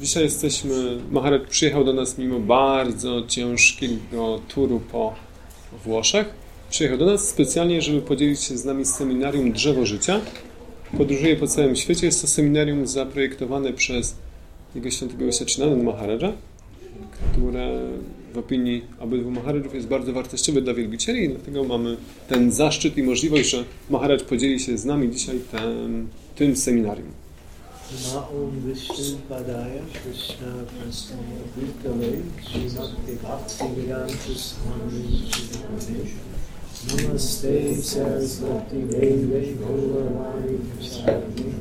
Dzisiaj jesteśmy, Maharaj przyjechał do nas mimo bardzo ciężkiego turu po Włoszech. Przyjechał do nas specjalnie, żeby podzielić się z nami seminarium Drzewo Życia. Podróżuje po całym świecie. Jest to seminarium zaprojektowane przez jego świętego Sachinananda Maharaja, które w opinii obydwu Maharadżów jest bardzo wartościowe dla wielbicieli i dlatego mamy ten zaszczyt i możliwość, że Maharadż podzieli się z nami dzisiaj tym, tym seminarium. Om Vishnu Padaya Krishna Prasthaya Bhutale Srimati Bhakti Vedanta Swami Namaste Saraswati Deve Gauravani Prasadi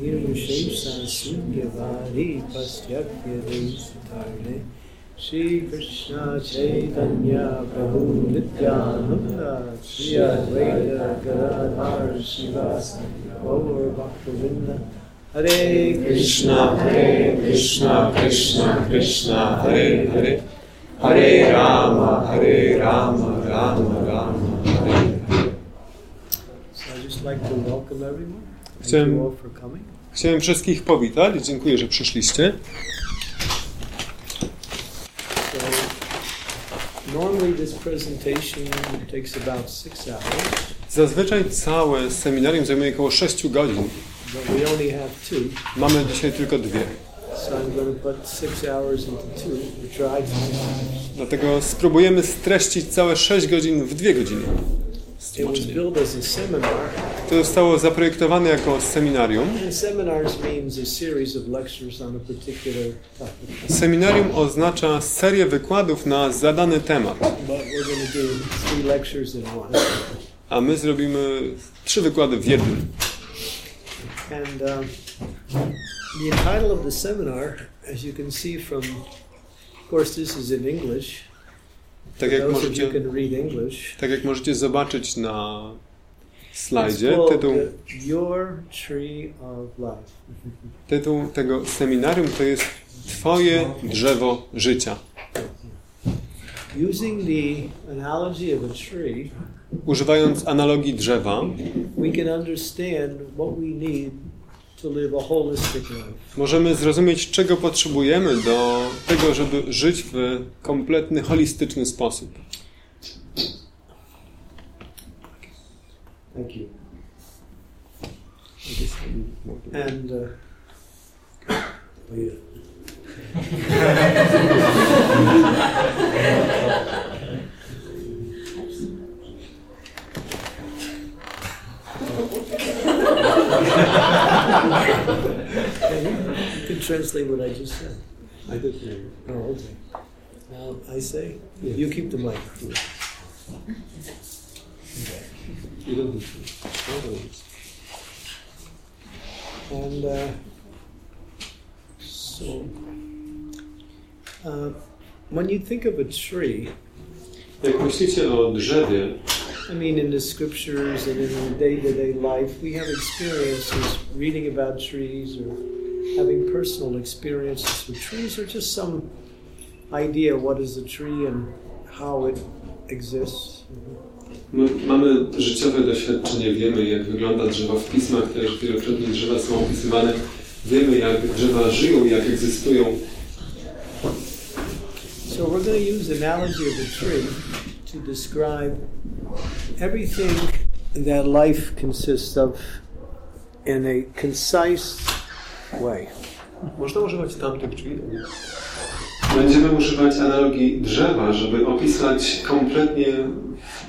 Nirvishesha Sunyavadi Pastyakya Desatarne Shri Krishna Chaitanya Prabhu Nityananda Shri Advaita Gadadhar Shivasa Gaur Bhaktavinda Hare Krishna, Hare Krishna, Krishna Krishna, Hare Hare, Hare Rama, Hare Rama, Rama Rama, Hare Hare. So just like to welcome everyone. Thank Chciałem- you all for coming. Chciałem wszystkich powitać. Dziękuję, że przyszliście. Zazwyczaj całe seminarium zajmuje około 6 godzin. But we only have two. Mamy dzisiaj tylko dwie. So I'm going to put six hours into two, or try to. Dlatego spróbujemy streścić całe 6 godzin w dwie godziny. It was Tłumaczenie. built as a seminar, To zostało zaprojektowane jako seminarium. and seminars means a series of lectures on a particular topic. Seminarium oznacza serię wykładów na zadany temat, But we're going to do three lectures in one. a my zrobimy trzy wykłady w jednym. And um, the title of the seminar, as you can see from, of course, this is in English. Tak jak możecie, who can read English. tak jak możecie zobaczyć na slajdzie, tytuł, the Your Tree of Life. tytuł tego seminarium to jest Twoje drzewo życia. Using the analogy of a tree, Używając analogii drzewa, we can understand what we need możemy zrozumieć, czego potrzebujemy do tego, żeby żyć w kompletny, holistyczny sposób. Thank you. And uh, oh yeah. you can translate what I just said. I did Oh, okay. Now I say, you keep the mic. Okay. You don't need to. And uh, so, uh, when you think of a tree, Jak myślicie o drzewie, I mean, in the scriptures and in the day to day life, we have experiences reading about trees or having personal experiences with trees, or just some idea what is a tree and how it exists. My mamy życiowe doświadczenie, wiemy jak wygląda drzewo. W pismach też wielokrotnie drzewa są opisywane. Wiemy jak drzewa żyją, jak egzystują. So we're going to use analogy of a tree to describe everything that life consists of in a concise way. Można używać tamtych drzwi? Będziemy używać analogii drzewa, żeby opisać kompletnie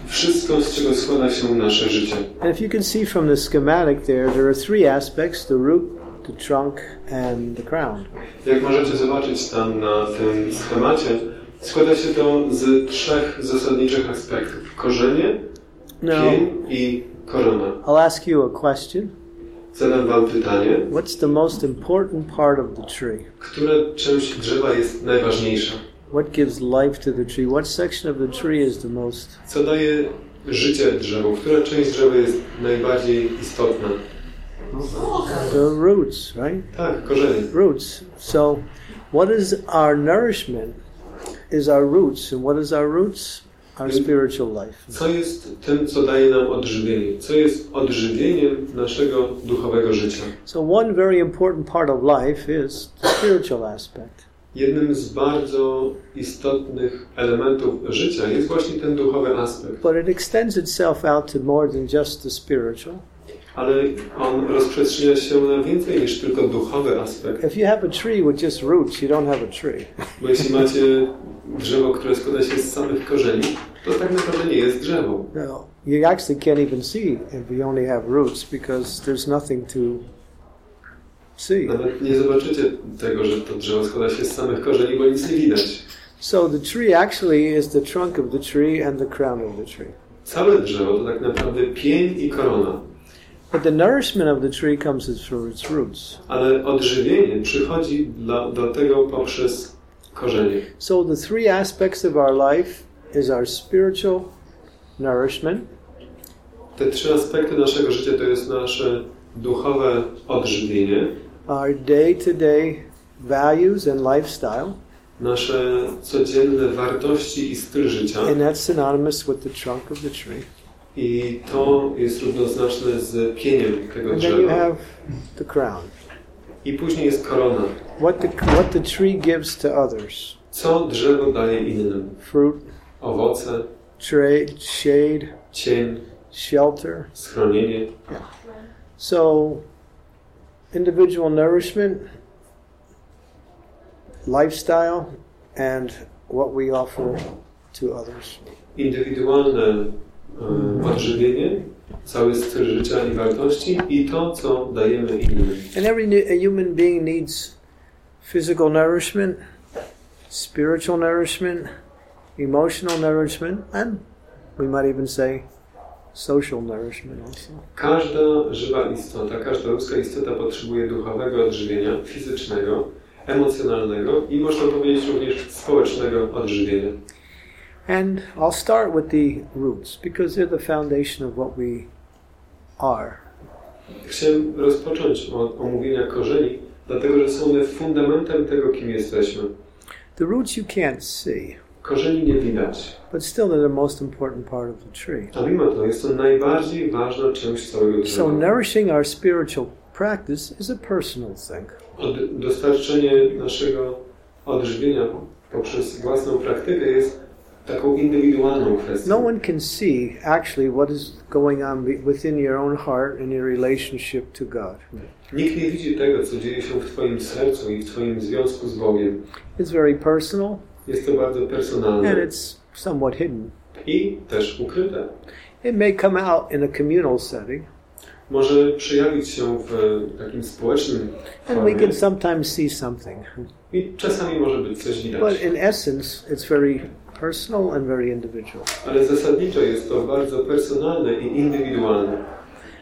wszystko, z czego składa się nasze życie. And if you can see from the schematic there, there are three aspects the root, the trunk, and the crown. Jak możecie zobaczyć tam na tym schemacie, składa się to z trzech zasadniczych aspektów. Korzenie, Now, i korona. I'll ask you a question. Zadam wam pytanie, What's the most important part of the tree? która część drzewa jest najważniejsza? What gives life to the tree? What section of the tree is the most? Co daje życie drzewu? Która część drzewa jest najbardziej istotna? The roots, right? Tak, korzenie. Roots. So, what is our nourishment? Is our roots. And what is our roots? our spiritual life. Co jest tym, co daje nam odżywienie? Co jest odżywieniem naszego duchowego życia? So, one very important part of life is the spiritual aspect. Jednym z bardzo istotnych elementów życia jest właśnie ten duchowy aspekt, But it extends itself out to more than just the spiritual. ale on rozprzestrzenia się na więcej niż tylko duchowy aspekt. If you have a tree with just roots, you don't have a tree. Bo jeśli macie drzewo, które składa się z samych korzeni, to tak naprawdę nie jest drzewo. No, you actually can't even see if you only have roots because there's nothing to see. Nawet nie zobaczycie tego, że to drzewo składa się z samych korzeni, bo nic nie widać. So the tree actually is the trunk of the tree and the crown of the tree. Całe drzewo to tak naprawdę pień i korona, But the nourishment of the tree comes through its roots. ale odżywienie przychodzi dla, do tego poprzez korzenie. So the three aspects of our life is our spiritual nourishment, Te trzy aspekty naszego życia to jest nasze duchowe odżywienie, our day-to-day values and lifestyle, nasze codzienne wartości i styl życia. and that's synonymous with the trunk of the tree. I to jest równoznaczne z pieniem tego And then you drzewa. have the crown. I później jest korona. What the what the tree gives to others: Co drzewo daje innym? fruit, Owoce, trade, shade, cień, shelter. schronienie. So, individual nourishment, lifestyle, and what we offer to others. Indywidualne e, odżywienie, cały styl życia i wartości i to, co dajemy innym. And every human being needs physical nourishment, spiritual nourishment, emotional nourishment, and we might even say social nourishment also. Każda żywa istota, każda ludzka istota potrzebuje duchowego odżywienia, fizycznego, emocjonalnego i można powiedzieć również społecznego odżywienia. And I'll start with the roots because they're the foundation of what we are. Chciałem rozpocząć od omówienia korzeni, dlatego że są one fundamentem tego, kim jesteśmy. The roots you can't see, Korzeni nie widać, but still they're the most important part of the tree. a mimo to jest to najbardziej ważna część całego So drzewa. nourishing our spiritual practice is a personal thing. Od, dostarczenie naszego odżywienia poprzez własną praktykę jest taką indywidualną kwestią. No one can see actually what is going on within your own heart and your relationship to God. Nikt nie widzi tego, co dzieje się w Twoim sercu i w Twoim związku z Bogiem. It's very personal Jest to bardzo and personalne it's somewhat hidden. i też ukryte. It may come out in a communal setting, Może przejawić się w takim społecznym and we can sometimes see something. i czasami może być coś widać. But in essence, it's very personal and very individual. Ale zasadniczo jest to bardzo personalne i indywidualne.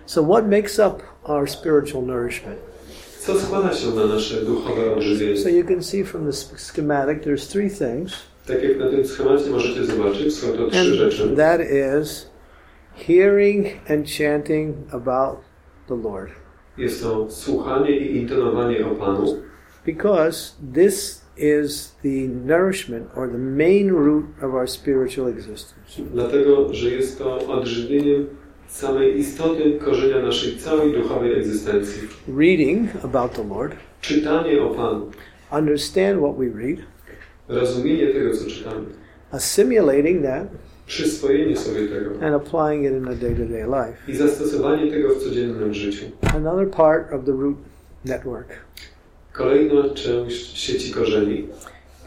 So, what makes up our spiritual nourishment? Co składa się na nasze duchowe odżywienie? So, you can see from the schematic, there's three things, Tak jak na tym schemacie możecie zobaczyć, są to trzy rzeczy. that is hearing and chanting about the Lord. Jest to słuchanie i intonowanie o Panu, Because this is the nourishment or the main root of our spiritual existence. dlatego że jest to odżywieniem samej istoty korzenia naszej całej duchowej egzystencji. Reading about the Lord, Czytanie o Panu, understand what we read, rozumienie tego, co czytamy, assimilating that, przyswojenie sobie tego and applying it in a day to day life. i zastosowanie tego w codziennym życiu. Another part of the root network Kolejna część sieci korzeni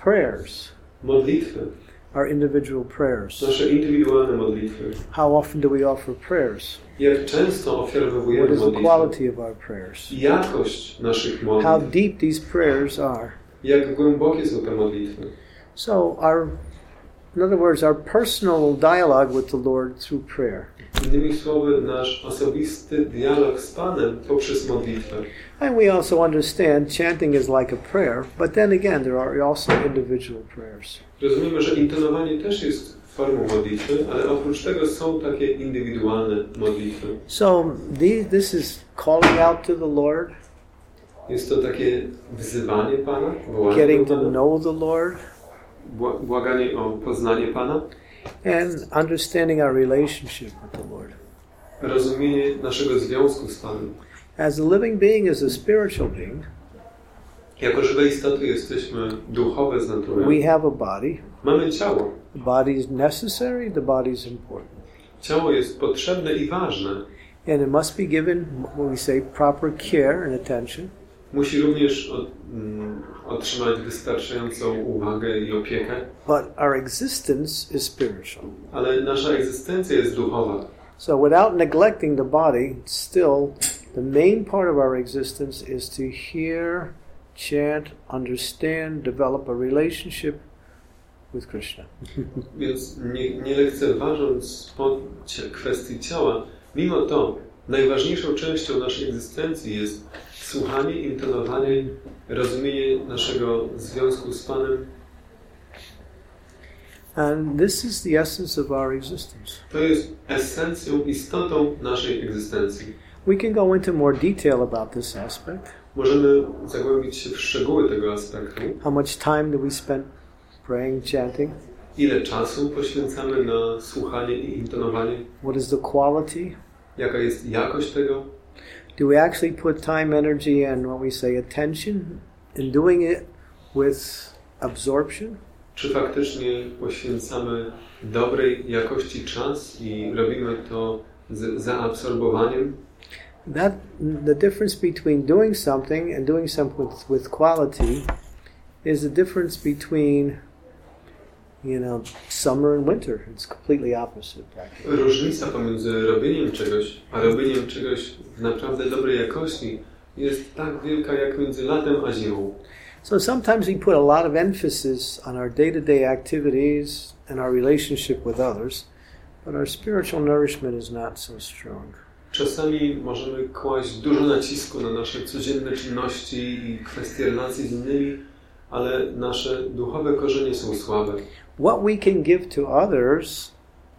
prayers, modlitwy, our individual prayers. nasze indywidualne modlitwy. How often do we offer prayers? Jak często What ofiarowujemy is the quality of our prayers? Jakość naszych How deep these prayers are. Jak głębokie są te modlitwy. So, our, in other words, our personal dialogue with the Lord through prayer. Innymi słowy, nasz osobisty dialog z Panem poprzez modlitwę. And we also understand chanting is like a prayer, but then again, there are also individual prayers. Rozumiemy, że intonowanie też jest formą modlitwy, ale oprócz tego są takie indywidualne modlitwy. So, this is calling out to the Lord, Jest to takie wzywanie Pana, getting to know the Lord, bła- błaganie o poznanie Pana. And understanding our relationship with the Lord. Rozumienie naszego związku z Panem. As a living being, as a spiritual being, Jako żywe istoty jesteśmy duchowe z natury. we have a body. Mamy ciało. The body is necessary, the body is important. Ciało jest potrzebne i ważne. And it must be given, when we say, proper care and attention. Musi również od, mm, otrzymać wystarczającą uwagę i opiekę, But our existence is spiritual. ale nasza egzystencja jest duchowa. So without neglecting the body, still the main part of our existence is to hear, chant, understand, develop a relationship with Krishna. Więc nie, nie lekceważąc kwestii ciała, mimo to najważniejszą częścią naszej egzystencji jest słuchanie, intonowanie, rozumienie naszego związku z Panem. And this is the essence of our existence. To jest esencją, istotą naszej egzystencji. We can go into more detail about this aspect. Możemy zagłębić się w szczegóły tego aspektu. How much time do we spend praying, chanting? Ile czasu poświęcamy na słuchanie i intonowanie? What is the quality? Jaka jest jakość tego? Do we actually put time, energy, and what we say attention in doing it with absorption? Czy faktycznie poświęcamy dobrej jakości czas i robimy to z zaabsorbowaniem? That the difference between doing something and doing something with, with quality is the difference between you know summer and winter. It's completely opposite practically. Różnica pomiędzy robieniem czegoś, a robieniem czegoś w naprawdę dobrej jakości jest tak wielka jak między latem a zimą. So sometimes we put a lot of emphasis on our day-to-day activities and our relationship with others, but our spiritual nourishment is not so strong. Czasami możemy kłaść dużo nacisku na nasze codzienne czynności i kwestie relacji z innymi, ale nasze duchowe korzenie są słabe. What we can give to others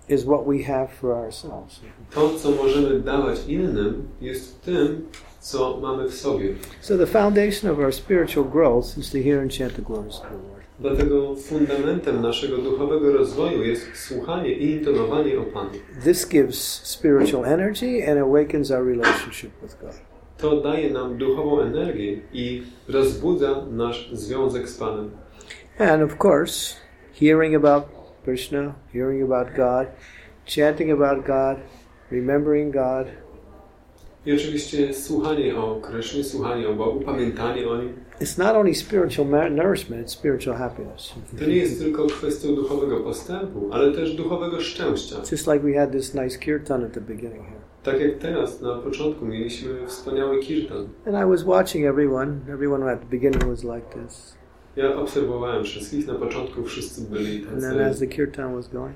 is what we have for ourselves. To, co możemy dawać innym, jest tym, co mamy w sobie. So the foundation of our spiritual growth is to hear and chant the glories of the Lord. Dlatego fundamentem naszego duchowego rozwoju jest słuchanie i intonowanie o Panu. This gives spiritual energy and awakens our relationship with God. To daje nam duchową energię i rozbudza nasz związek z Panem. And of course, hearing about Krishna, hearing about God, chanting about God, remembering God, I oczywiście słuchanie o Krysznie, słuchanie o Bogu, pamiętanie o Nim, it's not only spiritual nourishment, it's spiritual happiness. to nie jest tylko kwestią duchowego postępu, ale też duchowego szczęścia. Just like we had this nice kirtan at the beginning here. Tak jak teraz, na początku mieliśmy wspaniały kirtan. And I was watching everyone. Everyone at the beginning was like this. Ja obserwowałem wszystkich, na początku wszyscy byli And then as tacy, the kirtan was going,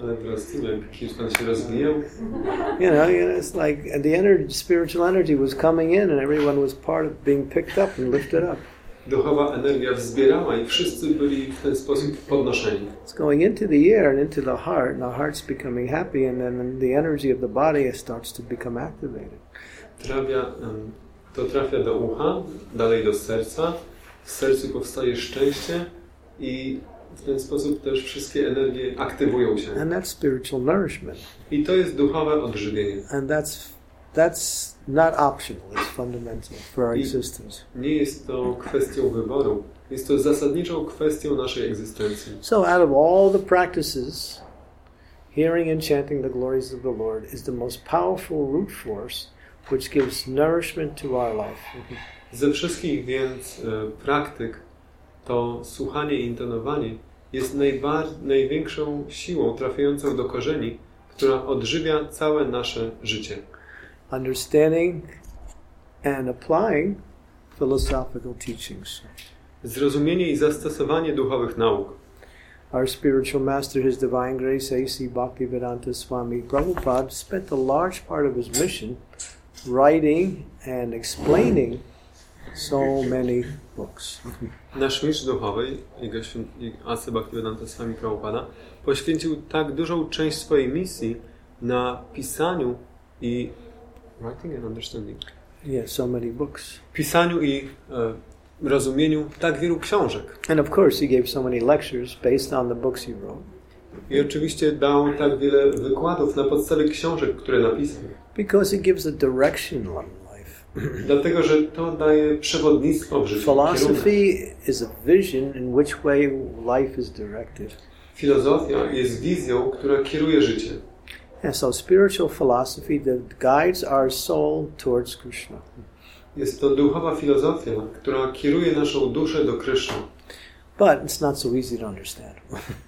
ale wraz z tym, jak kirtan się rozwijał, you know, you know, it's like the energy, spiritual energy was coming in, and everyone was part of being picked up and lifted up. duchowa energia wzbierała i wszyscy byli w ten sposób podnoszeni. It's going into the air and into the heart, and the heart's becoming happy, and then the energy of the body starts to become activated. Trafia, to trafia do ucha, dalej do serca, w sercu powstaje szczęście i w ten sposób też wszystkie energie aktywują się. And that's spiritual nourishment. I to jest duchowe odżywienie. And that's that's not optional, it's fundamental for our I- existence. Nie jest to kwestią wyboru, jest to zasadniczą kwestią naszej egzystencji. So out of all the practices, hearing and chanting the glories of the Lord is the most powerful root force which gives nourishment to our life. Ze wszystkich więc e, praktyk to słuchanie i intonowanie jest największą siłą trafiającą do korzeni, która odżywia całe nasze życie. Understanding and applying philosophical teachings. Zrozumienie i zastosowanie duchowych nauk. Our spiritual master, His Divine Grace A.C. Bhaktivedanta Swami Prabhupada, spent a large part of his mission writing and explaining so many books. Nasz mistrz duchowy, jego Asa Bhaktivedanta Swami Prabhupada, poświęcił tak dużą część swojej misji na pisaniu i writing and understanding. Yes, so many books. Pisaniu i e, rozumieniu tak wielu książek. And of course, he gave so many lectures based on the books he wrote. I oczywiście dał tak wiele wykładów na podstawie książek, które napisał. Because it gives a direction. Dlatego, że to daje przewodnictwo w życiu. Philosophy is a vision in which way life is directed. Filozofia jest wizją, która kieruje życie. And so, spiritual philosophy that guides our soul towards Krishna. Jest to duchowa filozofia, która kieruje naszą duszę do Kryszny. But it's not so easy to understand.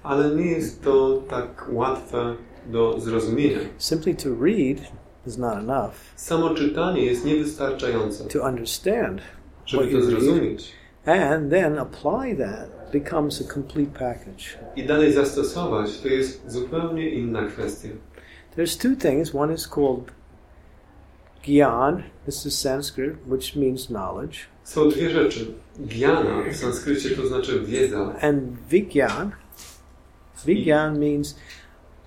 Ale nie jest to tak łatwe do zrozumienia. Simply to read is not enough. Samo czytanie jest niewystarczające, To understand żeby what to zrozumieć and then apply that becomes a complete package. i dalej zastosować, to jest zupełnie inna kwestia. There's two things. One is called gyan. This is Sanskrit, which means knowledge, Są dwie rzeczy. Giana w sanskrycie to znaczy wiedza, and vigyan. Vigyan means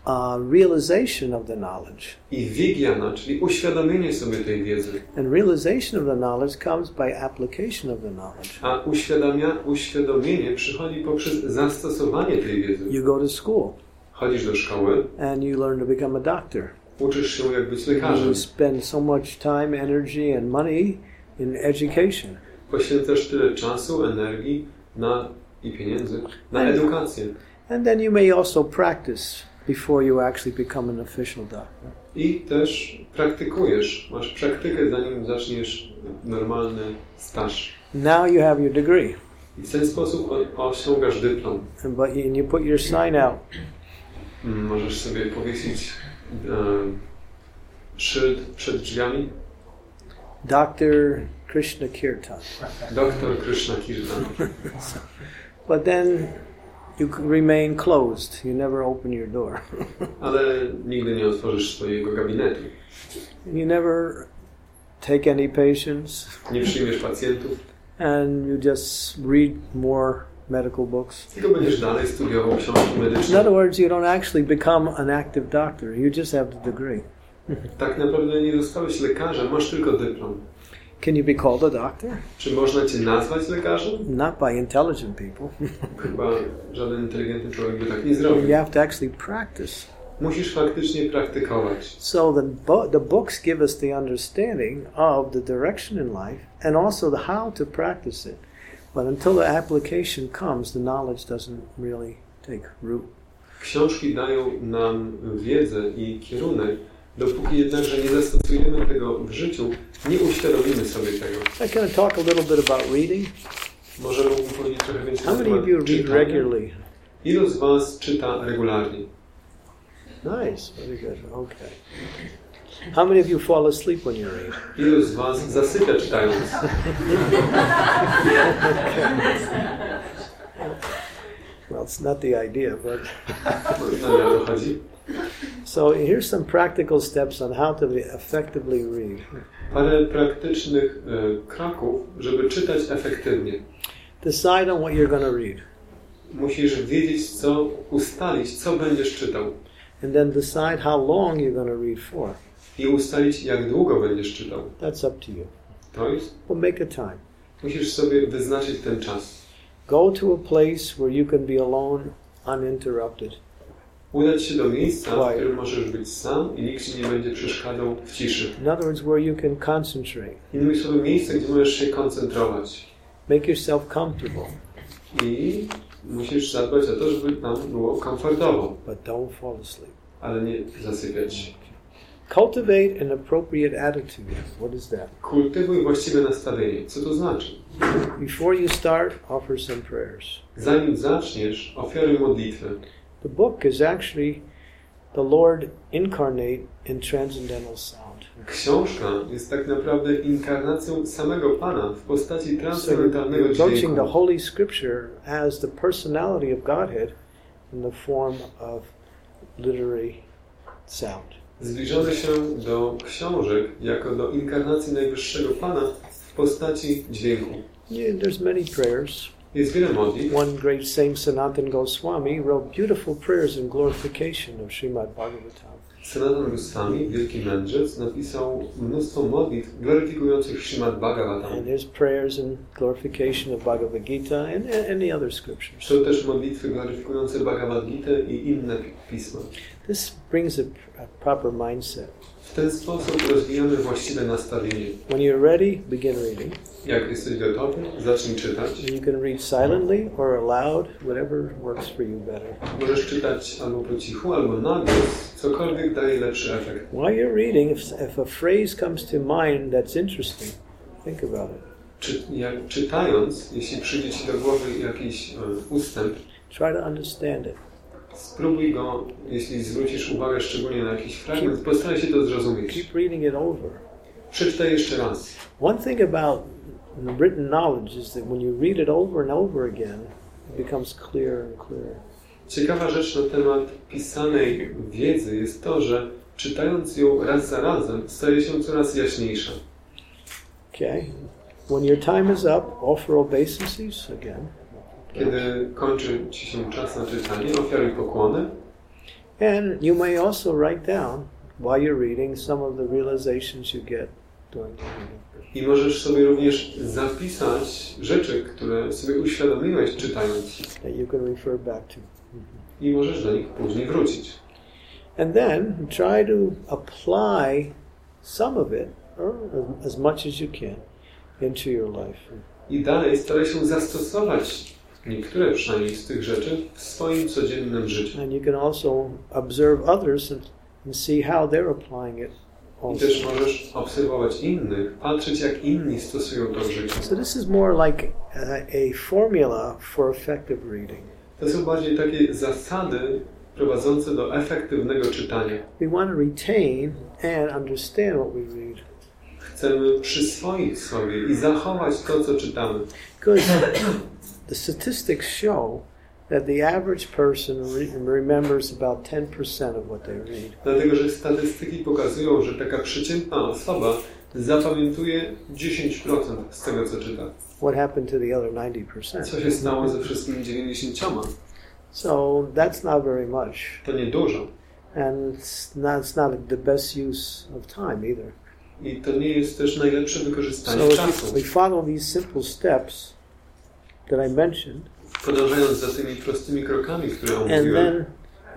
uh, realization of the knowledge, i vigiana, czyli uświadomienie sobie tej wiedzy. and realization of the knowledge comes by application of the knowledge. A uświadamia, uświadomienie przychodzi poprzez zastosowanie tej wiedzy. You go to school Chodzisz do szkoły, and you learn to become a doctor. uczysz się jak być lekarzem, You spend so much time, energy, and money in education. poświęcasz tyle czasu, energii na, i pieniędzy na edukację. And then you may also practice before you actually become an official doctor. I też praktykujesz, masz praktykę zanim zaczniesz normalny staż. Now you have your degree, I w ten sposób osiągasz dyplom. and but and you put your sign out. Mm, Możesz sobie powiesić e, szyld przed drzwiami. Dr. Krishna Kirtan. Dr. Krishna Kirtan. But then you remain closed. You never open your door. Ale nigdy nie otworzysz swojego gabinetu. you never take any patients, Nie przyjmiesz pacjentów, and you just read more medical books. tylko będziesz dalej studiował książki In medyczne. other words, you don't actually become an active doctor. You just have the degree. Tak naprawdę nie zostałeś lekarzem, masz tylko dyplom. Can you be called a doctor? Czy można cię nazwać lekarzem? Not by intelligent people. Chyba żaden inteligentny człowiek by tak nie zrobił. you have to actually practice. Musisz faktycznie praktykować. So the bo- the books give us the understanding of the direction in life and also the how to practice it. But until the application comes, the knowledge doesn't really take root. Książki dają nam wiedzę i kierunek, dopóki jednakże nie zastosujemy tego w życiu, nie uświadomimy sobie tego. I can talk a little bit about reading. Może mógłbym powiedzieć trochę więcej How many of you read regularly? Ilu z Was czyta regularnie? Nice, very good. Okay. How many of you fall asleep when you read? Ilu z Was zasypia czytając? Well, it's not the idea, but So here's some practical steps on how to effectively read. Parę praktycznych e, kroków, żeby czytać efektywnie. Decide on what you're going to read, Musisz wiedzieć, co ustalić, co będziesz czytał. and then decide how long you're going to read for. I ustalić, jak długo będziesz czytał. That's up to you. To jest. Well, make a time. Musisz sobie wyznaczyć ten czas. Go to a place where you can be alone, uninterrupted. Udać się do miejsca, w którym możesz być sam i nikt ci nie będzie przeszkadzał w ciszy. In other words, where you can concentrate. Innymi słowy, miejsce, gdzie możesz się koncentrować. Make yourself comfortable, I musisz zadbać o to, żeby tam było komfortowo, but don't fall asleep. ale nie zasypiać. Cultivate an appropriate attitude. What is that? Kultywuj właściwe nastawienie. Co to znaczy? Before you start, offer some prayers. Zanim zaczniesz, ofiaruj modlitwę. The book is actually the Lord incarnate in transcendental sound. Książka jest tak naprawdę inkarnacją samego Pana w postaci So transcendentalnego approaching the. Holy Scripture as the personality of Godhead in the form of literary sound. Zbliżamy się do książek jako do inkarnacji Najwyższego Pana w postaci dźwięku. Yeah, there's many prayers. Jest wiele modlitw. One great saint, Sanatan Goswami, wrote beautiful prayers in glorification of Srimad Bhagavatam. Sanatan Goswami, wielki mędrzec, napisał mnóstwo modlitw gloryfikujących Śrimad Bhagavatam. And there's prayers and glorification of Bhagavad Gita and, and the other scriptures. Są też modlitwy gloryfikujące Bhagavad Gita i inne pisma. This brings a, a proper mindset. W ten sposób rozwijamy właściwe nastawienie. When you're ready, begin reading. Jak jesteś gotowy, zacznij czytać. You can read silently or aloud, whatever works for you better. Możesz czytać albo po cichu, albo na głos. Cokolwiek daje lepszy efekt. While you're reading, if, if a phrase comes to mind that's interesting, think about it. Czy, jak czytając, jeśli przyjdzie Ci do głowy jakiś e, ustęp, Try to understand it. spróbuj go, jeśli zwrócisz uwagę szczególnie na jakiś fragment, postaraj się to zrozumieć. Keep reading it over. Przeczytaj jeszcze raz. One thing about written knowledge is that when you read it over and over again, it becomes clearer and clearer. Ciekawa rzecz na temat pisanej wiedzy jest to, że czytając ją raz za razem, staje się coraz jaśniejsza. Okay? When your time is up, offer obeisances again. Kiedy kończy Ci się czas na czytanie, ofiaruj pokłony. And you may also write down while you're reading some of the realizations you get during the reading. I możesz sobie również zapisać rzeczy, które sobie uświadomiłeś czytając. I możesz do nich później wrócić. And then try to apply some of it, or as much as you can, into your life. I dalej staraj się zastosować niektóre przynajmniej z tych rzeczy w swoim codziennym życiu. And you can also observe others and, and see how they're applying it I też możesz obserwować innych, patrzeć jak inni stosują to w życiu. So this is more like a, a formula for effective reading. To są bardziej takie zasady prowadzące do efektywnego czytania. We want to retain and understand what we read. Chcemy przyswoić sobie i zachować to, co czytamy. Because the statistics show that the average person re- remembers about 10% of what they read. Dlatego, że statystyki pokazują, że taka przeciętna osoba zapamiętuje 10% z tego, co czyta. What happened to the other 90%? Co się stało ze wszystkimi 90%? So that's not very much. To niedużo. And it's not, it's not the best use of time either. I to nie jest też najlepsze So wykorzystanie if czasu. we follow these simple steps that I mentioned, Podążając za tymi prostymi krokami, które omówiłem,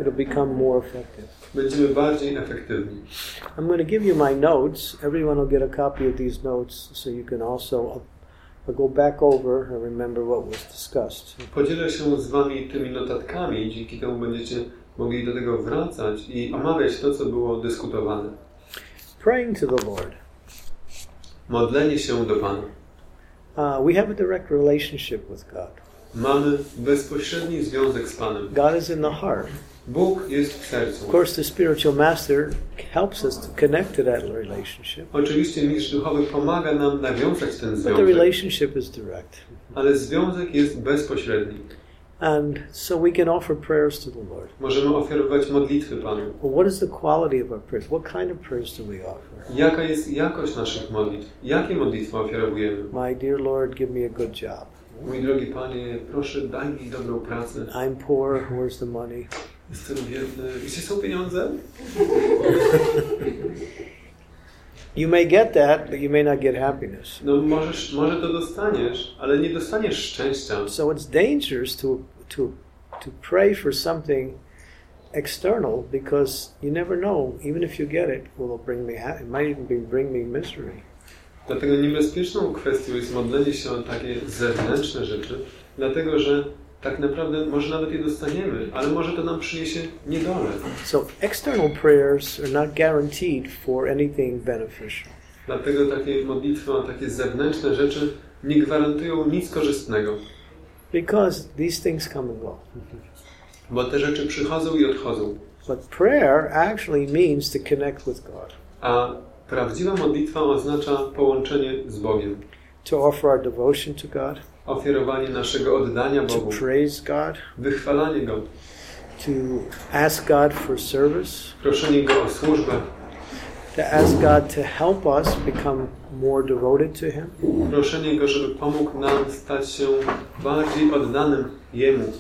it'll become more effective. będziemy bardziej efektywni. I'm going to give you my notes. Everyone will get a copy of these notes so you can also uh, go back over and remember what was discussed. Podzielę się z Wami tymi notatkami, dzięki temu będziecie mogli do tego wracać i omawiać to, co było dyskutowane. Praying to the Lord. Modlenie się do Pana. Uh, we have a direct relationship with God. Mamy bezpośredni związek z Panem. God is in the heart. Bóg jest w sercu. Of course, the spiritual master helps us to connect to that relationship, Oczywiście mistrz duchowy pomaga nam nawiązać ten but the związek, relationship is direct. ale związek jest bezpośredni. And so we can offer prayers to the Lord. Możemy ofiarować modlitwy Panu. Well, what is the quality of our prayers? What kind of prayers do we offer? Jaka jest jakość naszych modlitw? Jakie modlitwy ofiarowujemy? My dear Lord, give me a good job. Mój drogi Panie, proszę daj mi dobrą pracę. I'm poor. Where's the money? Jestem biedny. Gdzie są pieniądze? You may get that, but you may not get happiness. No możesz, może to dostaniesz, ale nie dostaniesz szczęścia. So it's dangerous to to to pray for something external because you never know. Even if you get it, will it bring me? It might even be, bring me misery. Dlatego niebezpieczną kwestią jest modlenie się o takie zewnętrzne rzeczy, dlatego że tak naprawdę może nawet je dostaniemy, ale może to nam przyniesie niedolę. So external prayers are not guaranteed for anything beneficial. Dlatego takie modlitwy o takie zewnętrzne rzeczy nie gwarantują nic korzystnego, Because these things come and go. bo te rzeczy przychodzą i odchodzą. But prayer actually means to connect with God, A prawdziwa modlitwa oznacza połączenie z Bogiem, to offer our devotion to God, ofiarowanie naszego oddania to Bogu, praise God, wychwalanie Go, to ask God for service, proszenie Go o służbę, to ask God to help us become more devoted to Him. proszenie Go, żeby pomógł nam stać się bardziej oddanym Jemu.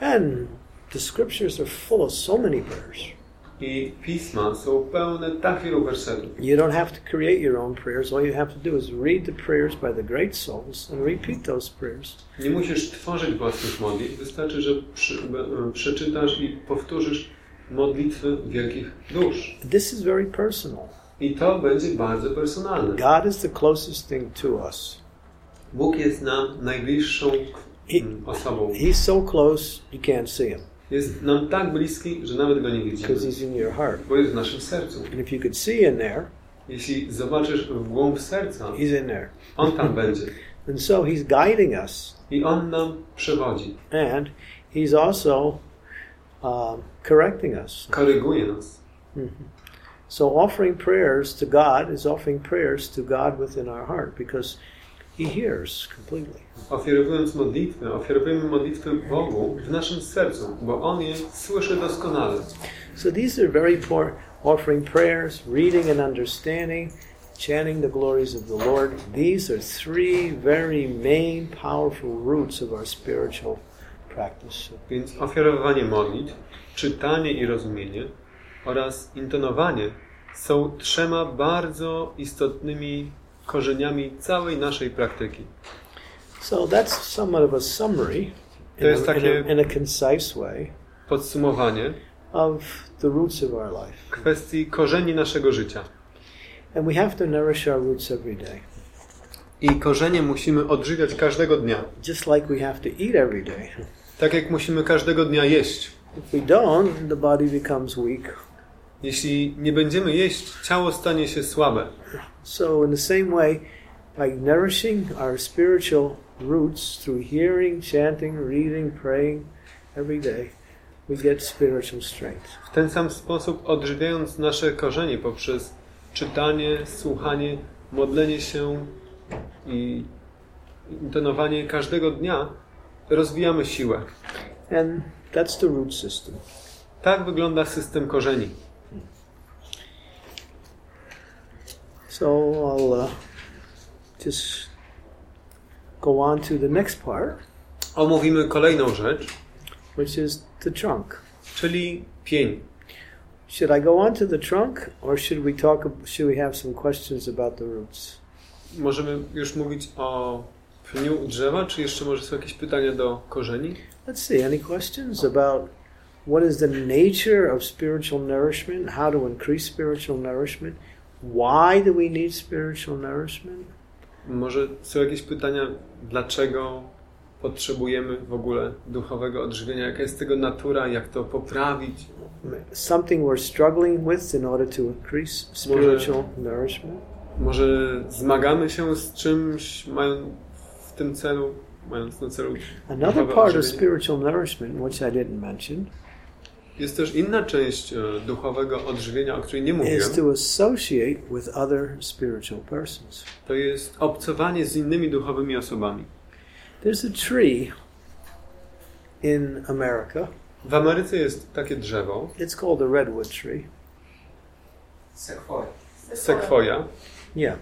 And the scriptures are full of so many prayers. I pisma są pełne tak wielu wersetów. You don't have to create your own prayers. All you have to do is read the prayers by the great souls and repeat those prayers. Nie musisz tworzyć własnych modlitw, wystarczy, że przy, przeczytasz i powtórzysz modlitwy wielkich dusz. This is very personal. I to będzie bardzo personalne. God is the closest thing to us. Bóg jest nam najbliższą He, mm, osobą. he's so close you can't see him Jest nam tak bliski, że nawet go nie because widzimy, he's in your heart. bo jest w naszym sercu. And if you could see in there, Jeśli zobaczysz w głąb serca, he's in there. On tam będzie. And so he's guiding us. I On nam przewodzi, And he's also um, correcting us. koryguje nas. So offering prayers to God is offering prayers to God within our heart because he hears completely. Ofiarowując modlitwę, ofiarowujemy modlitwę Bogu w naszym sercu, bo On je słyszy doskonale. So these are very important offering prayers, reading and understanding, chanting the glories of the Lord. These are three very main powerful roots of our spiritual practice. Więc ofiarowanie modlitw, czytanie i rozumienie oraz intonowanie są trzema bardzo istotnymi korzeniami całej naszej praktyki. So that's somewhat of a summary To jest a, in takie- a, in a concise way Podsumowanie of the roots of our life. kwestii korzeni naszego życia. And we have to nourish our roots every day. I korzenie musimy odżywiać każdego dnia. Just like we have to eat every day. Tak jak musimy każdego dnia jeść. If we don't, the body becomes weak. Jeśli nie będziemy jeść, ciało stanie się słabe. So, in the same way, by nourishing our spiritual roots through hearing, chanting, reading, praying every day, we get spiritual strength. W ten sam sposób odżywiając nasze korzenie poprzez czytanie, słuchanie, modlenie się i intonowanie każdego dnia, rozwijamy siłę. And that's the root system. Tak wygląda system korzeni. So, I'll uh, just go on to the next part, Omówimy kolejną rzecz, which is the trunk. czyli pień. Should I go on to the trunk, or should we talk? Should we have some questions about the roots? Możemy już mówić o pniu drzewa, czy jeszcze może są jakieś pytania do korzeni? Let's see. Any questions about what is the nature of spiritual nourishment? How to increase spiritual nourishment? Why do we need spiritual nourishment? Może są jakieś pytania, dlaczego potrzebujemy w ogóle duchowego odżywienia? Jaka jest tego natura? Jak to poprawić? Something we're struggling with in order to increase spiritual nourishment? Może zmagamy się z czymś, mając w tym celu, mając na celu Another part of spiritual nourishment, which I didn't mention, Jest też inna część e, duchowego odżywienia, o której nie is to associate with other spiritual persons. To jest obcowanie z innymi duchowymi osobami. There's a tree in America. W Ameryce jest takie drzewo, It's called the redwood tree. Sequoia. sekwoja. Yeah.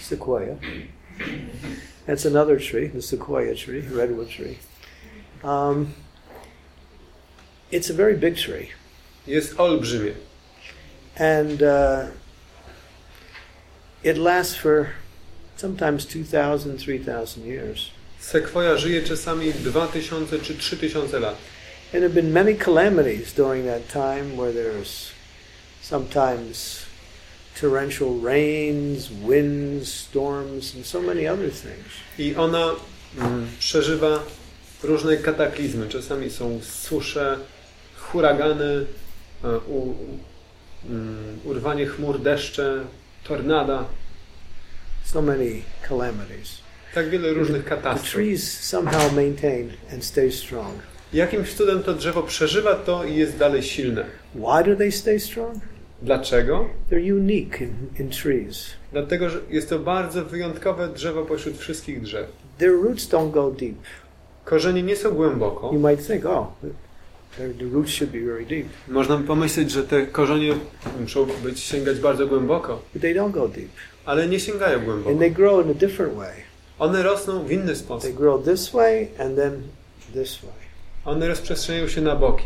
Sequoia. That's another tree, the sequoia tree, redwood tree. Um, it's a very big tree. Jest olbrzymie. And uh, it lasts for sometimes 2,000, 3,000 years. Sekwoja żyje czasami 2000 czy 3000 lat. And there have been many calamities during that time where there's sometimes torrential rains, winds, storms, and so many other things. I ona mm, przeżywa różne kataklizmy. Czasami są susze, huragany, e, mm, urwanie chmur, deszcze, tornada. So many calamities. Tak wiele różnych The katastrof. trees somehow maintain and stay strong. Jakimś cudem to drzewo przeżywa to i jest dalej silne. Why do they stay strong? Dlaczego? They're unique in, in trees. Dlatego, że jest to bardzo wyjątkowe drzewo pośród wszystkich drzew. Their roots don't go deep. Korzenie nie są głęboko. You might think, oh, the, the roots should be very deep. Można by pomyśleć, że te korzenie muszą być sięgać bardzo głęboko, But they don't go deep. ale nie sięgają głęboko. And they grow in a different way. One rosną w inny They sposób. grow this way and then this way. One rozprzestrzeniają się na boki.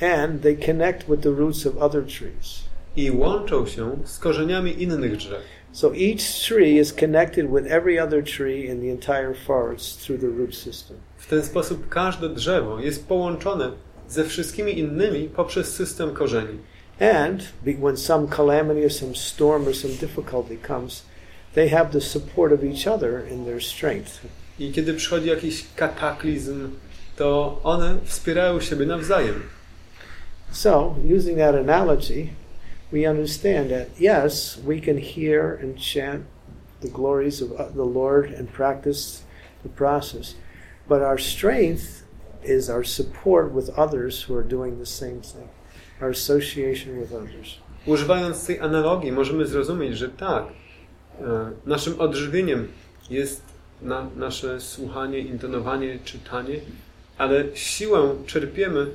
And they connect with the roots of other trees. i łączą się z korzeniami innych drzew. So each tree is connected with every other tree in the entire forest through the root system. W ten sposób każde drzewo jest połączone ze wszystkimi innymi poprzez system korzeni. And when some calamity or some storm or some difficulty comes, they have the support of each other in their strength. I kiedy przychodzi jakiś kataklizm, to one wspierają siebie nawzajem. So, using that analogy, we understand that yes, we can hear and chant the glories of uh, the Lord and practice the process, but our strength is our support with others who are doing the same thing, our association with others. Używając tej analogii, możemy zrozumieć, że tak, e, naszym odżywieniem jest na, nasze słuchanie, intonowanie, czytanie, ale siłę czerpiemy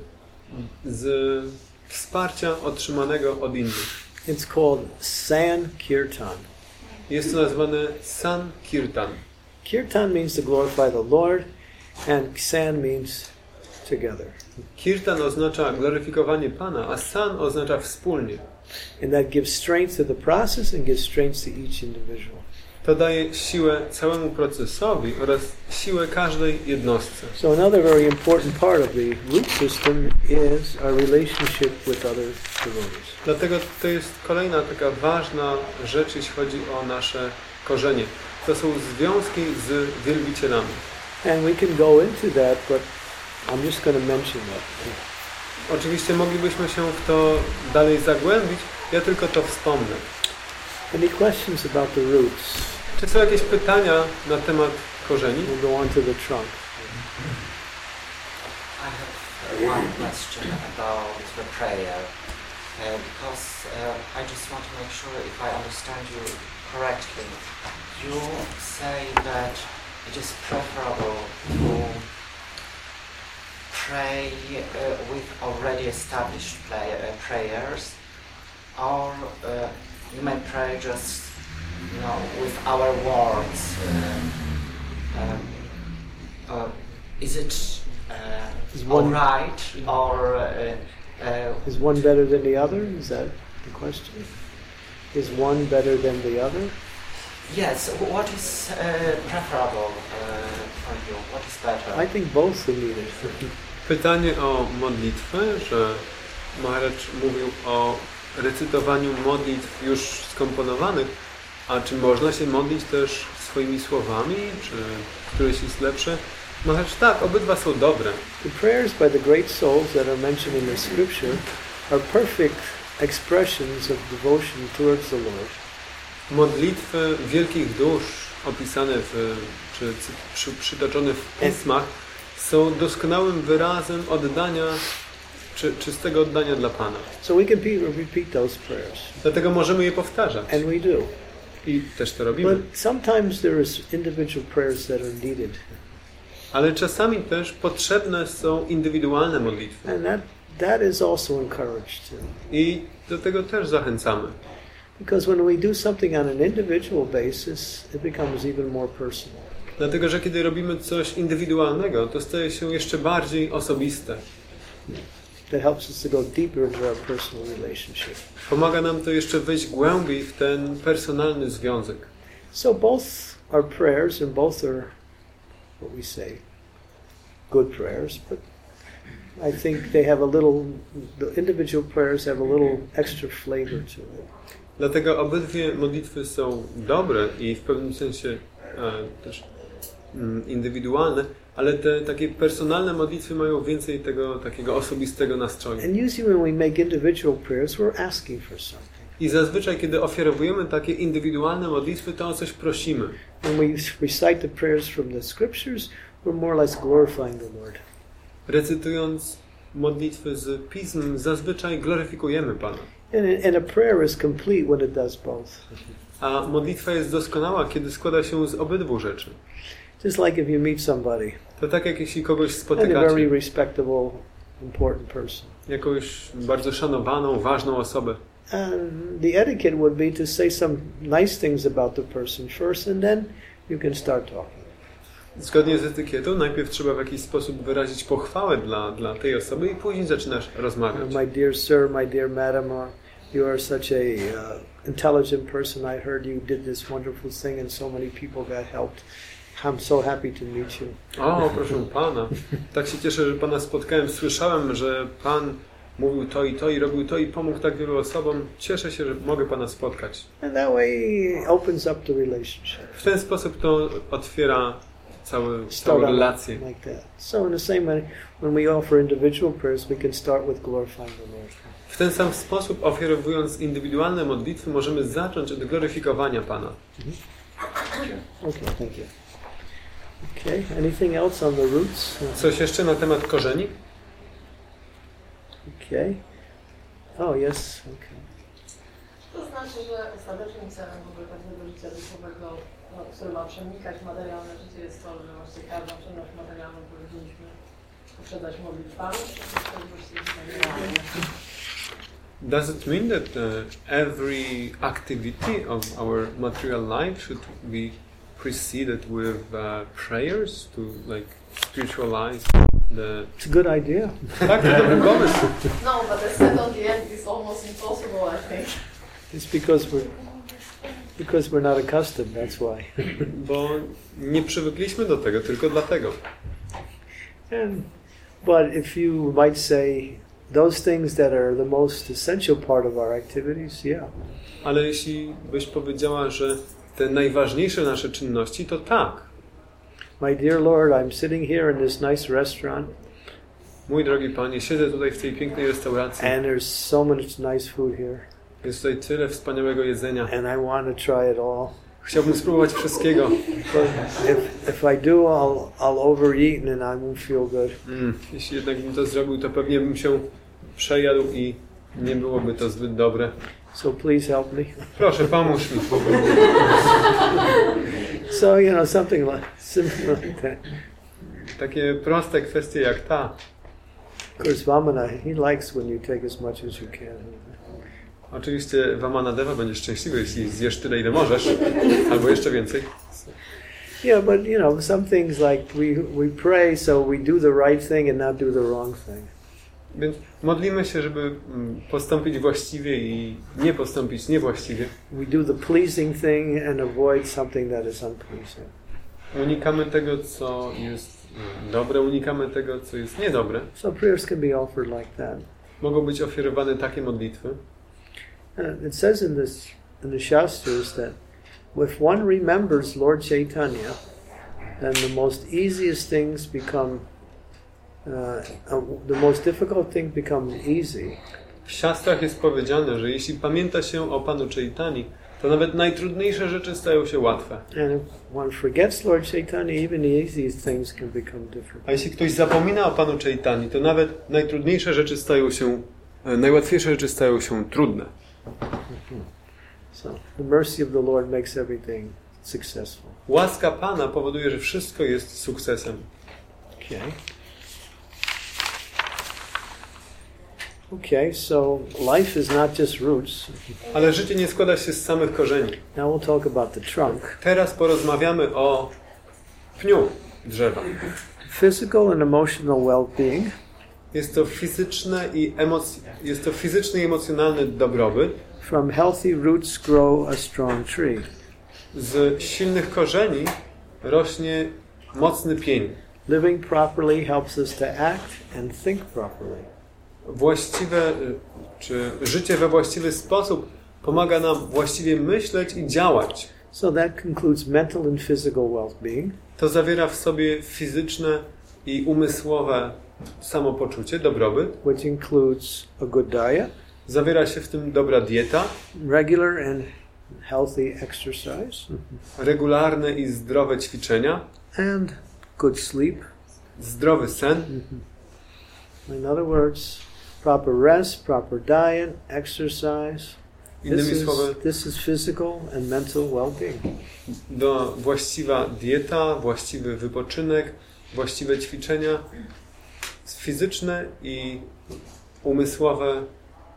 z wsparcia otrzymanego od innych. It's called Sankirtan. Jest to nazwane Sankirtan. Kirtan means to glorify the Lord, and San means together. Kirtan oznacza gloryfikowanie Pana, a San oznacza wspólnie. And that gives strength to the process and gives strength to each individual. To daje siłę całemu procesowi oraz siłę każdej jednostce. So another very important part of the root system is our relationship with other devotees. Dlatego to jest kolejna taka ważna rzecz, jeśli chodzi o nasze korzenie. To są związki z wielbicielami. And we can go into that, but I'm just to mention that. Oczywiście moglibyśmy się w to dalej zagłębić, ja tylko to wspomnę. Any questions about the roots? Czy są jakieś pytania na temat korzeni? We'll go on to the trunk. I have one question about the prayer. Uh, because uh, I just want to make sure if I understand you correctly. You say that it is preferable to pray uh, with already established play, uh, prayers, or uh, you may pray just, you know, with our words. Um, is it uh, Is one- right or uh, uh, Is one better than the other? Is that the question? Is one better than the other? yes? What is uh, preferable uh, for you? What is better? I think both are needed. Pytanie o modlitwę, że Maharaj mówił o recytowaniu modlitw już skomponowanych, a czy można się modlić też swoimi słowami, czy któreś jest lepsze? Maharaj, tak, obydwa są dobre. The prayers by the great souls that are mentioned in the scripture are perfect expressions of devotion towards the Lord. Modlitwy wielkich dusz opisane w, czy przy, przytoczone w pismach są doskonałym wyrazem oddania, czy czystego oddania dla Pana. So we can pe- repeat those prayers, Dlatego możemy je powtarzać and we do. i też to robimy. But sometimes there is individual prayers that are needed, Ale czasami też potrzebne są indywidualne modlitwy. and that that is also encouraged. I do tego też zachęcamy. Because when we do something on an individual basis, it becomes even more personal. Dlatego, że kiedy robimy coś indywidualnego, to staje się jeszcze bardziej osobiste. That helps us to go deeper into our personal relationship. Pomaga nam to jeszcze wejść głębiej w ten personalny związek. So both are prayers, and both are what we say good prayers, but I think they have a little. The individual prayers have a little extra flavor to it. Dlatego obydwie modlitwy są dobre i w pewnym sensie e, też indywidualne, ale te takie personalne modlitwy mają więcej tego takiego osobistego nastroju. And usually, when we make individual prayers, we're asking for something. I zazwyczaj, kiedy ofiarowujemy takie indywidualne modlitwy, to o coś prosimy. When we recite the prayers from the scriptures, we're more or less glorifying the Lord. Recytując modlitwy z pism, zazwyczaj gloryfikujemy Pana. And, and a prayer is complete when it does both. A modlitwa jest doskonała, kiedy składa się z obydwu rzeczy. Just like if you meet somebody, To tak jak jeśli kogoś and a spotykacie, very respectable, important person. jakąś bardzo szanowaną, ważną osobę, And the etiquette would be to say some nice things about the person first, and then you can start talking. Zgodnie z etykietą, najpierw trzeba w jakiś sposób wyrazić pochwałę dla, dla tej osoby i później zaczynasz rozmawiać. My dear sir, my dear madam, uh, you are such a uh, intelligent person. I heard you did this wonderful thing, and so many people got helped. I'm so happy to meet you. O, proszę pana. Tak się cieszę, że pana spotkałem. Słyszałem, że pan mówił to i to i robił to i pomógł tak wielu osobom. Cieszę się, że mogę pana spotkać. And that way opens up the relationship. W ten sposób to otwiera Start całą relację. like that. So in the same way, when we offer individual prayers, we can start with glorifying the Lord. W ten sam sposób, ofiarowując indywidualne modlitwy, możemy zacząć od gloryfikowania Pana. Okay, thank you. Okay, anything else on the roots? Coś jeszcze na temat korzeni? Okay. Oh, yes, okay. To znaczy, że ostatecznym celem w ogóle każdego życia duchowego, no, które ma przenikać materialne życie, jest to, że właśnie każdą czynność materialną powinniśmy poprzedać modlitwami. Does it mean that uh, every activity of our material life should be preceded with uh, prayers to like spiritualize the... It's a good idea. Tak, to dobry pomysł. No, but the set on the end is almost impossible, I think. It's because we're because we're not accustomed. That's why. Bo nie przywykliśmy do tego, tylko dlatego. And but if you might say those things that are the most essential part of our activities, yeah, Ale jeśli byś powiedziała, że te najważniejsze nasze czynności, to tak. my dear Lord, I'm sitting here in this nice restaurant, Mój drogi Panie, siedzę tutaj w tej pięknej restauracji. and there's so much nice food here, Jest tutaj tyle wspaniałego jedzenia. and I want to try it all. Chciałbym spróbować wszystkiego. If if I do, I'll I'll overeat and I won't feel good. Mm, jeśli jednak bym to zrobił, to pewnie bym się przejadł i nie byłoby to zbyt dobre. So please help me. Proszę, pomóż mi. So you know something like something like that. Takie proste kwestie jak ta. Of course, Vamana he likes when you take as much as you can. Oczywiście Wamana Deva będzie szczęśliwy, jeśli zjesz tyle, ile możesz, albo jeszcze więcej. Yeah, but you know some things like we we pray so we do the right thing and not do the wrong thing. Więc modlimy się, żeby mm, postąpić właściwie i nie postąpić niewłaściwie. We do the pleasing thing and avoid something that is unpleasing. Unikamy tego, co jest mm, dobre, unikamy tego, co jest niedobre. So prayers can be offered like that. Mogą być ofiarowane takie modlitwy. Uh, it says in this in the Shastras that if one remembers Lord Chaitanya, then the most easiest things become the most difficult thing becomes easy, W siastrach jest powiedziane, że jeśli pamięta się o Panu Chaitani, to nawet najtrudniejsze rzeczy stają się łatwe. and if one forgets Lord Chaitanya, even the easiest things can become difficult. A jeśli ktoś zapomina o Panu Chaitani, to nawet najtrudniejsze rzeczy stają się, e, najłatwiejsze rzeczy stają się trudne. So the mercy of the Lord makes everything successful. Łaska Pana powoduje, że wszystko jest sukcesem. Okay. Okay, so life is not just roots. Ale życie nie składa się z samych korzeni. Now we'll talk about the trunk. Teraz porozmawiamy o pniu drzewa. Physical and emotional well-being Jest to fizyczne i emoc- jest to fizyczny i emocjonalny dobrobyt. from healthy roots grow a strong tree. Z silnych korzeni rośnie mocny pień. Living properly helps us to act and think properly. Właściwe, y, czy życie we właściwy sposób pomaga nam właściwie myśleć i działać. So that mental and physical well-being. To zawiera w sobie fizyczne i umysłowe samopoczucie, dobrobyt. which includes a good diet, Zawiera się w tym dobra dieta, regular and healthy exercise, regularne i zdrowe ćwiczenia, and good sleep. zdrowy sen. In other words, proper rest, proper diet, exercise. This Innymi is, słowy, this is physical and mental well-being. do właściwa dieta, właściwy wypoczynek, właściwe ćwiczenia, fizyczne i umysłowe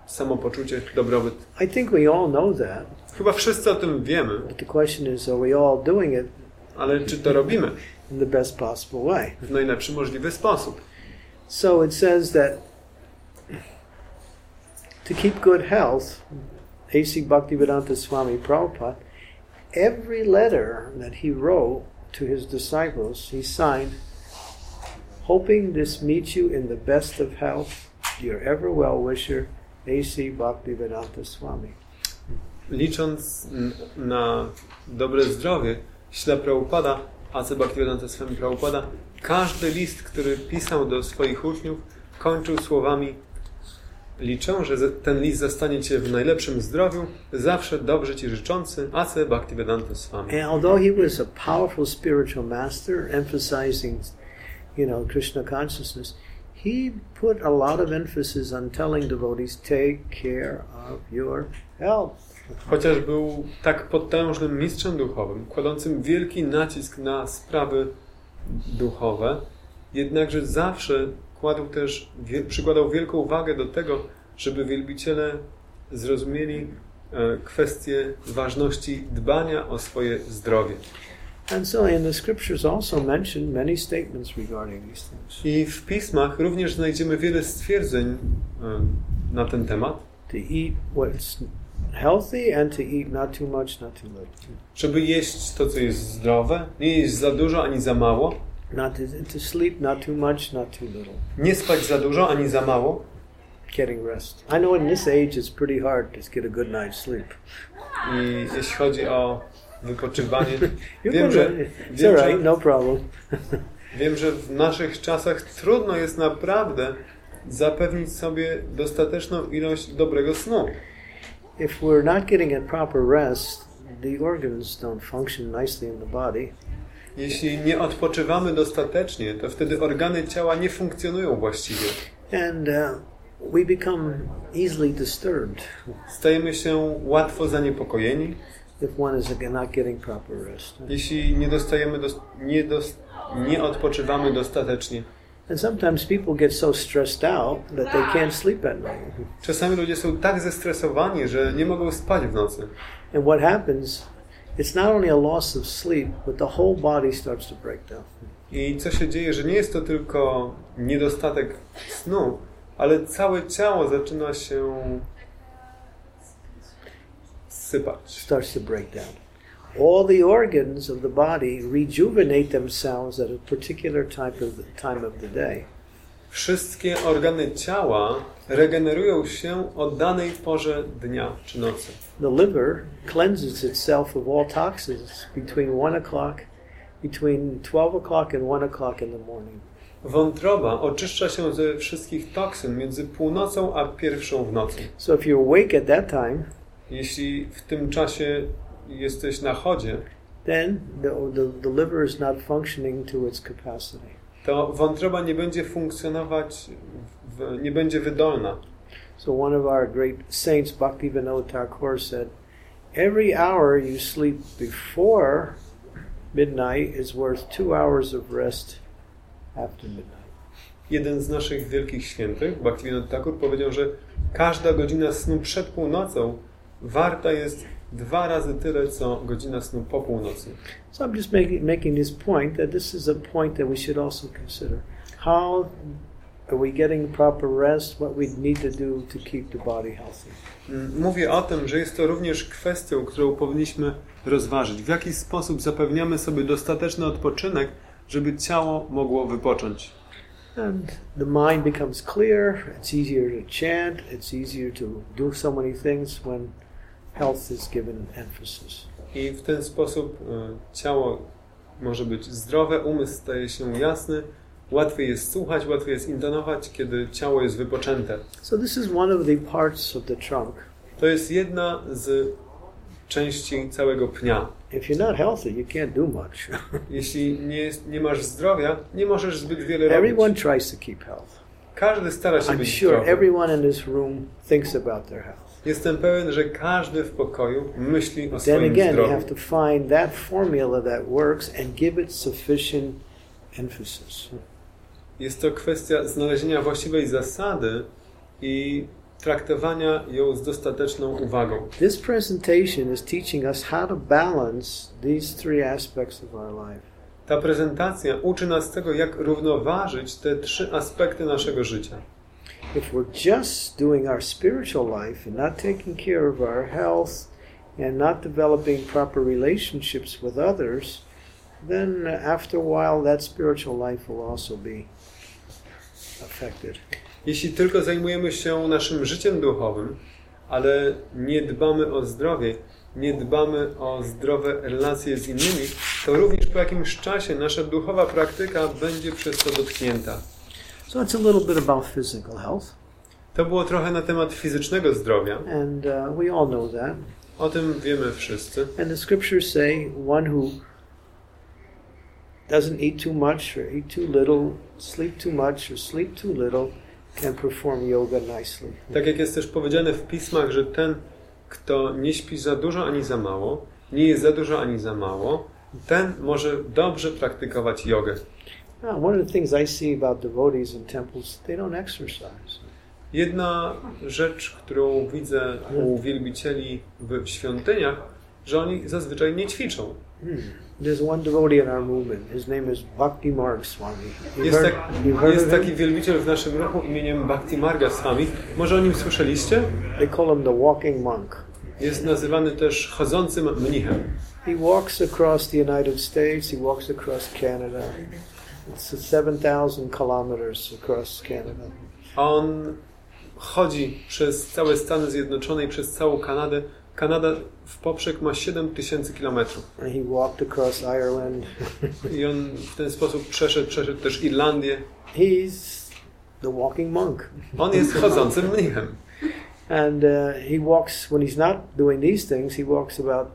samopoczucie, dobrobyt. I think we all know that, Chyba wszyscy o tym wiemy, but the question is, are we all doing it ale czy to robimy in the best possible way. w najlepszy możliwy sposób? So it says that to keep good health, A.C. Bhaktivedanta Swami Prabhupada, every letter that he wrote to his disciples, he signed, hoping this meets you in the best of health, your ever well wisher, A.C. Bhaktivedanta Swami. Licząc na dobre zdrowie, śle Prabhupada, A.C. Bhaktivedanta Swami Prabhupada, każdy list, który pisał do swoich uczniów, kończył słowami Liczę, że ten list zastanie Cię w najlepszym zdrowiu, zawsze dobrze Ci życzący, A.C. Bhaktivedanta Swami. And although he was a powerful spiritual master, emphasizing, you know, Krishna consciousness, he put a lot of emphasis on telling devotees, take care of your health. Chociaż był tak potężnym mistrzem duchowym, kładącym wielki nacisk na sprawy duchowe, jednakże zawsze kładł też, przykładał wielką wagę do tego, żeby wielbiciele zrozumieli e, kwestię ważności dbania o swoje zdrowie. And so in the scriptures also mentioned many statements regarding these things. I w pismach również znajdziemy wiele stwierdzeń e, na ten temat, To eat what's healthy and to eat not too much, not too little. żeby jeść to, co jest zdrowe, nie jeść za dużo ani za mało, Not to, sleep not too much, not too little. nie spać za dużo ani za mało, Getting rest. I know in this age it's pretty hard to get a good night's sleep. I jeśli chodzi o wypoczywanie, wiem, że, wiem, all right, że, no problem. wiem, że w naszych czasach trudno jest naprawdę zapewnić sobie dostateczną ilość dobrego snu. If we're not getting a proper rest, the organs don't function nicely in the body. Jeśli nie odpoczywamy dostatecznie, to wtedy organy ciała nie funkcjonują właściwie. And uh, we become easily disturbed Stajemy się łatwo zaniepokojeni, if one is not getting proper rest. jeśli nie dostajemy, dos, nie, dos, nie odpoczywamy dostatecznie. And sometimes people get so stressed out that they can't sleep at night. Czasami ludzie są tak zestresowani, że nie mogą spać w nocy. And what happens, it's not only a loss of sleep, but the whole body starts to break down. I co się dzieje, że nie jest to tylko niedostatek snu, ale całe ciało zaczyna się sypać. Starts to break down. All the organs of the body rejuvenate themselves at a particular type of the, time of the day. Wszystkie organy ciała regenerują się o danej porze dnia czy nocy. The liver cleanses itself of all toxins between one o'clock, between twelve o'clock and one o'clock in the morning. Wątroba oczyszcza się ze wszystkich toksyn między północą a pierwszą w nocy. So if you're awake at that time, Jeśli w tym czasie jesteś na chodzie, then the, the, the liver is not functioning to its capacity. To wątroba nie będzie funkcjonować, w, nie będzie wydolna. So one of our great saints, Bhaktivinoda Thakur, said, "Every hour you sleep before midnight is worth two hours of rest after midnight." Jeden z naszych wielkich świętych, Bhaktivinoda Thakur, powiedział, że każda godzina snu przed północą warta jest dwa razy tyle, co godzina snu po północy. So I'm just making making this point that this is a point that we should also consider. How are we getting proper rest? What we need to do to keep the body healthy. Mm, Mówię o tym, że jest to również kwestią, którą powinniśmy rozważyć. W jaki sposób zapewniamy sobie dostateczny odpoczynek, żeby ciało mogło wypocząć. And the mind becomes clear. It's easier to chant. It's easier to do so many things when health is given emphasis. I w ten sposób e, ciało może być zdrowe, umysł staje się jasny, łatwiej jest słuchać, łatwiej jest intonować, kiedy ciało jest wypoczęte. So this is one of the parts of the trunk. To jest jedna z części całego pnia. If you're not healthy, you can't do much. Jeśli nie, jest, nie masz zdrowia, nie możesz zbyt wiele robić. everyone tries to keep health. Każdy stara się I'm być sure zdrowy. everyone in this room thinks about their health. Jestem pewien, że każdy w pokoju myśli o Then swoim again, you zdrowiu. have to find that formula that works and give it sufficient emphasis. Jest to kwestia znalezienia właściwej zasady i traktowania ją z dostateczną uwagą. This presentation is teaching us how to balance these three aspects of our life. Ta prezentacja uczy nas tego, jak równoważyć te trzy aspekty naszego życia. If we're just doing our spiritual life and not taking care of our health and not developing proper relationships with others, then after a while that spiritual life will also be affected. Jeśli tylko zajmujemy się naszym życiem duchowym, ale nie dbamy o zdrowie, nie dbamy o zdrowe relacje z innymi, to również po jakimś czasie nasza duchowa praktyka będzie przez to dotknięta. So it's a little bit about physical health, To było trochę na temat fizycznego zdrowia. and uh, we all know that. O tym wiemy wszyscy. And the scriptures say one who doesn't eat too much or eat too little, sleep too much or sleep too little, can perform yoga nicely. Tak jak jest też powiedziane w pismach, że ten, kto nie śpi za dużo ani za mało, nie jest za dużo ani za mało, ten może dobrze praktykować jogę. Now, one of the things I see about devotees in temples, they don't exercise. Jedna rzecz, którą widzę u wielbicieli w świątyniach, że oni zazwyczaj nie ćwiczą. Hmm. There's one devotee in our movement. His name is Bhakti Marg Swami. Jest, heard, tak, jest taki wielbiciel w naszym ruchu imieniem Bhakti Marga Swami. Może o nim słyszeliście? They call him the walking monk. Jest nazywany też chodzącym mnichem. He walks across the United States. He walks across Canada. It's 7,000 kilometers across Canada. On chodzi przez całe Stany Zjednoczone i przez całą Kanadę. Kanada w poprzek ma 7 tysięcy kilometrów. And he walked across Ireland. I on w ten sposób przeszedł, przeszedł też Irlandię. He's the walking monk. On jest chodzącym mnichem. And uh, he walks, when he's not doing these things, he walks about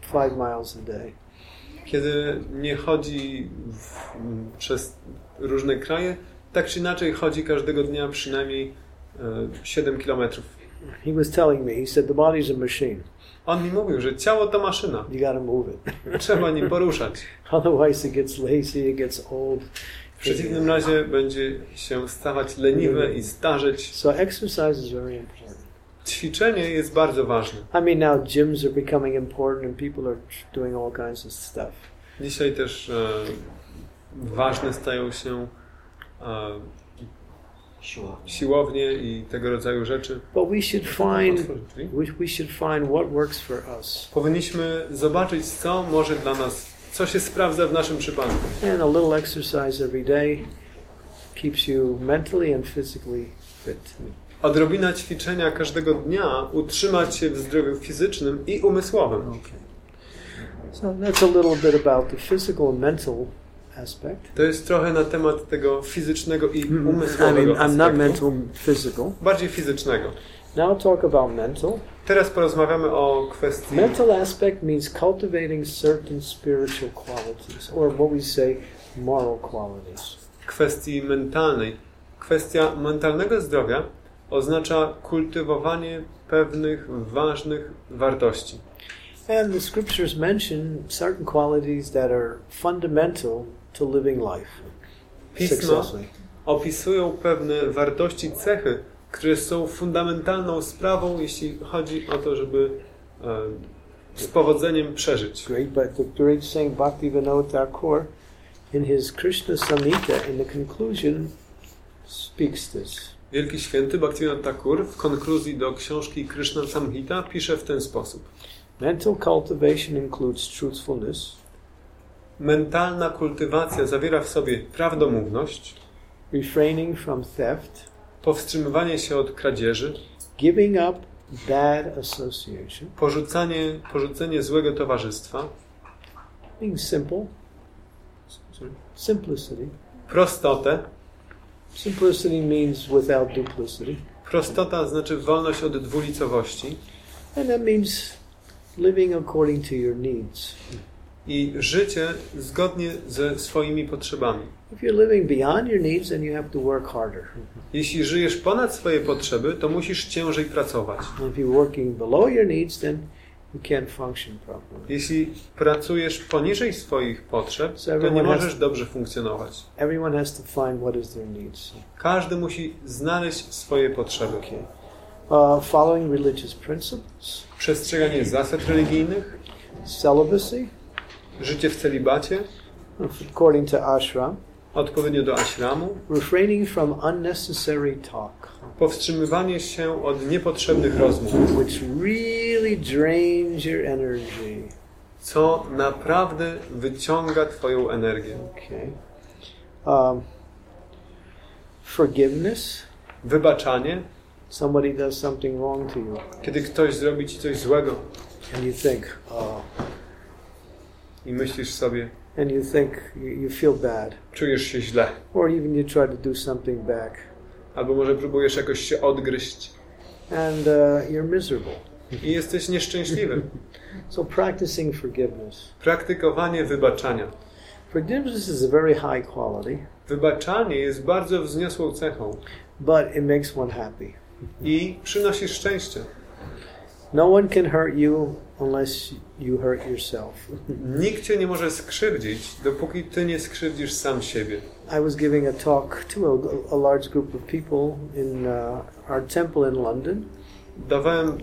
five miles a day. Kiedy nie chodzi w, przez różne kraje, tak czy inaczej chodzi każdego dnia przynajmniej e, 7 kilometrów. He was telling me, he said, the body's a machine. On mi mówił, że ciało to maszyna. You got to move it. Trzeba nim poruszać. Otherwise, it gets lazy, it gets old. W przeciwnym razie będzie się stawać leniwe i starzeć. So, exercise is very important. Ćwiczenie jest bardzo ważne. I mean, now gyms are becoming important and people are doing all kinds of stuff. Dzisiaj też e, ważne stają się e, Siła. siłownie i tego rodzaju rzeczy. But we should find we, we should find what works for us. Powinniśmy zobaczyć, co może dla nas, co się sprawdza w naszym przypadku. And a little exercise every day keeps you mentally and physically fit. Odrobina ćwiczenia każdego dnia utrzymać się w zdrowiu fizycznym i umysłowym. Okay. So that's a little bit about the physical and mental aspect. To jest trochę na temat tego fizycznego i I mean, umysłowego I'm not mental, physical. Bardziej fizycznego. Now talk about mental. Teraz porozmawiamy o kwestii Mental aspect means cultivating certain spiritual qualities, or what we say, moral qualities. kwestii mentalnej. Kwestia mentalnego zdrowia oznacza kultywowanie pewnych ważnych wartości. And the scriptures mention certain qualities that are fundamental to living life Pisma opisują pewne wartości, cechy, które są fundamentalną sprawą, jeśli chodzi o to, żeby e, z powodzeniem przeżyć. Great, but the great saint Bhaktivinoda Thakur, in his Krishna Samhita, in the conclusion, speaks this. Wielki święty Bhaktivinoda Thakur w konkluzji do książki Krishna Samhita pisze w ten sposób. Mental cultivation includes truthfulness, Mentalna kultywacja zawiera w sobie prawdomówność, refraining from theft, powstrzymywanie się od kradzieży, giving up bad association, porzucanie, porzucenie złego towarzystwa, being simple, simplicity. prostotę. Simplicity means without duplicity. Prostota znaczy wolność od dwulicowości And that means living according to your needs. i życie zgodnie ze swoimi potrzebami. If you're living beyond your needs, then you have to work harder. Jeśli żyjesz ponad swoje potrzeby, to musisz ciężej pracować. And if you're working below your needs, then you can't function properly. Jeśli pracujesz poniżej swoich potrzeb, to nie możesz dobrze funkcjonować. Everyone has to find what is their needs. Każdy musi znaleźć swoje potrzeby. Okay. uh, following religious principles, Przestrzeganie zasad religijnych, celibacy, życie w celibacie, according to ashram, odpowiednio do ashramu, refraining from unnecessary talk, powstrzymywanie się od niepotrzebnych rozmów, which really drains your energy. co naprawdę wyciąga Twoją energię. Okay. Um, forgiveness. Wybaczanie, Somebody does something wrong to you, kiedy ktoś zrobi Ci coś złego and you think, oh, i myślisz sobie, and you think you, you feel bad, czujesz się źle, or even you try to do something back, albo może próbujesz jakoś się odgryźć and uh, you're miserable. I jesteś nieszczęśliwy. So practicing forgiveness. Praktykowanie wybaczania. Forgiveness is a very high quality, Wybaczanie jest bardzo wzniosłą cechą but it makes one happy. i przynosi szczęście. No one can hurt you unless you hurt yourself. Nikt cię nie może skrzywdzić, dopóki ty nie skrzywdzisz sam siebie. I was giving a talk to a, a large group of people in uh, our temple in London, Dawałem e,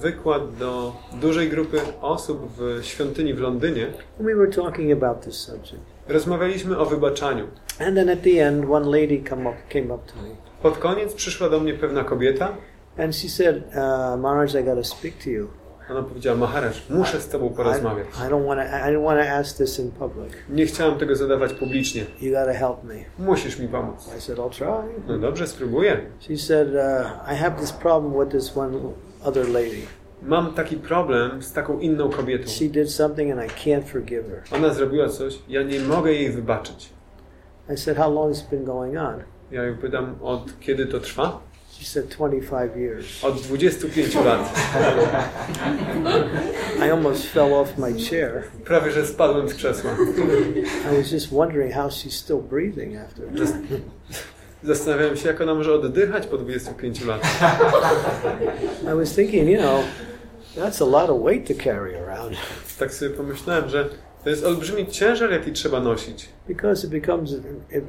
wykład do dużej grupy osób w świątyni w Londynie. and we were talking about this subject. Rozmawialiśmy o wybaczaniu. And then at the end, one lady come up, came up to me, Pod koniec przyszła do mnie pewna kobieta. and she said, uh, "Maharaj, I got to speak to you. Ona powiedziała, Maharaj, muszę z tobą I, porozmawiać. I don't want to. I don't want to ask this in public. Nie chciałam tego zadawać publicznie. You got to help me." Musisz mi pomóc. I said, "I'll try." No dobrze, spróbuję. She said, uh, "I have this problem with this one other lady. Mam taki problem z taką inną kobietą. She did something, and I can't forgive her." Ona zrobiła coś, ja nie mogę jej wybaczyć. I said, "How long has it been going on?" Ja ją pytam, od kiedy to trwa? She said, "25 years." Od 25 lat. I almost fell off my chair. Prawie, że spadłem z krzesła. I was just wondering how she's still breathing after. Zas- Zastanawiałem się, jak ona może oddychać po 25 latach. I was thinking, you know, that's a lot of weight to carry around Tak sobie pomyślałem, że to jest olbrzymi ciężar, jaki trzeba nosić. because it becomes it,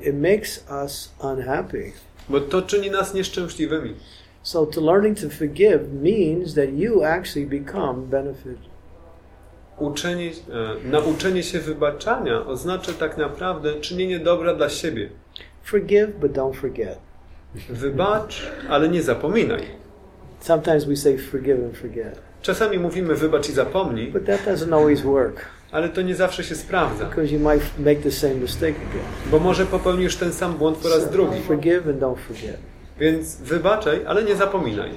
it makes us unhappy. Bo to czyni nas nieszczęśliwymi. So to learning to forgive means that you actually become benefit. Uczenie, e, nauczenie się wybaczania oznacza tak naprawdę czynienie dobra dla siebie. Forgive, but don't forget. Wybacz, ale nie zapominaj. Sometimes we say forgive and forget, Czasami mówimy wybacz i zapomnij, but that doesn't always work ale to nie zawsze się sprawdza, because you might make the same mistake again. bo może popełnisz ten sam błąd po raz So drugi. Forgive and don't forget. Więc wybaczaj, ale nie zapominaj.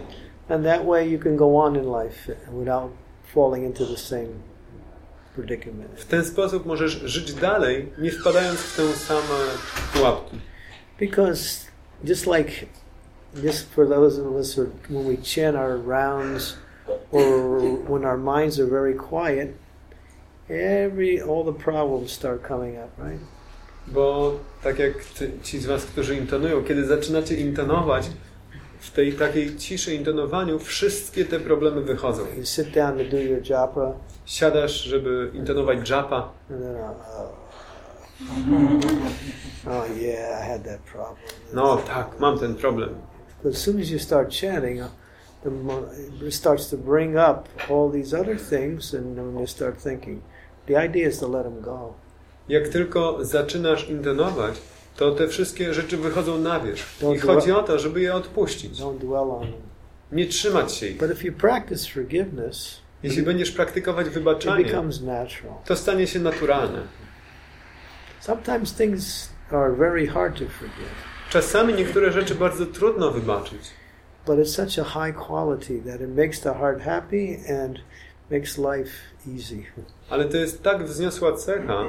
And that way you can go on in life without falling into the same predicament. W ten sposób możesz żyć dalej, nie wpadając w tę samą pułapki. Because just like just for those of us who, when we chant our rounds or when our minds are very quiet, every all the problems start coming up, right? Bo tak jak ty, ci z Was, którzy intonują, kiedy zaczynacie intonować, w tej takiej ciszy intonowaniu wszystkie te problemy wychodzą. You sit down to do your japa, Siadasz, żeby intonować japa uh, oh yeah, I had that problem. No tak, mam ten problem. But as soon as you start chanting, uh, the it starts to bring up all these other things, and then you start thinking. The idea is to let them go. Jak tylko zaczynasz intonować, to te wszystkie rzeczy wychodzą na wierzch. I Don't chodzi dwell- o to, żeby je odpuścić. Don't dwell on them. Nie trzymać się ich. But if you practice forgiveness, Jeśli będziesz praktykować it wybaczanie, becomes natural. to stanie się naturalne. Sometimes things are very hard to forgive, Czasami niektóre rzeczy bardzo trudno wybaczyć, but it's such a high quality that it makes the heart happy and makes life easy. Ale to jest tak wzniosła cecha,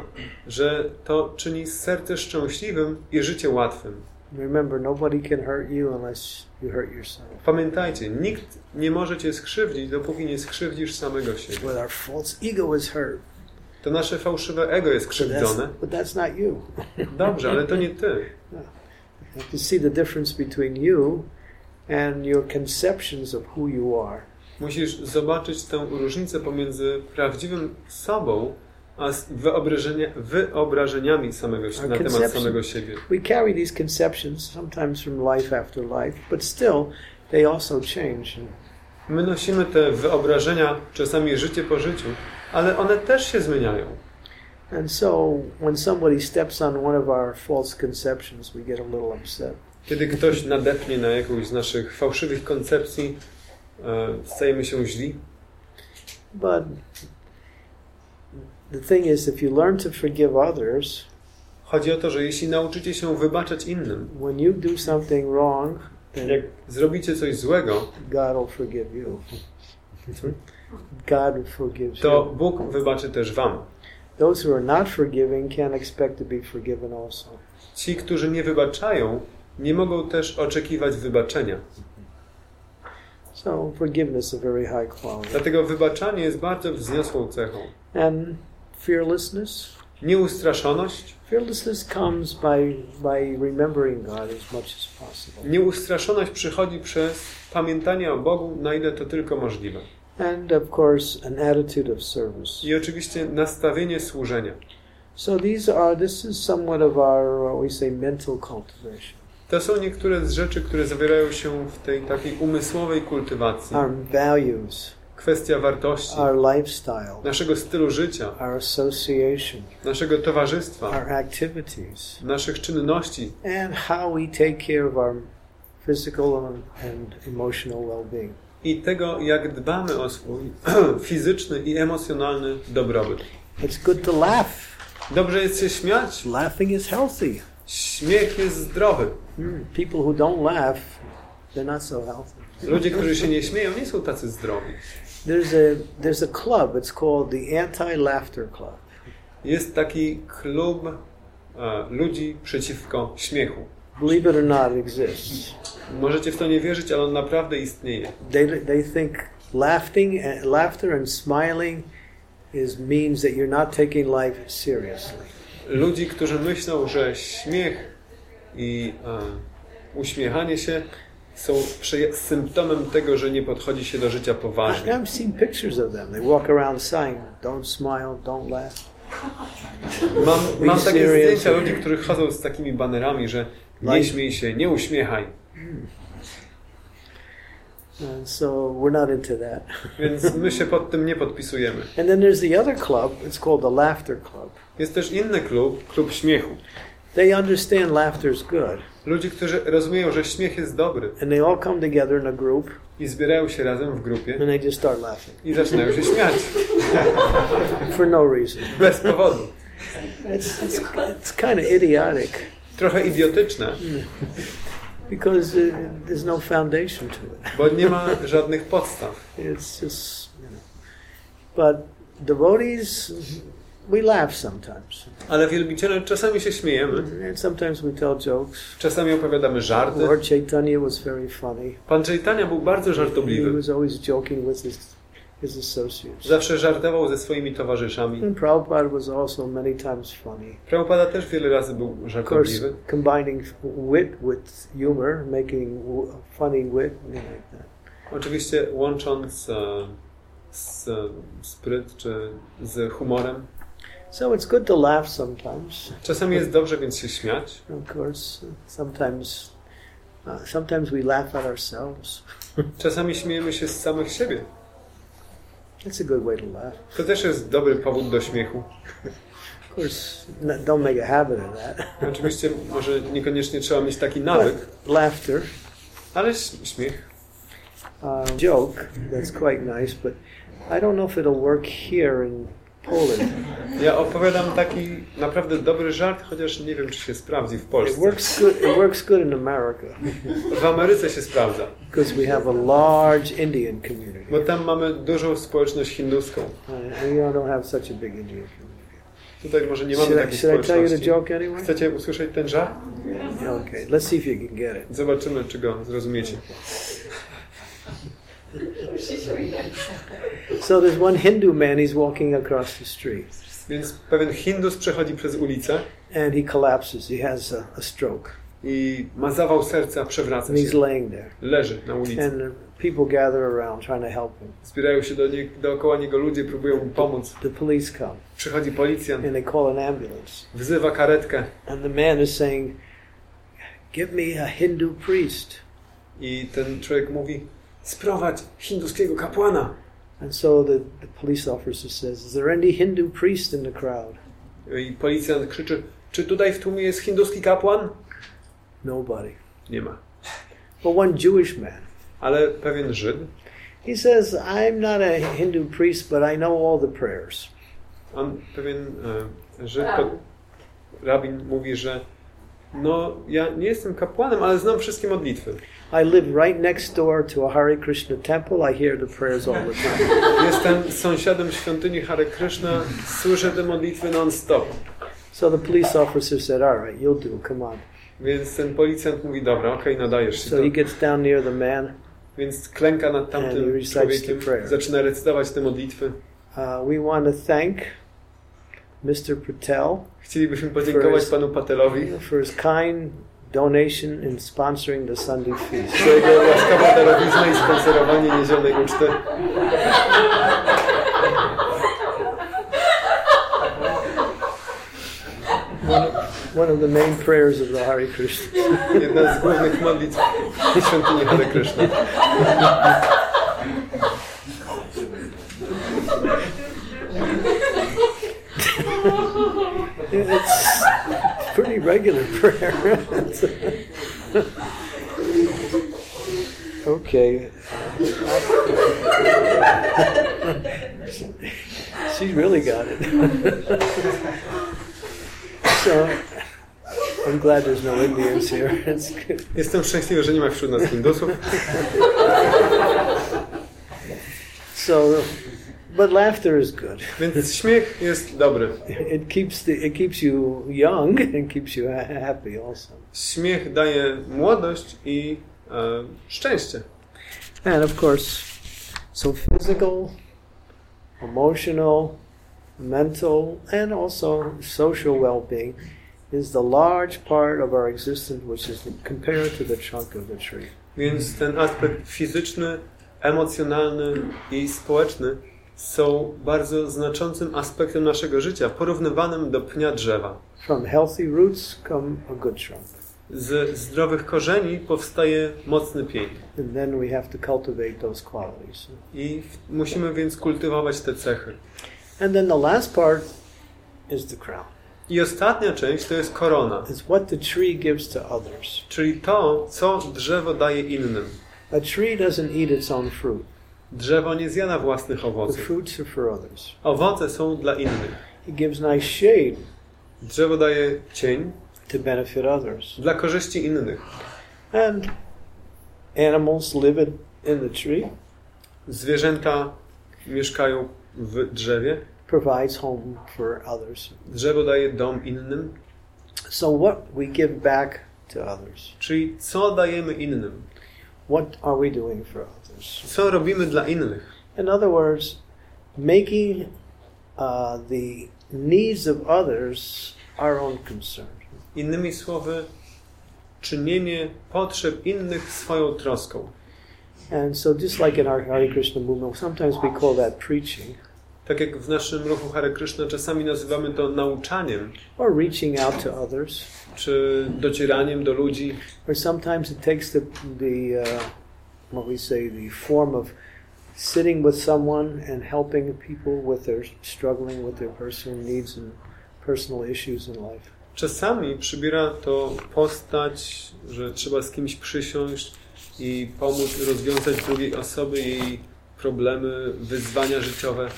że to czyni serce szczęśliwym i życie łatwym. Remember, nobody can hurt you unless you hurt yourself. Pamiętajcie, nikt nie może cię skrzywdzić, dopóki nie skrzywdzisz samego siebie. But our false ego is hurt. To nasze fałszywe ego jest krzywdzone. but that's not you. Dobrze, ale to nie ty. You can see the difference between you and your conceptions of who you are. Musisz zobaczyć tę różnicę pomiędzy prawdziwym sobą, a wyobrażenia, wyobrażeniami samego Our na temat samego siebie. We carry these conceptions sometimes from life after life, but still they also change. My nosimy te wyobrażenia, czasami życie po życiu, ale one też się zmieniają. And so when somebody steps on one of our false conceptions, we get a little upset. Kiedy ktoś nadepnie na jakąś z naszych fałszywych koncepcji, stajemy się źli. But the thing is, if you learn to forgive others, Chodzi o to, że jeśli nauczycie się wybaczać innym, when you do something wrong, jak zrobicie coś złego, God will forgive you. God forgives to you. Bóg wybaczy też wam. Those who are not forgiving can't expect to be forgiven also. Ci, którzy nie wybaczają, nie mogą też oczekiwać wybaczenia. So forgiveness is a very high quality. Dlatego wybaczanie jest bardzo wzniosłą cechą. And fearlessness. Nieustraszoność. Fearlessness comes by by remembering God as much as possible. Nieustraszoność przychodzi przez pamiętanie o Bogu, na ile to tylko możliwe. And of course, an attitude of service. I oczywiście nastawienie służenia. So these are this is somewhat of our what we say mental cultivation. To są niektóre z rzeczy, które zawierają się w tej takiej umysłowej kultywacji. Our values, Kwestia wartości, our lifestyle, naszego stylu życia, our association, naszego towarzystwa, our activities, naszych czynności and how we take care of our physical and, emotional well-being. i tego, jak dbamy o swój fizyczny i emocjonalny dobrobyt. It's good to laugh. Dobrze jest się śmiać. Laughing is healthy. Śmiech jest zdrowy. Hmm, People who don't laugh, they're not so healthy. Ludzie, którzy się nie śmieją, nie są tacy zdrowi. There's a there's a club. It's called the Anti-Laughter Club. Jest taki klub e, ludzi przeciwko śmiechu. Believe it or not, it exists. Możecie w to nie wierzyć, ale on naprawdę istnieje. They they think laughing and laughter and smiling is means that you're not taking life seriously. Ludzi, którzy myślą, że śmiech i e, uśmiechanie się są symptomem tego, że nie podchodzi się do życia poważnie. I've seen pictures of them. They walk around saying, "Don't smile, don't laugh." Mam, mam takie zdjęcia ludzi, którzy chodzą z takimi banerami, że nie śmiej się, nie uśmiechaj. And so we're not into that. Więc my się pod tym nie podpisujemy. And then there's the other club. It's called the Laughter Club. Jest też inny klub, klub śmiechu. They understand laughter is good, Ludzi, którzy rozumieją, że śmiech jest dobry and they all come together in a group, i zbierają się razem w grupie and they just start laughing i zaczynają się śmiać. for no reason. Bez powodu. It's it's, it's kind of idiotic Trochę idiotyczne, because uh, there's no foundation to it. bo nie ma żadnych podstaw. It's just, you know. But devotees, we laugh sometimes, Ale wielbiciele czasami się śmiejemy, and sometimes we tell jokes. czasami opowiadamy żarty. Lord Chaitanya was very funny. Pan Chaitanya był bardzo He żartobliwy. was always joking with his his associates. Zawsze żartował ze swoimi towarzyszami. And Prabhupada was also many times funny. Prabhupada też wiele razy był Of course, żartobliwy. combining wit with humor, making funny wit, like that. Oczywiście łącząc e, z, spryt czy z humorem. So it's good to laugh sometimes. Czasami jest dobrze, więc się śmiać. Of course, sometimes, uh, sometimes we laugh at ourselves. Czasami śmiejemy się z samych siebie. That's a good way to laugh. To też jest dobry powód do śmiechu. Of course, don't make a habit of that. Oczywiście może niekoniecznie trzeba mieć taki nawyk, But laughter, ale śmiech. um, joke, that's quite nice, but I don't know if it'll work here in Poland. Ja opowiadam taki naprawdę dobry żart, chociaż nie wiem, czy się sprawdzi w It Polsce. works good. It works good in America W Ameryce się sprawdza, because we have a large Indian community. bo tam mamy dużą społeczność hinduską. Uh, we don't have such a big Indian community. Tutaj może nie mamy Should takiej should I tell you the społeczności. joke anyway? Chcecie usłyszeć ten żart? Okay, let's see if you can get it. Zobaczymy, czy go zrozumiecie. So there's one Hindu man. He's walking across the street, Więc pewien Hindus przechodzi przez ulicę and he collapses. He has a, a stroke, i ma zawał serca, przewraca and he's się. laying there. Leży na ulicy. And people gather around trying to help him. Zbierają się do nie, dookoła niego ludzie, próbują mu pomóc. The police come, Przychodzi policjant, and they call an ambulance. wzywa karetkę And the man is saying, "Give me a Hindu priest." I ten człowiek mówi, sprowadź hinduskiego kapłana. And so the, the police officer says, Is there any Hindu priest in the crowd? I policjant krzyczy, czy tutaj w tłumie jest hinduski kapłan? Nobody. Nie ma. But one Jewish man. Ale pewien Żyd, He says, I'm not a Hindu priest, but I know all the prayers. on pewien e, Żyd, pod, rabin mówi, że no ja nie jestem kapłanem, ale znam wszystkie modlitwy. I live right next door to a Hare Krishna temple. I hear the prayers all the time. Jestem sąsiadem świątyni Hare Krishna, słyszę te modlitwy non-stop. So the police officer said, All right, you'll do. Come on. Więc ten policjant mówi, dobra, okej, nadajesz się So to. he gets down near the man. Więc klęka nad And he tamtym recites człowiekiem, the prayer. zaczyna recytować te modlitwy. Uh, we want to thank Mr. Patel Chcielibyśmy podziękować First- panu Patelowi for his kind donation in sponsoring the Sunday feast. jego łaskawą darowiznę i sponsorowanie niedzielnej uczty. One of the main prayers of the Hare Krishna. Jedna z głównych modlitw świątyni Hare Krishna. It's pretty regular prayer. okay. She's really got it. so I'm glad there's no Indians here. It's good. Jestem szczęśliwy, że nie ma wśród nas Hindusów. So, but laughter is good. Więc śmiech jest dobry. It keeps the, it keeps you young and keeps you happy also. Śmiech daje młodość i e, szczęście. And of course, so physical, emotional, mental, and also social well-being is the large part of our existence, which is compared to the trunk of the tree. Więc ten aspekt fizyczny, emocjonalny i społeczny są bardzo znaczącym aspektem naszego życia, porównywanym do pnia drzewa. From healthy roots come a good trunk, Z zdrowych korzeni powstaje mocny pień. and then we have to cultivate those qualities. I musimy więc kultywować te cechy. And then the last part is the crown. I ostatnia część to jest korona, It's what the tree gives to others. czyli to, co drzewo daje innym. A tree doesn't eat its own fruit. Drzewo nie zjada własnych owoców. Owoce są dla innych. It gives nice shade Drzewo daje cień to benefit others. dla korzyści innych. And animals live in, in the tree, Zwierzęta mieszkają w drzewie. provides home for others. Drzewo daje dom innym. So what we give back to others? Czyli co dajemy innym? What are we doing for? Co robimy dla innych? In other words, making uh, the needs of others our own concern. Innymi słowy, czynienie potrzeb innych swoją troską. And so, just like in our Hare Krishna movement, sometimes we call that preaching Tak jak w naszym ruchu Hare Krishna czasami nazywamy to nauczaniem, or reaching out to others, czy docieraniem do ludzi, or sometimes it takes the, the uh, what we say, the form of sitting with someone and helping people with their struggling with their personal needs and personal issues in life. Czasami przybiera to postać, że trzeba z kimś przysiąść i pomóc rozwiązać drugiej osoby jej problemy, wyzwania życiowe.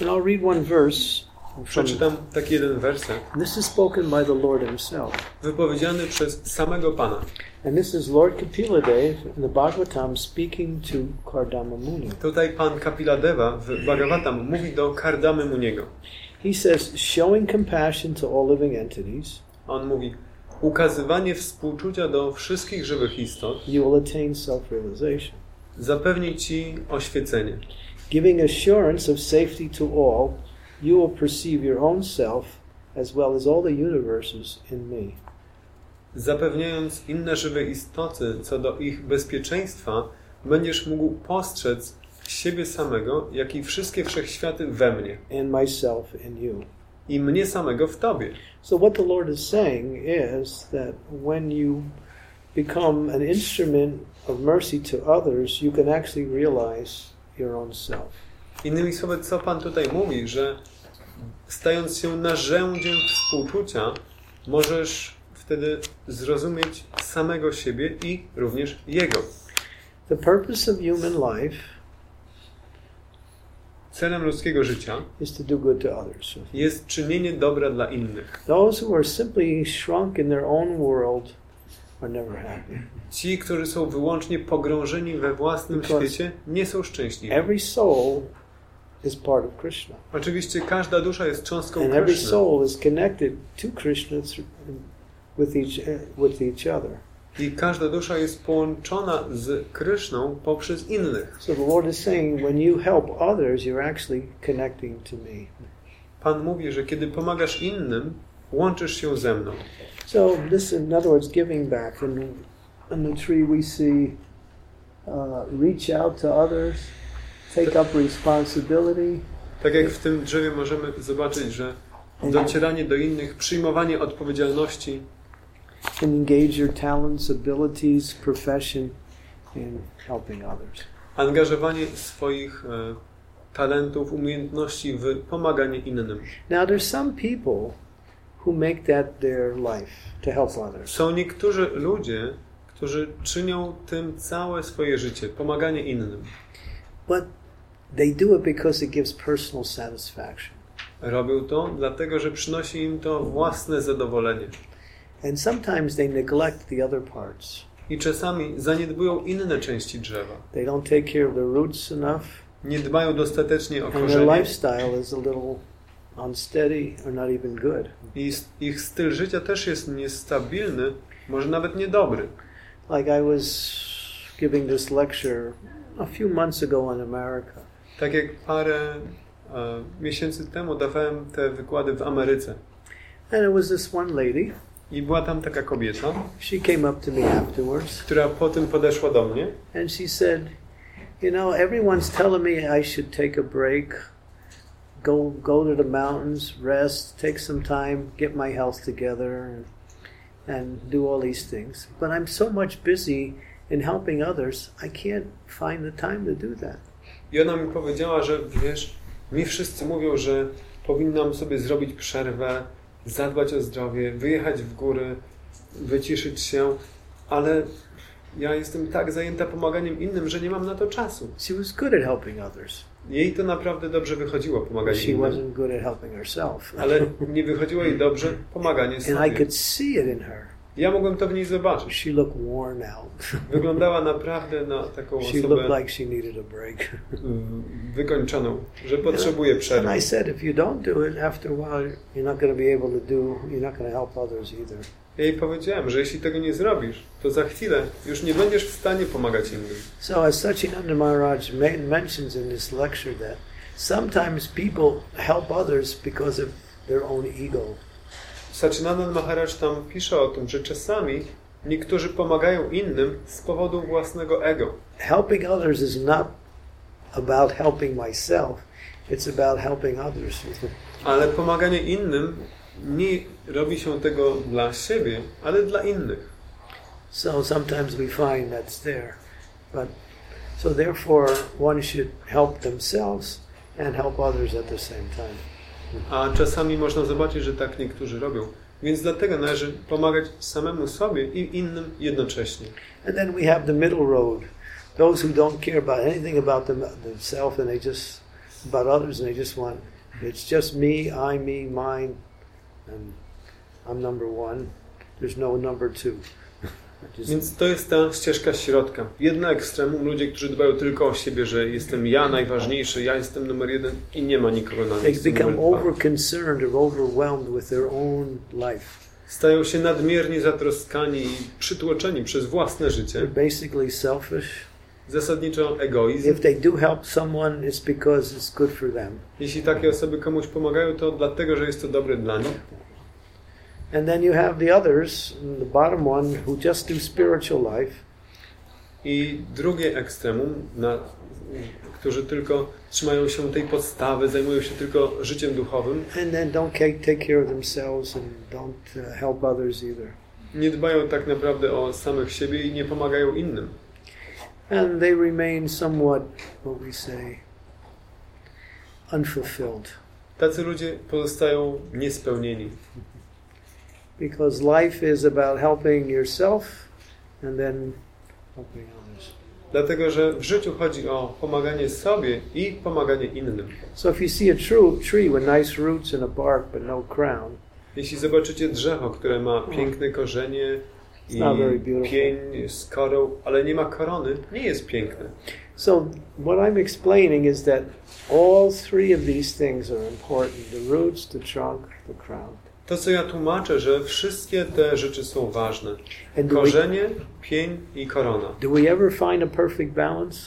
And I'll read one verse Przeczytam taki jeden werset, this is spoken by the Lord Himself. wypowiedziany przez samego Pana. And this is Lord Kapila Dev in the Bhagavatam speaking to Kardama Muni. Tutaj Pan Kapiladeva w Bhagavatam mówi do Kardamy Muniego. He says, showing compassion to all living entities, On mówi, ukazywanie współczucia do wszystkich żywych istot you will attain self realization. zapewni Ci oświecenie. Giving assurance of safety to all, you will perceive your own self as well as all the universes in me. Zapewniając inne żywe istoty co do ich bezpieczeństwa, będziesz mógł postrzec siebie samego, jak i wszystkie wszechświaty we mnie and myself in you. i mnie samego w Tobie. So, what the Lord is saying is that when you become an instrument of mercy to others, you can actually realize your own self. Innymi słowy, co Pan tutaj mówi, że stając się narzędziem współczucia, możesz wtedy zrozumieć samego siebie i również Jego. The purpose of human life Celem ludzkiego życia is to do good to others. jest czynienie dobra dla innych. Those who are simply shrunk in their own world are never happy. Ci, którzy są wyłącznie pogrążeni we własnym Because świecie, nie są szczęśliwi. Every soul is part of Krishna. Oczywiście każda dusza jest cząstką And every Kryszny. soul is connected to Krishna with each with each other. I każda dusza jest połączona z Kryszną poprzez innych. So the Lord is saying, when you help others, you're actually connecting to me. Pan mówi, że kiedy pomagasz innym, łączysz się ze mną. So this, in other words, giving back. And in the tree, we see uh, reach out to others, take up responsibility, Tak jak w tym drzewie możemy zobaczyć, że docieranie do innych, przyjmowanie odpowiedzialności, and engage your talents, abilities, profession in helping others. angażowanie swoich e, talentów, umiejętności w pomaganie innym. Now, there's some people who make that their life to help others. Są niektórzy ludzie, którzy czynią tym całe swoje życie, pomaganie innym. But they do it because it gives personal satisfaction. Robią to dlatego, że przynosi im to własne zadowolenie. And sometimes they neglect the other parts. I czasami zaniedbują inne części drzewa. They don't take care of the roots enough, Nie dbają dostatecznie o and their korzenie lifestyle is a little unsteady or not even good. i ich styl życia też jest niestabilny, może nawet niedobry. Like I was giving this lecture a few months ago in America, Tak jak parę miesięcy temu dawałem te wykłady w Ameryce and it was this one lady. i była tam taka kobieta, She came up to me afterwards, która po tym podeszła do mnie and she said, "You know, everyone's telling me I should take a break, go go to the mountains, rest, take some time, get my health together, and do all these things. But I'm so much busy in helping others, I can't find the time to do that." I ona mi powiedziała, że wiesz, mi wszyscy mówią, że powinnam sobie zrobić przerwę, zadbać o zdrowie, wyjechać w góry, wyciszyć się, ale ja jestem tak zajęta pomaganiem innym, że nie mam na to czasu. She was good at helping others. Jej to naprawdę dobrze wychodziło, pomaganie She innym. wasn't good at helping herself. Ale nie wychodziło jej dobrze pomaganie and I sobie. could see it in her. Ja mogłem to w niej zobaczyć. She looked worn out. Wyglądała naprawdę na taką she osobę looked like she needed a break. wykończoną, że potrzebuje And przerwy. I said, if you don't do it, after a while, you're not going to be able to do, you're not going to help others either. Ja jej powiedziałem, że jeśli tego nie zrobisz, to za chwilę już nie będziesz w stanie pomagać innym. So, as Sachinanda Maharaj ma- mentions in this lecture, that sometimes people help others because of their own ego. Sachinanand Maharaj tam pisze o tym, że czasami niektórzy pomagają innym z powodu własnego ego. Helping others is not about helping myself, it's about helping others. Ale pomaganie innym nie robi się tego dla siebie, ale dla innych. So sometimes we find that's there. But so therefore one should help themselves and help others at the same time. A czasami można zobaczyć, że tak niektórzy robią. Więc dlatego należy pomagać samemu sobie i innym jednocześnie. And then we have the middle road. Those who don't care about anything about them, themselves and they just about others and they just want it's just me, I, me, mine, and I'm number one. There's no number two. Więc to jest ta ścieżka środka. Jedno ekstremum, ludzie, którzy dbają tylko o siebie, że jestem ja najważniejszy, ja jestem numer jeden i nie ma nikogo na miejscu. Stają się nadmiernie zatroskani i przytłoczeni przez własne życie. Basically selfish. Zasadniczo egoizm. If they do help someone, it's because it's good for them. Jeśli takie osoby komuś pomagają, to dlatego, że jest to dobre dla nich. And then you have the others, the bottom one, who just do spiritual life, I drugie ekstremum, na, którzy tylko trzymają się tej podstawy, zajmują się tylko życiem duchowym and then don't take care of themselves and don't uh, help others either. nie dbają tak naprawdę o samych siebie i nie pomagają innym. And they remain somewhat, what we say, unfulfilled. Tacy ludzie pozostają niespełnieni, Because life is about helping yourself and then helping others. dlatego że w życiu chodzi o pomaganie sobie i pomaganie innym. So if you see a true tree with nice roots and a bark but no crown, Jeśli zobaczycie drzewo, które ma piękne korzenie i pień z korą, ale nie ma korony, nie jest piękne. So what I'm explaining is that all three of these things are important: the roots, the trunk, the crown. To, co ja tłumaczę, że wszystkie te rzeczy są ważne. We, Korzenie, pień i korona. do we ever find a perfect balance?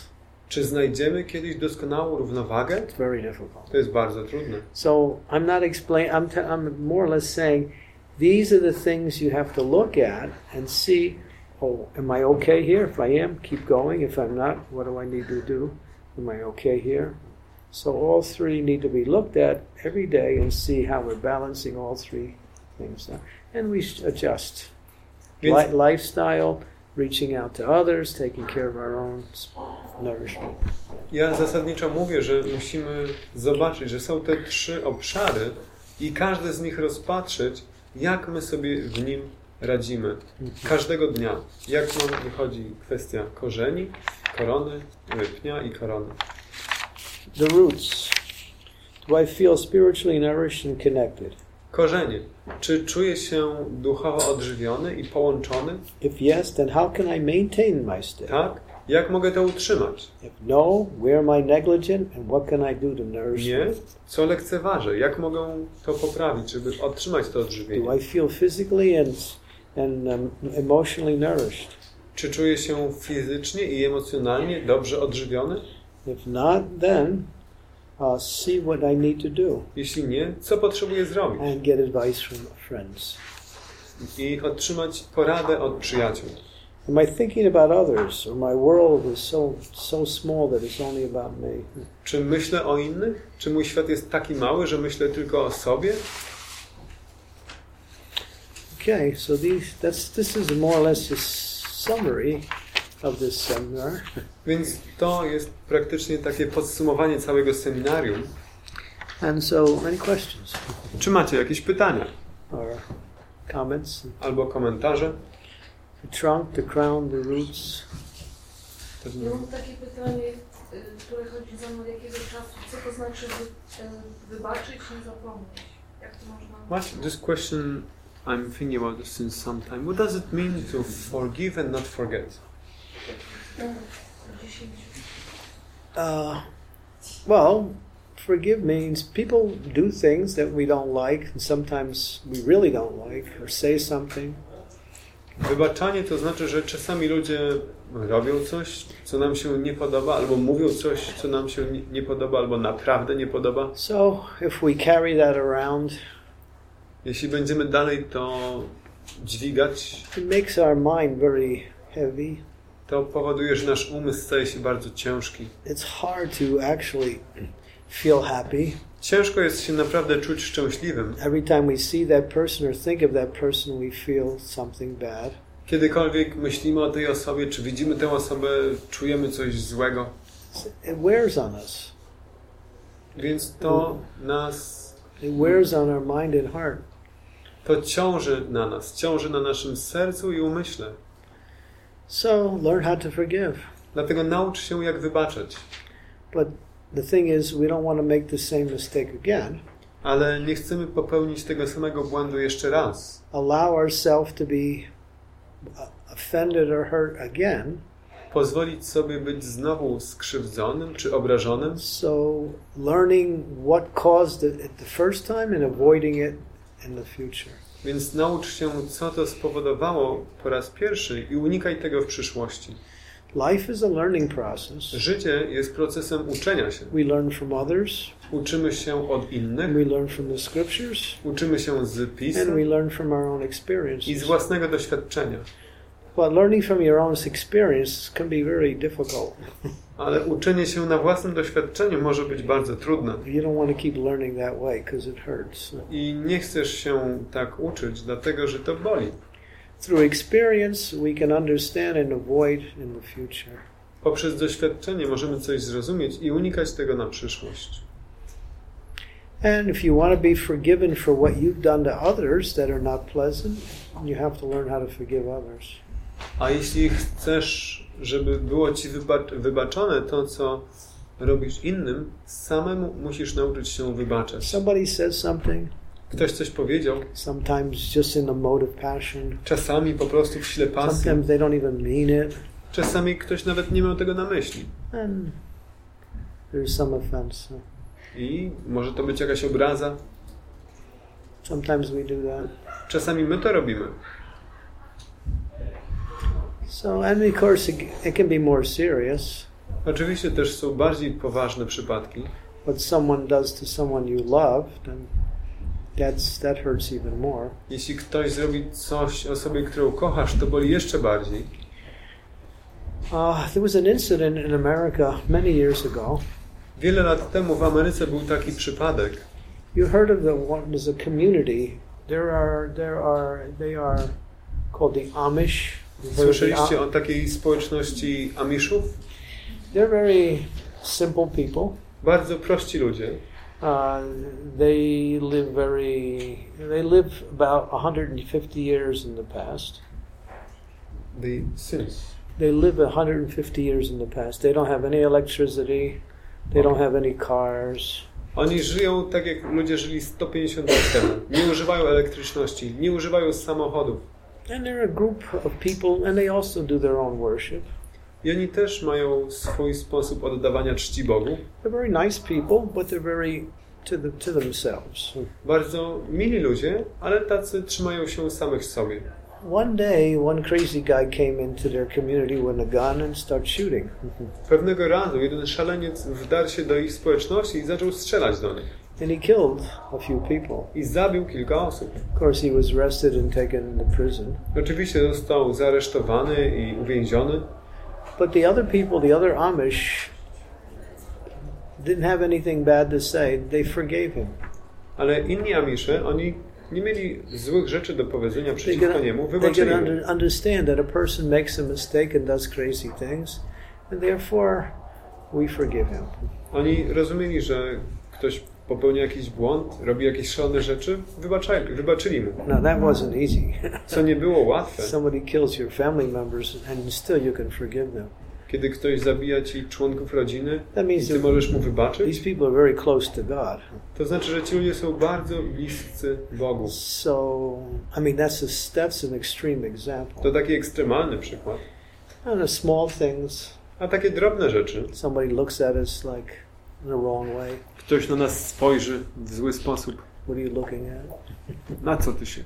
Czy znajdziemy kiedyś doskonałą równowagę? It's very difficult. To jest bardzo trudne. So I'm not explain. I'm I'm more or less saying these are the things you have to look at and see. Oh, am I okay here? If I am, keep going. If I'm not, what do I need to do? Am I okay here? So all three need to be looked at every day and see how we're balancing all three things, and we adjust. Li- lifestyle, reaching out to others, taking care of our own nourishment. ja zasadniczo mówię, że musimy zobaczyć, że są te trzy obszary i każdy z nich rozpatrzeć, jak my sobie w nim radzimy. Każdego dnia. Jak nam wychodzi kwestia korzeni, korony, pnia i korony. The roots. Do I feel spiritually nourished and connected? Korzenie. Czy czuję się duchowo odżywiony i połączony? If yes, then how can I maintain my state? Tak? Jak mogę to utrzymać? If no, where am I negligent and what can I do to nourish Nie? Co lekceważę? Jak mogę to poprawić, żeby otrzymać to odżywienie? Do I feel physically and, and um, emotionally nourished? Czy czuję się fizycznie i emocjonalnie dobrze odżywiony? If not, then uh, see what I need to do Jeśli nie, co potrzebuję zrobić? and get advice from friends. I otrzymać poradę od przyjaciół. Am I thinking about others or my world is so so small that it's only about me? Czy myślę o innych? Czy mój świat jest taki mały, że myślę tylko o sobie? Okay, so these that's this is more or less a summary of this seminar. Więc to jest praktycznie takie podsumowanie całego seminarium. And so, any questions Czy macie jakieś pytania or comments? albo komentarze? The trunk, the crown, the roots. Ja mam takie pytanie, y, które chodzi za mną od jakiegoś czasu. Co to znaczy wy, y, wybaczyć, nie zapomnieć? Jak to można... What? This question I'm thinking about this since some time. What does it mean to forgive and not forget? 10. Uh, well, forgive means people do things that we don't like, and sometimes we really don't like, or say something. Wybaczanie to znaczy, że czasami ludzie robią coś, co nam się nie podoba, albo mówią coś, co nam się nie- nie podoba, albo naprawdę nie podoba. So, if we carry that around, Jeśli będziemy dalej to dźwigać, it makes our mind very heavy. To powoduje, że nasz umysł staje się bardzo ciężki. It's hard to actually feel happy. Ciężko jest się naprawdę czuć szczęśliwym. Every time we see that person or think of that person, we feel something bad. Kiedykolwiek myślimy o tej osobie, czy widzimy tę osobę, czujemy coś złego, It wears on us. więc to nas, It wears on our mind and heart. to ciąży na nas, ciąży na naszym sercu i umyśle. So, learn how to forgive. Dlatego naucz się, jak wybaczać. But the thing is, we don't want to make the same mistake again. Ale nie chcemy popełnić tego samego błędu jeszcze raz. Allow ourselves to be uh, offended or hurt again. Pozwolić sobie być znowu skrzywdzonym czy obrażonym. So, learning what caused it the first time and avoiding it in the future. Więc naucz się, co to spowodowało po raz pierwszy i unikaj tego w przyszłości. Life is a learning process. Życie jest procesem uczenia się. We learn from others, Uczymy się od innych, we learn from the scriptures, uczymy się z and we pism learn from our own i experiences. z własnego doświadczenia. But learning from your own experience can be very difficult. Ale uczenie się na własnym doświadczeniu może być bardzo trudne. I nie chcesz się tak uczyć, dlatego że to boli. Poprzez doświadczenie możemy coś zrozumieć i unikać tego na przyszłość. And if you want to be forgiven for what you've done to others that are not pleasant, you have to learn how to forgive others. A jeśli chcesz, żeby było ci wyba- wybaczone to, co robisz innym, samemu musisz nauczyć się wybaczać. Somebody says something, Ktoś coś powiedział, sometimes just in a mode of passion, czasami po prostu w sile pasji, sometimes they don't even mean it, czasami ktoś nawet nie miał tego na myśli. and there's some offense. I może to być jakaś obraza. Sometimes we do that. Czasami my to robimy. So, and of course, it, it can be more serious. Oczywiście też są bardziej poważne przypadki. What someone does to someone you love, then that's that hurts even more. Jeśli ktoś zrobi coś osobie, którą kochasz, to boli jeszcze bardziej. Uh, there was an incident in America many years ago. Wiele lat temu w Ameryce był taki przypadek. You heard of the one? There's a community. There are there are they are called the Amish. Słyszeliście o takiej społeczności Amishów? They're very simple people. Bardzo prości ludzie. Uh, they live very. They live about 150 years in the past. Sins. They live 150 years in the past. They don't have any electricity. They don't have any cars. Oni żyją tak, jak ludzie żyli 150 lat temu. Nie używają elektryczności, nie używają samochodów. And they're a group of people, and they also do their own worship. I oni też mają swój sposób oddawania czci Bogu. They're very nice people, but they're very to the to themselves. Bardzo mili ludzie, ale tacy trzymają się samych sobie. One day, one crazy guy came into their community with a gun and started shooting. Pewnego razu jeden szaleniec wdarł się do ich społeczności i zaczął strzelać do nich. And he killed a few people. I zabił kilka osób. Of course, he was arrested and taken to prison. Oczywiście został zaresztowany i uwięziony, But the other people, the other Amish, didn't have anything bad to say. They forgave him. ale inni Amisze, oni nie mieli złych rzeczy do powiedzenia They przeciwko niemu, they wybaczyli can mu. under, understand that a person makes a mistake and does crazy things, and therefore we forgive him. Oni rozumieli, że ktoś popełnia jakiś błąd, robi jakieś szalone rzeczy, wybaczali, wybaczyli mu. Now that wasn't easy. Co nie było łatwe, Somebody kills your family members, and still you can forgive them. kiedy ktoś zabija ci członków rodziny That means ty możesz mu these wybaczyć, people are very close to God. to znaczy, że ci ludzie są bardzo bliscy Bogu. So, I mean, that's a, that's an extreme example. To taki ekstremalny przykład. And the small things, A takie drobne rzeczy. somebody looks at us like Ktoś na nas spojrzy w zły sposób. What are you looking at? Na co ty się?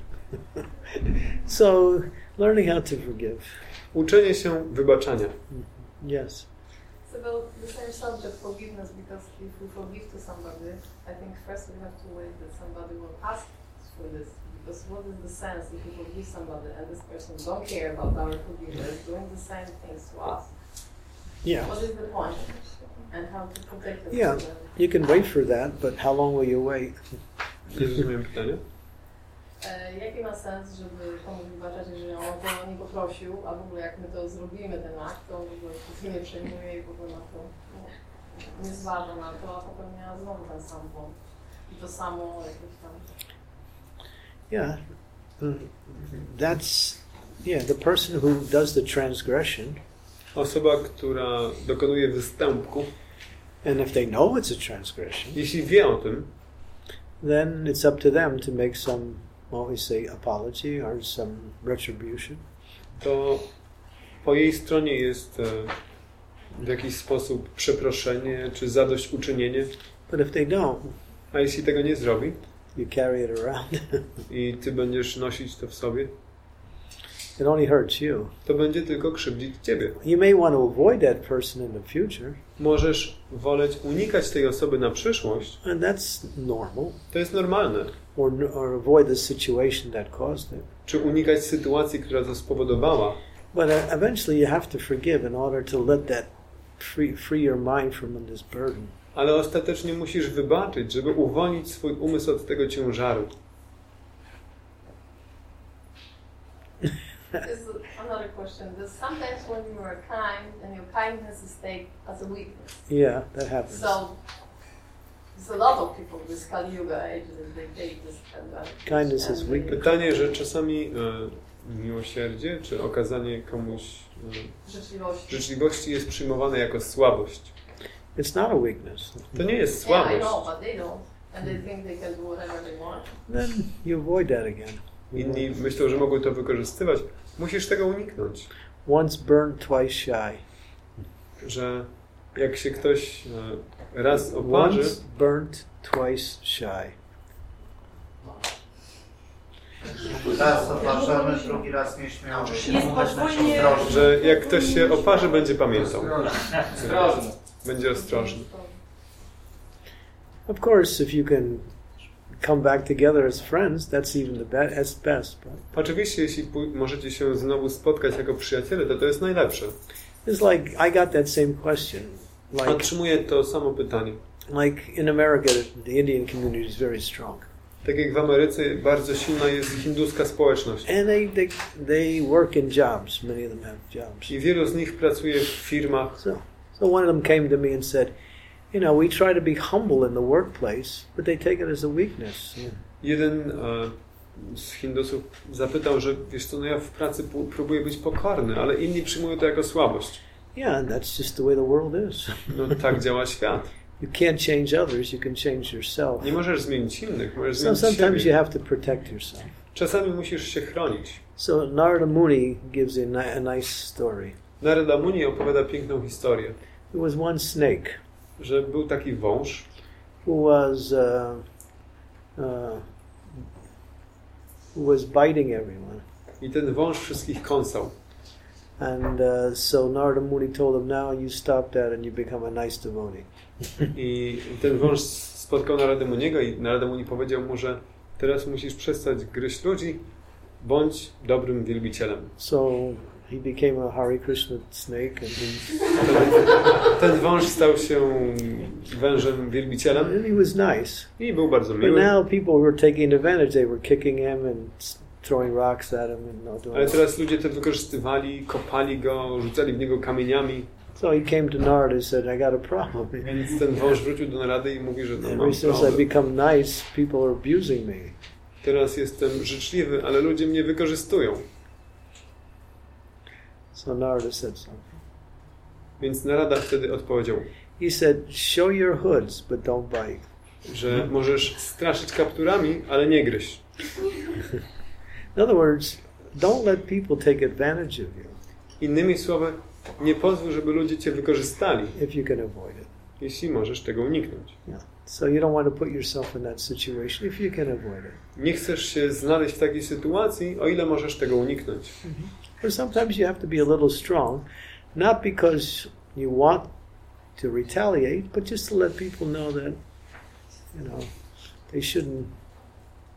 So, learning how to forgive. Uczenie się wybaczania. Yes. It's about the same subject, forgiveness, because if we forgive to somebody, I think first we have to wait that somebody will ask for this. Because what is the sense if we forgive somebody and this person don't care about our forgiveness, doing the same things to us? Yeah. What is the point? And how to protect it? Yeah. You can wait for that, but how long will you wait? Nie rozumiem pytania. Jaki ma sens, żeby komuś wybaczać, jeżeli on o to nie poprosił, a w ogóle jak my to zrobimy, ten akt, to on w ogóle się nie przejmuje i w ogóle na to no, nie zważa na to, a popełnia znowu ten sam błąd. I to samo jakieś tam. Yeah. Mm, That's, yeah, the person who does the transgression, Osoba, która dokonuje występku, and if they know it's a transgression, jeśli wie o tym, then it's up to them to make some, well, we say apology or some retribution. to po jej stronie jest e, w jakiś sposób przeproszenie czy zadośćuczynienie. But if they don't, A jeśli tego nie zrobi you carry it around. i ty będziesz nosić to w sobie, it only hurts you. to będzie tylko krzywdzić ciebie. You may want to avoid that person in the future, Możesz woleć unikać tej osoby na przyszłość, and that's normal, to jest normalne. or, or avoid the situation that caused it. Czy unikać sytuacji, która to spowodowała, But uh, eventually you have to forgive in order to let that free, free your mind from this burden. ale ostatecznie musisz wybaczyć, żeby uwolnić swój umysł od tego ciężaru. There's another question. There's sometimes when you are kind and your kindness is taken as a weakness. Yeah, that happens. So there's a lot of people this Kali Yuga age that they take this advantage. Kindness is And weakness. they- Pytanie, że czasami e, miłosierdzie czy okazanie komuś e, Życzliwości. życzliwości jest przyjmowane jako słabość. It's not a weakness. To nie jest Yeah, I słabość. know, but they don't. And they think they can do whatever they want. Then you avoid that again. Inni myślą, że mogą to wykorzystywać. Musisz tego uniknąć. Once burned, twice shy. Że jak się ktoś e, raz oparzy, Once burnt, twice shy. Raz oparzony, drugi raz nieśmiały. Że jak ktoś się oparzy, będzie pamiętał. Ostrożny. Będzie ostrożny. Of course, if you can come back together as friends, that's even the be- that's best. But Oczywiście, jeśli możecie się znowu spotkać jako przyjaciele, to to jest najlepsze. it's like I got that same question. Like Otrzymuję to samo pytanie. like in America, the Indian community is very strong, Tak jak w Ameryce bardzo silna jest hinduska społeczność. and they they they work in jobs. Many of them have jobs. I wielu z nich pracuje w firmach. So so one of them came to me and said, you know, we try to be humble in the workplace, but they take it as a weakness. Jeden e, z Hindusów zapytał, że wiesz co, no ja w pracy próbuję być pokorny, ale inni przyjmują to jako słabość. Yeah, and that's just the way the world is. No tak działa świat. You can't change others; you can change yourself. Nie możesz zmienić innych, możesz So zmienić sometimes you have to protect yourself. Czasami musisz się chronić. So Narada Muni gives a, a nice story. Narada Muni opowiada piękną historię, There was one snake że był taki wąż, who was uh, uh, who was biting everyone, i ten wąż wszystkich kąsał. and uh, so Narada Muni told him, "Now you stop that, and you become a nice devotee." I ten wąż spotkał Naradę Muniego i Narada Muni powiedział mu, że teraz musisz przestać gryźć ludzi, bądź dobrym wielbicielem. So he became a Hare Krishna snake, and, Ten, ten wąż stał się wężem wielbicielem and he was nice. i był bardzo But miły. now people were taking advantage. They were kicking him and throwing rocks at him and all doing. Ale teraz ludzie to wykorzystywali, kopali go, rzucali w niego kamieniami, So he came to Narada and said, "I got a problem." więc ten wąż wrócił do Narady i mówi, że no, mam since I problem. become nice, people are abusing me. Teraz jestem życzliwy, ale ludzie mnie wykorzystują. So Narada said something. Więc Narada wtedy odpowiedział, He said, "Show your hoods, but don't bite." że możesz straszyć kapturami, ale nie gryź. In other words, don't let people take advantage of you Innymi słowy, nie pozwól, żeby ludzie cię wykorzystali, if you can avoid it. jeśli możesz tego uniknąć. So you don't want to put yourself in that situation if you can avoid it. Nie chcesz się znaleźć w takiej sytuacji, o ile możesz tego uniknąć. Or sometimes you have to be a little strong, not because you want to retaliate, but just to let people know that, you know, they shouldn't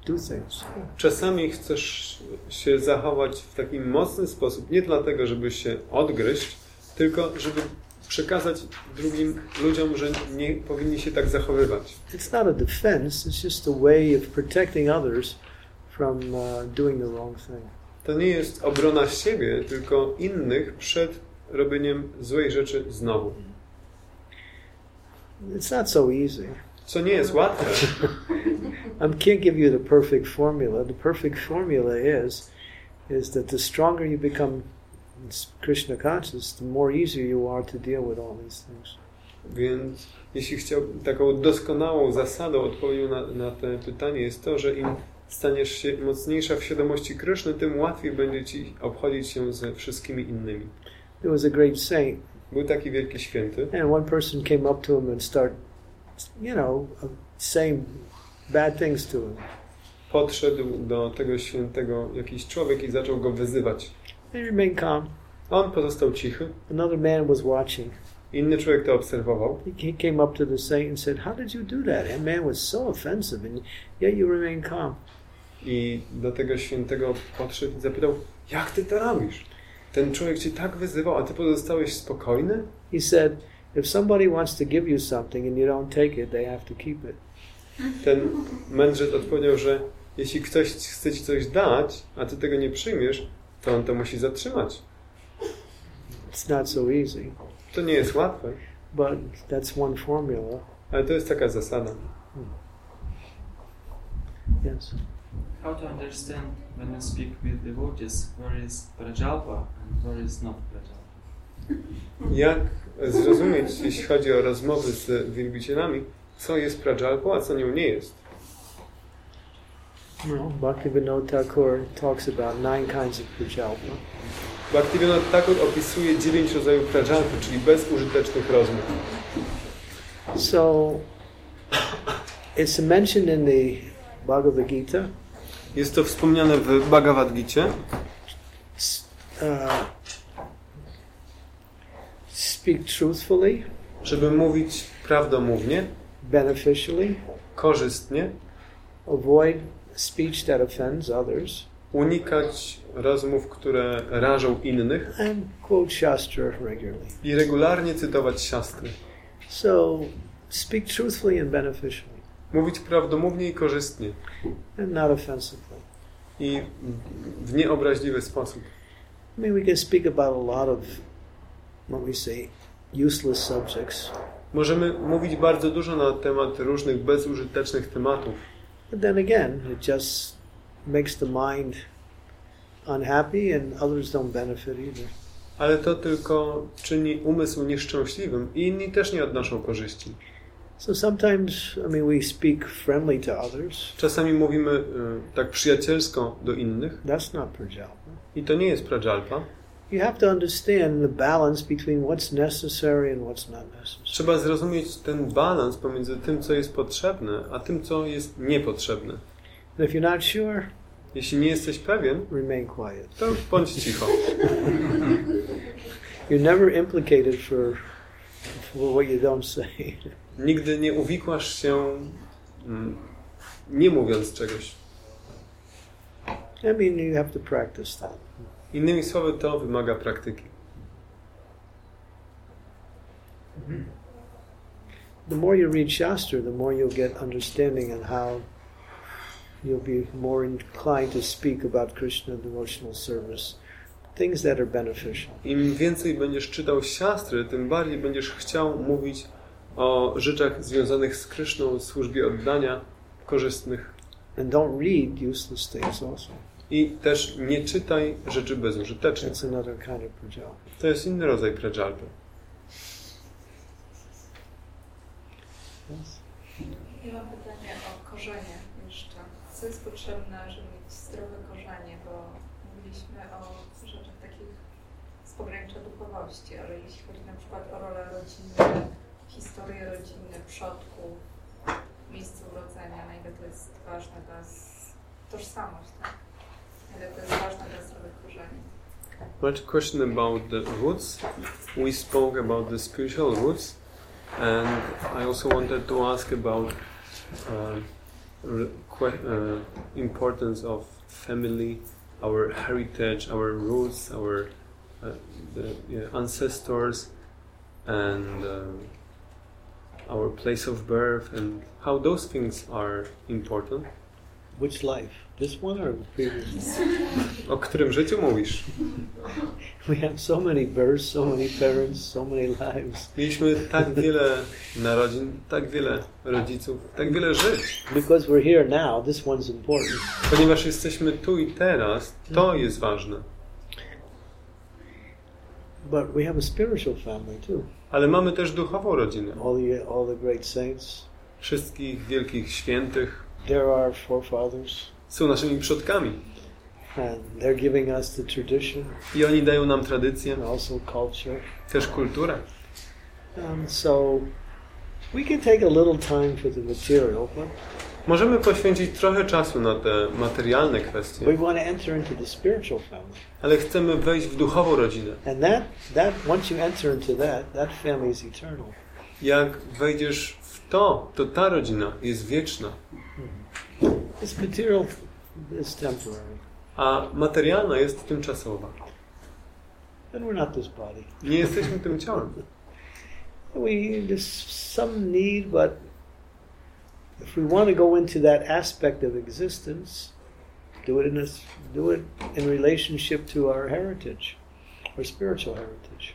do things. Czasami chcesz się zachować w taki mocny sposób, nie dlatego, żeby się odgryźć, tylko żeby przekazać drugim ludziom, że nie powinni się tak zachowywać. It's not a defense, it's just a way of protecting others from uh, doing the wrong thing. To nie jest obrona siebie, tylko innych przed robieniem złej rzeczy znowu. It's not so easy. Co nie jest łatwe. I can't give you the perfect formula. The perfect formula is is that the stronger you become Krishna conscious, the more easier you are to deal with all these things. Więc jeśli chciał taką doskonałą zasadą odpowiedzią na, na to pytanie jest to, że im staniesz się mocniejsza w świadomości Kryszny, tym łatwiej będzie ci obchodzić się ze wszystkimi innymi. There was a great saint, Był taki wielki święty and one person came up to him and started, you know, saying bad things to him. podszedł do tego świętego jakiś człowiek i zaczął go wyzywać. He remained calm. On pozostał cichy. Another man was watching. Inny człowiek to obserwował He he came up to the saint and said, "How did you do that? That man was so offensive, and yet you remained calm." I do tego świętego podszedł i zapytał, jak ty to robisz? Ten człowiek cię tak wyzywał, a ty pozostałeś spokojny? He said, "If somebody wants to give you something and you don't take it, they have to keep it." Ten mędrzec odpowiedział, że jeśli ktoś chce ci coś dać, a ty tego nie przyjmiesz, to on to musi zatrzymać. It's not so easy, To nie jest łatwe, but that's one formula. ale to jest taka zasada. Yes. How to understand when you speak with devotees where is Prajalpa and where is not Prajalpa? Jak zrozumieć, jeśli chodzi o rozmowy z wielbicielami, co jest prajalpą, a co nią nie jest? Well, Bhaktivinoda Thakur talks about nine kinds of prajalpa. Bhaktivinoda Thakur opisuje dziewięć rodzajów prajalpy, czyli bezużytecznych rozmów. So it's mentioned in the Bhagavad Gita. Jest to wspomniane w Bhagavad Gita. Uh, speak truthfully, żeby mówić prawdomównie, beneficially, korzystnie, avoid speech that offends others, unikać rozmów, które rażą innych. And quote Shastra regularly. i regularnie cytować siastry. So speak truthfully and beneficially, Mówić prawdomównie i korzystnie and not offensively. i w nieobraźliwy sposób. I mean, we can speak about a lot of what we say useless subjects, Możemy mówić bardzo dużo na temat różnych bezużytecznych tematów, but then again, it just makes the mind unhappy, and others don't benefit either. ale to tylko czyni umysł nieszczęśliwym i inni też nie odnoszą korzyści. So sometimes, I mean, we speak friendly to others. Czasami mówimy y, tak przyjacielsko do innych That's not prajalpa. i to nie jest prajalpa. You have to understand the balance between what's necessary and what's not necessary. Trzeba zrozumieć ten balans pomiędzy tym, co jest potrzebne, a tym, co jest niepotrzebne. And if you're not sure, Jeśli nie jesteś pewien, remain quiet. to bądź cicho. You're never implicated for for what you don't say. Nigdy nie uwikłasz się mm, nie mówiąc czegoś. I mean, you have to practice that. Innymi słowy, to wymaga praktyki. The more you read Shastra, the more you'll get understanding and how you'll be more inclined to speak about Krishna devotional service, things that are beneficial. Im więcej będziesz czytał siastry, tym bardziej będziesz chciał mówić o rzeczach związanych z Kryszną, służbie oddania, korzystnych. And don't read useless things also. I też nie czytaj rzeczy bezużytecznych. That's another kind of prajalpa. To jest inny rodzaj prajalpy. Yes. Ja mam pytanie o korzenie jeszcze. Co jest potrzebne, żeby mieć zdrowe korzenie? Bo mówiliśmy o rzeczach takich z pogranicza duchowości, ale jeśli chodzi na przykład o rolę rodzinne, historię rodziny, przodków, miejsce urodzenia, na ile to jest ważne dla tożsamość, tak? Na ile to jest ważne dla korzeni. Much question about the roots. We spoke about the spiritual roots, and I also wanted to ask about uh, uh, importance of family, our heritage, our roots, our uh, the yeah, ancestors, and uh, our place of birth, and how those things are important. Which life? This one or previous? O którym życiu mówisz? We have so many births, so many parents, so many lives. Mieliśmy tak wiele narodzin, tak wiele rodziców, tak wiele żyć. Because we're here now, this one's important. Ponieważ jesteśmy tu i teraz, to jest ważne. But we have a spiritual family too. Ale mamy też duchową rodzinę. All the all the great saints. Wszystkich wielkich świętych They're our forefathers, są naszymi przodkami. and they're giving us the tradition I oni dają nam tradycję, and also culture. też kulturę. Um, so we can take a little time for the material, but Możemy poświęcić trochę czasu na te materialne kwestie, we want to enter into the spiritual family. ale chcemy wejść w duchową rodzinę. And that that once you enter into that, that family is eternal. Jak wejdziesz w to, to ta rodzina jest wieczna, This material is temporary, a materialna jest tymczasowa. and we're not this body. Nie jesteśmy tym ciałem. We there's some need, but if we want to go into that aspect of existence, Do it in a, do it in relationship to our heritage, our spiritual heritage.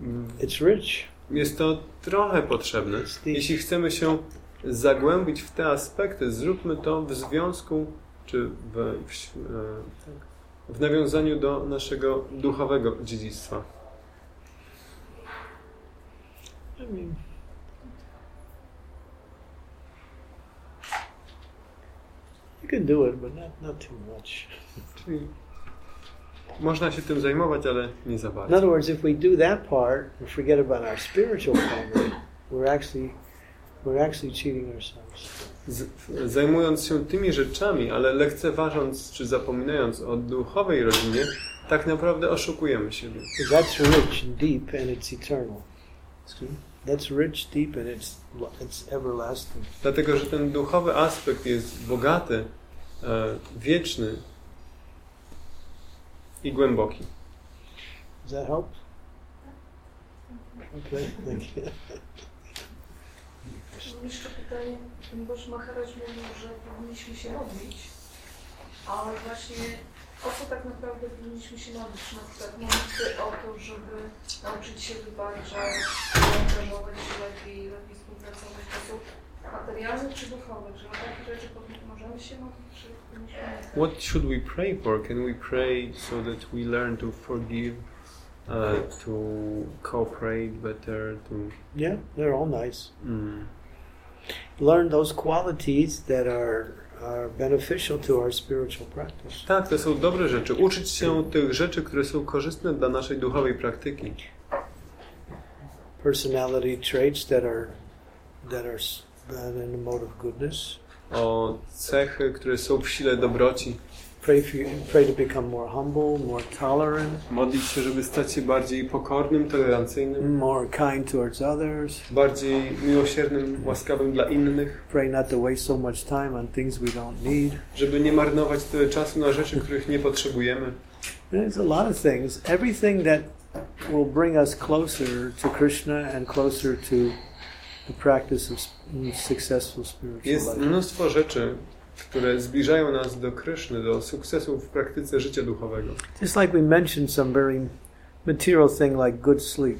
Mm, It's rich. Jest to trochę potrzebne. Jeśli chcemy się zagłębić w te aspekty, zróbmy to w związku czy w, w, e, tak, w nawiązaniu do naszego duchowego dziedzictwa. I mean, you can do it, but not, not too much. Czyli można się tym zajmować, ale nie za In bardzo. other words, if we do that part and forget about our spiritual family, we're actually we're actually cheating ourselves. Z, zajmując się tymi rzeczami, ale lekceważąc czy zapominając o duchowej rodzinie, tak naprawdę oszukujemy siebie. That's rich and deep and it's eternal. That's rich, deep, and it's it's everlasting. Dlatego, że ten duchowy aspekt jest bogaty, e, wieczny i głęboki. Does that help? Okay, thank you. Jeszcze pytanie, ponieważ Maharaj mówił, że powinniśmy się modlić, ale właśnie o co tak naprawdę powinniśmy się modlić? Na przykład modlitwy o to, żeby nauczyć się wybaczać, angażować się lepiej, lepiej współpracować w sposób materialny czy duchowy? Czy o takie rzeczy możemy się modlić, czy powinniśmy? What should we pray for? Can we pray so that we learn to forgive, uh, to cooperate better, to Yeah, they're all nice. mm, Learn those qualities that are are beneficial to our spiritual practice. Tak, to są dobre rzeczy. Uczyć się tych rzeczy, które są korzystne dla naszej duchowej praktyki. Personality traits that are that are in the mode of goodness. O cechy, które są w sile dobroci. Pray for you, pray to become more humble, more tolerant, Modlić się, żeby stać się bardziej pokornym, tolerancyjnym, more kind towards others. bardziej miłosiernym, łaskawym dla innych, Pray not to waste so much time on things we don't need. żeby nie marnować tyle czasu na rzeczy, których nie potrzebujemy. There's a lot of things. Everything that will bring us closer to Krishna and closer to the practice of successful spiritual Jest life. mnóstwo rzeczy, które zbliżają nas do Kryszny, do sukcesu w praktyce życia duchowego. Just like we mentioned some very material thing like good sleep.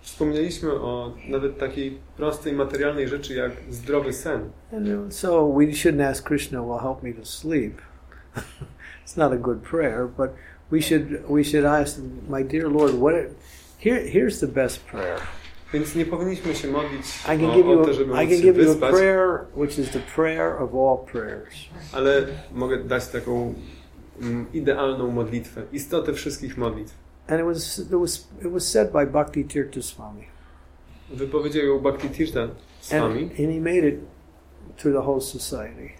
Wspomnieliśmy o nawet takiej prostej, materialnej rzeczy jak zdrowy sen. And so we shouldn't ask Krishna, well, help me to sleep. it's not a good prayer, but we should we should ask, my dear Lord, what? Here, here's the best prayer. Więc nie powinniśmy się modlić o, o to, żeby móc się wyspać, prayer which is the prayer of all prayers. ale mogę dać taką mm, idealną modlitwę, istotę wszystkich modlitw. And it was it was it was said by Bhakti Tirtha Swami, Wypowiedział ją Bhakti Tirtha and, Swami and he made it to the whole society.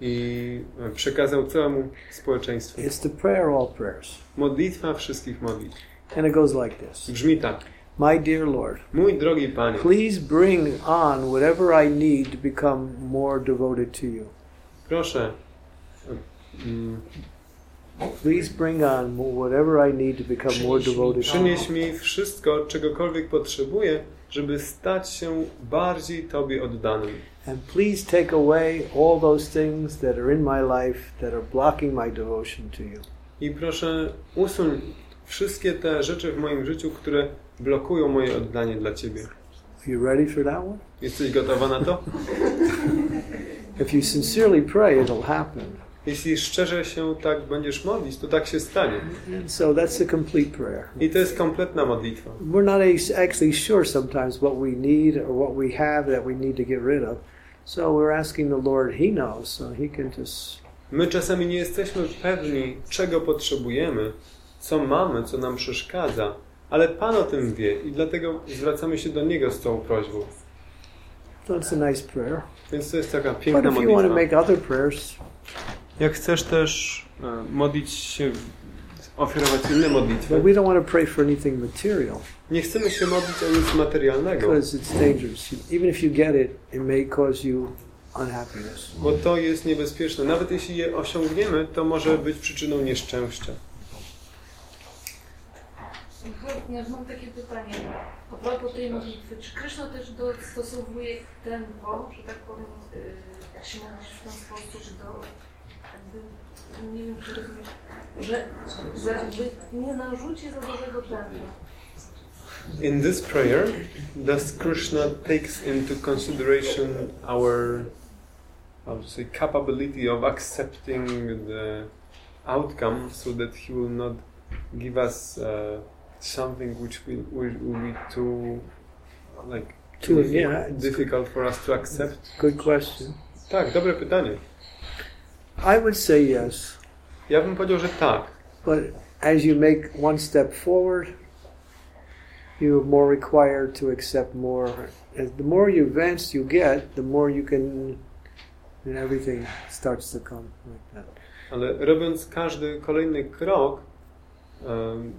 i e, przekazał całemu społeczeństwu. It's the prayer of all prayers, Modlitwa wszystkich modlitw. and it goes like this: Brzmi tak. My dear Lord, Mój drogi Panie, please bring on whatever I need to become more devoted to you. proszę, mm, Please bring on whatever I need to become more devoted przynieś mi wszystko, czegokolwiek potrzebuję, żeby stać się bardziej Tobie oddanym. And please take away all those things that are in my life that are blocking my devotion to you. I proszę, usuń wszystkie te rzeczy w moim życiu, które blokują moje oddanie dla Ciebie. Are you ready for that one? Jesteś gotowa na to? If you sincerely pray, it'll happen. Jeśli szczerze się tak będziesz modlić, to tak się stanie. And so that's a complete prayer. I to jest kompletna modlitwa. We're not ac- actually sure sometimes what we need or what we have that we need to get rid of. So we're asking the Lord, He knows, so He can just. My czasami nie jesteśmy pewni, czego potrzebujemy, co mamy, co nam przeszkadza, ale Pan o tym wie i dlatego zwracamy się do Niego z tą prośbą. So it's a nice prayer. Więc to jest taka But piękna if you want to modlitwa. make other prayers, Jak chcesz też e, modlić się, ofiarować inne modlitwy, but we don't want to pray for anything material nie chcemy się modlić o nic materialnego, because it's dangerous. Even if you get it, it may cause you unhappiness. bo to jest niebezpieczne. Nawet jeśli je osiągniemy, to może być przyczyną nieszczęścia. Ja mam takie pytanie. A propos tej modlitwy, czy Kryszna też dostosowuje tempo, że tak powiem, jak się modlisz w ten sposób do jakby, nie wiem, czy rozumiesz, że, że jakby nie narzuci za dużego tempa. In this prayer, thus Krishna takes into consideration our, how to say, capability of accepting the outcome, so that he will not give us uh, something which will, will, will be too, like, Too, yeah, difficult for us to accept. good question. Tak, dobre pytanie. I would say yes, Ja bym powiedział, że tak. but as you make one step forward, you're more required to accept more. As the more you advanced you get, the more you can, and everything starts to come like that. Ale robiąc każdy kolejny krok, um,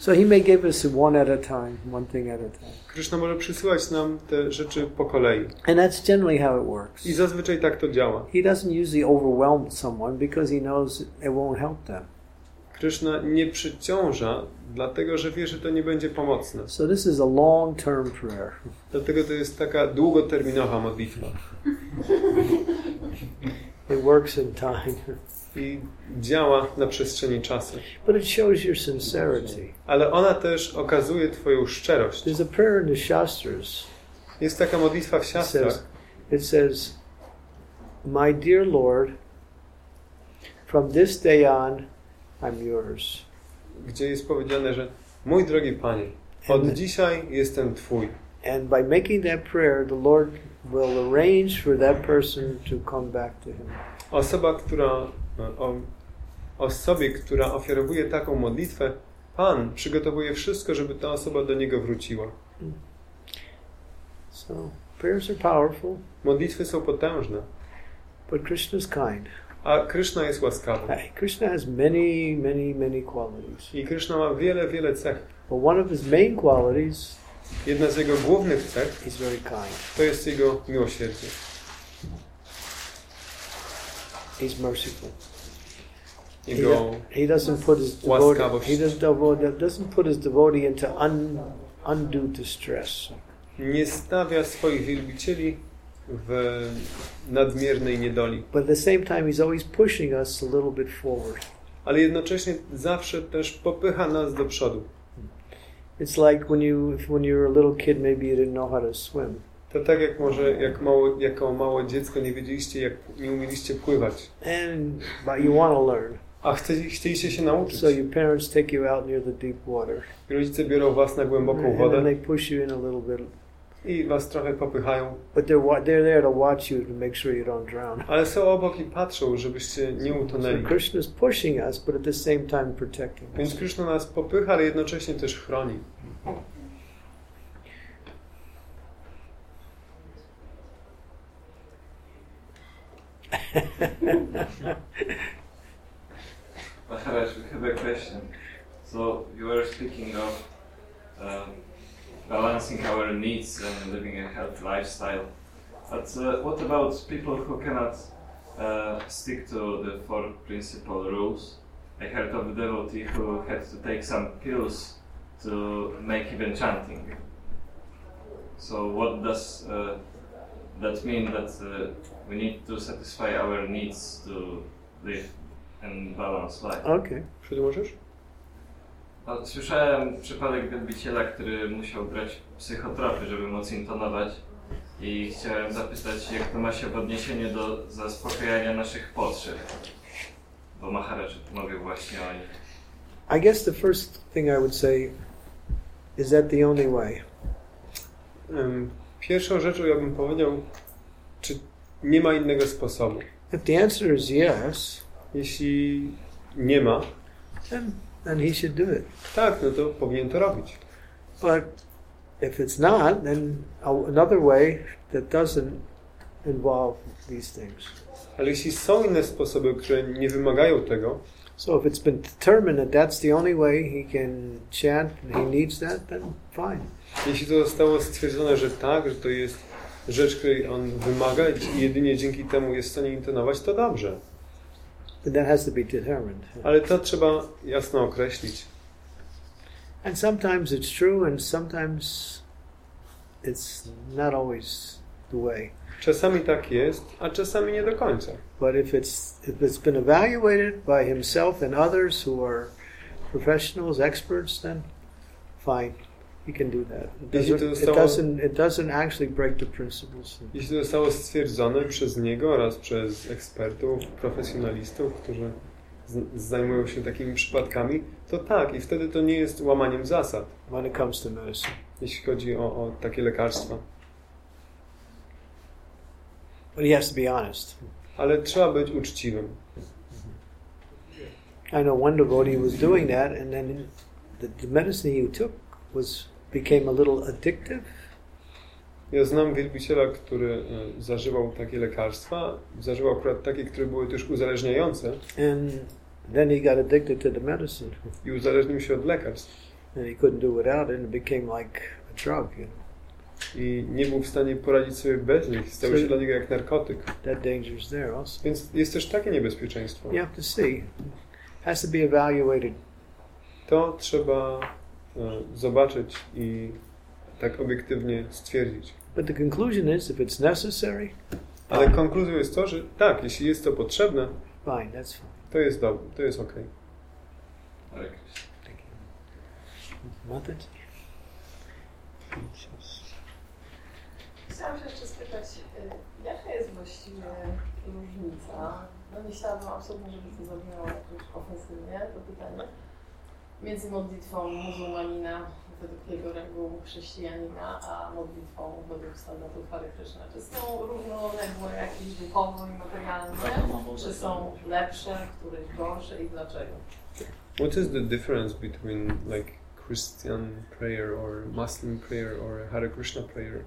So he may give us one at a time, one thing at a time. Krishna może przysyłać nam te rzeczy po kolei. And that's generally how it works. I zazwyczaj tak to działa. He doesn't usually overwhelm someone because he knows it won't help them. Krishna nie przyciąża, dlatego że wie, że to nie będzie pomocne. So this is a long term prayer. Dlatego to jest taka długoterminowa modlitwa. It works in time. I działa na przestrzeni czasu. But it shows your sincerity. Ale ona też okazuje Twoją szczerość. There's a prayer in the Shastras. Jest taka modlitwa w says, it says, My dear Lord, from this day on, I'm yours. gdzie jest powiedziane, że mój drogi Panie, od And- dzisiaj jestem Twój. And by making that prayer, the Lord will arrange for that person to come back to Him. Osoba, która o, osobie, która ofiarowuje taką modlitwę, Pan przygotowuje wszystko, żeby ta osoba do Niego wróciła. So prayers are powerful, Modlitwy są potężne, but Krishna's kind. a Kryszna jest łaskawy. Krishna has many, many, many qualities. I Kryszna ma wiele, wiele cech. But one of his main qualities Jedna z jego głównych cech is very kind. to jest jego miłosierdzie. He's merciful. He, do- he doesn't put his devotee, he doesn't, devote, doesn't put his devotee into un, undue distress. nie stawia swoich wielbicieli w nadmiernej niedoli, But at the same time, he's always pushing us a little bit forward. ale jednocześnie zawsze też popycha nas do przodu. It's like when you, when you were a little kid, maybe you didn't know how to swim. To tak jak może jak mało, jako małe dziecko nie wiedzieliście, jak nie umieliście pływać, And but you want to learn, a chce, chcieliście się nauczyć. so your parents take you out near the deep water, Rodzice biorą was na głęboką and wodę they push you in a little bit. i was trochę popychają, But they're they're there to watch you to make sure you don't drown. ale są obok i patrzą, żebyście nie So utonęli. Krishna is pushing us, but at the same time protecting Więc us. Krishna nas popycha, ale jednocześnie też chroni. We have a question. So you were speaking of um, balancing our needs and living a healthy lifestyle. But uh, what about people who cannot uh, stick to the four principal rules? I heard of a devotee who had to take some pills to make even chanting. So what does uh, that mean? That uh, we need to satisfy our needs to live and balance life. Okay. Przedłużysz? No, Słyszałem przypadek wielbiciela, który musiał brać psychotropy, żeby móc intonować i chciałem zapytać, jak to ma się w odniesieniu do zaspokajania naszych potrzeb. Bo Maharaj mówił właśnie o nich. I guess the first thing I would say is that the only way. Em, Pierwszą rzeczą ja bym powiedział, czy nie ma innego sposobu. If the answer is yes, Jeśli nie ma, then then he should do it. tak, no to powinien to robić. But if it's not, then another way that doesn't involve these things. Ale jeśli są inne sposoby, które nie wymagają tego, So if it's been determined that that's the only way he can chant and he needs that, then fine. jeśli to zostało stwierdzone, że tak, że to jest rzecz, której on wymaga i jedynie dzięki temu jest w stanie intonować, to dobrze. But that has to be determined. Ale to trzeba jasno określić. And sometimes it's true, and sometimes it's not always the way. Czasami tak jest, a czasami nie do końca. But if it's if it's been evaluated by himself and others who are professionals, experts, then fine, he can do that. It doesn't, to it zostało- doesn't it doesn't actually break the principles. Jeśli to zostało stwierdzone przez niego oraz przez ekspertów, profesjonalistów, którzy z- zajmują się takimi przypadkami, to tak, i wtedy to nie jest łamaniem zasad, when it comes to medicine. jeśli chodzi o, o takie lekarstwa. But he has to be honest. Ale trzeba być uczciwym. I know one devotee was doing that, and then the, the medicine he took was became a little addictive, Ja znam wielbiciela, który e, zażywał takie lekarstwa, zażywał akurat takie, które były też uzależniające and then he got addicted to the medicine, i uzależnił się od lekarstw. and he couldn't do without it, and it became like a drug. You know, I nie był w stanie poradzić sobie bez nich. Stał się dla niego jak narkotyk. that danger's there also. Więc jest też takie niebezpieczeństwo. You have to see, has to be evaluated. To trzeba zobaczyć i tak obiektywnie stwierdzić. But the conclusion is, if it's necessary, Ale konkluzją jest to, że tak, jeśli jest to potrzebne, fine, that's fine. to jest dobre, to jest ok. Mataji. Chciałam się jeszcze spytać, y, jaka jest właściwie różnica, no nie chciałabym absolutnie, żeby to zabrzmiało jakoś ofensywnie, to pytanie, między modlitwą muzułmanina według jego reguł chrześcijanina, a modlitwą według standardów Hare Krishna. Czy są równoległe jakieś duchowo i materialne? Czy są lepsze, których gorsze i dlaczego? What is the difference between like Christian prayer or Muslim prayer or Hare Krishna prayer?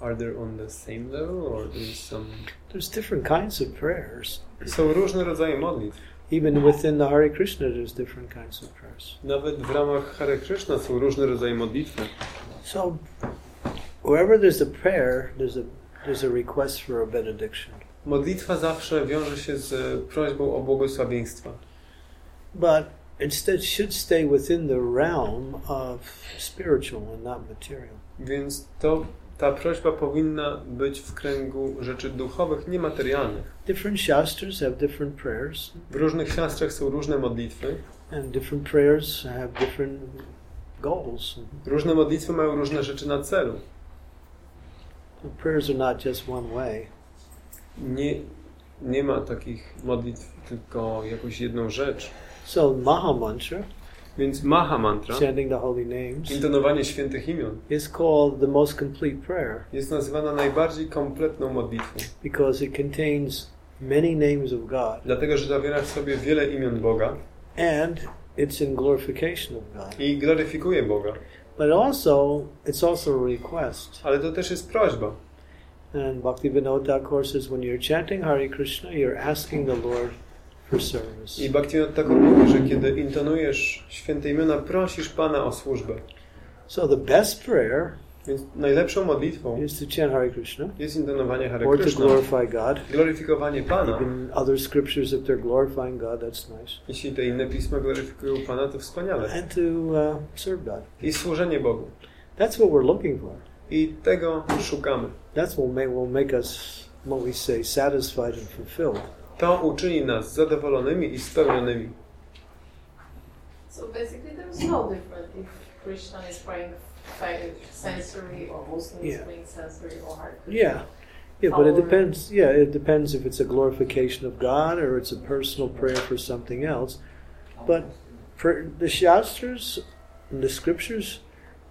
Are they on the same level or there is some... There's different kinds of prayers. Są różne rodzaje modlitw. Even within the Hare Krishna, there's different kinds of prayers. Nawet w ramach Hare Krishna są różne rodzaje modlitwy. So, wherever there's a prayer, there's a there's a request for a benediction. Modlitwa zawsze wiąże się z prośbą o błogosławieństwa. But instead, should stay within the realm of spiritual and not material. Więc to ta prośba powinna być w kręgu rzeczy duchowych, niematerialnych. Different shastras have different prayers, W różnych siostrach są różne modlitwy. And different prayers have different goals. Różne modlitwy mają różne rzeczy na celu. The prayers are not just one way. Nie, nie ma takich modlitw tylko jakąś jedną rzecz. So, Maha Mantra, Więc Maha Mantra, chanting the holy names, intonowanie świętych imion, is called the most complete prayer jest nazywana najbardziej kompletną modlitwą. because it contains many names of God Dlatego, że zawiera w sobie wiele imion Boga and it's in glorification of God. i gloryfikuje Boga. But also, it's also a request. Ale to też jest prośba. And Bhaktivinoda Thakur says, when you're chanting Hare Krishna, you're asking the Lord for service. I Bhaktivinoda Thakur mówi, że kiedy intonujesz święte imiona, prosisz Pana o służbę. So the best prayer Więc najlepszą modlitwą is to chant Hare Krishna jest intonowanie Hare or to Krishna, glorify God. gloryfikowanie Pana. Even other scriptures, if they're glorifying God, that's nice. Jeśli te inne pisma gloryfikują Pana, to wspaniale. And to uh, serve God. I służenie Bogu. That's what we're looking for. I tego szukamy. That's what may, will make us, what we say, satisfied and fulfilled. To uczyni nas zadowolonymi i spełnionymi. So basically, there's no difference if Krishna is praying sensory or Muslim is Yeah. praying sensory or Hare Krishna. Yeah. Yeah, but it depends. Yeah, it depends if it's a glorification of God or it's a personal prayer for something else. But for the Shastras and the scriptures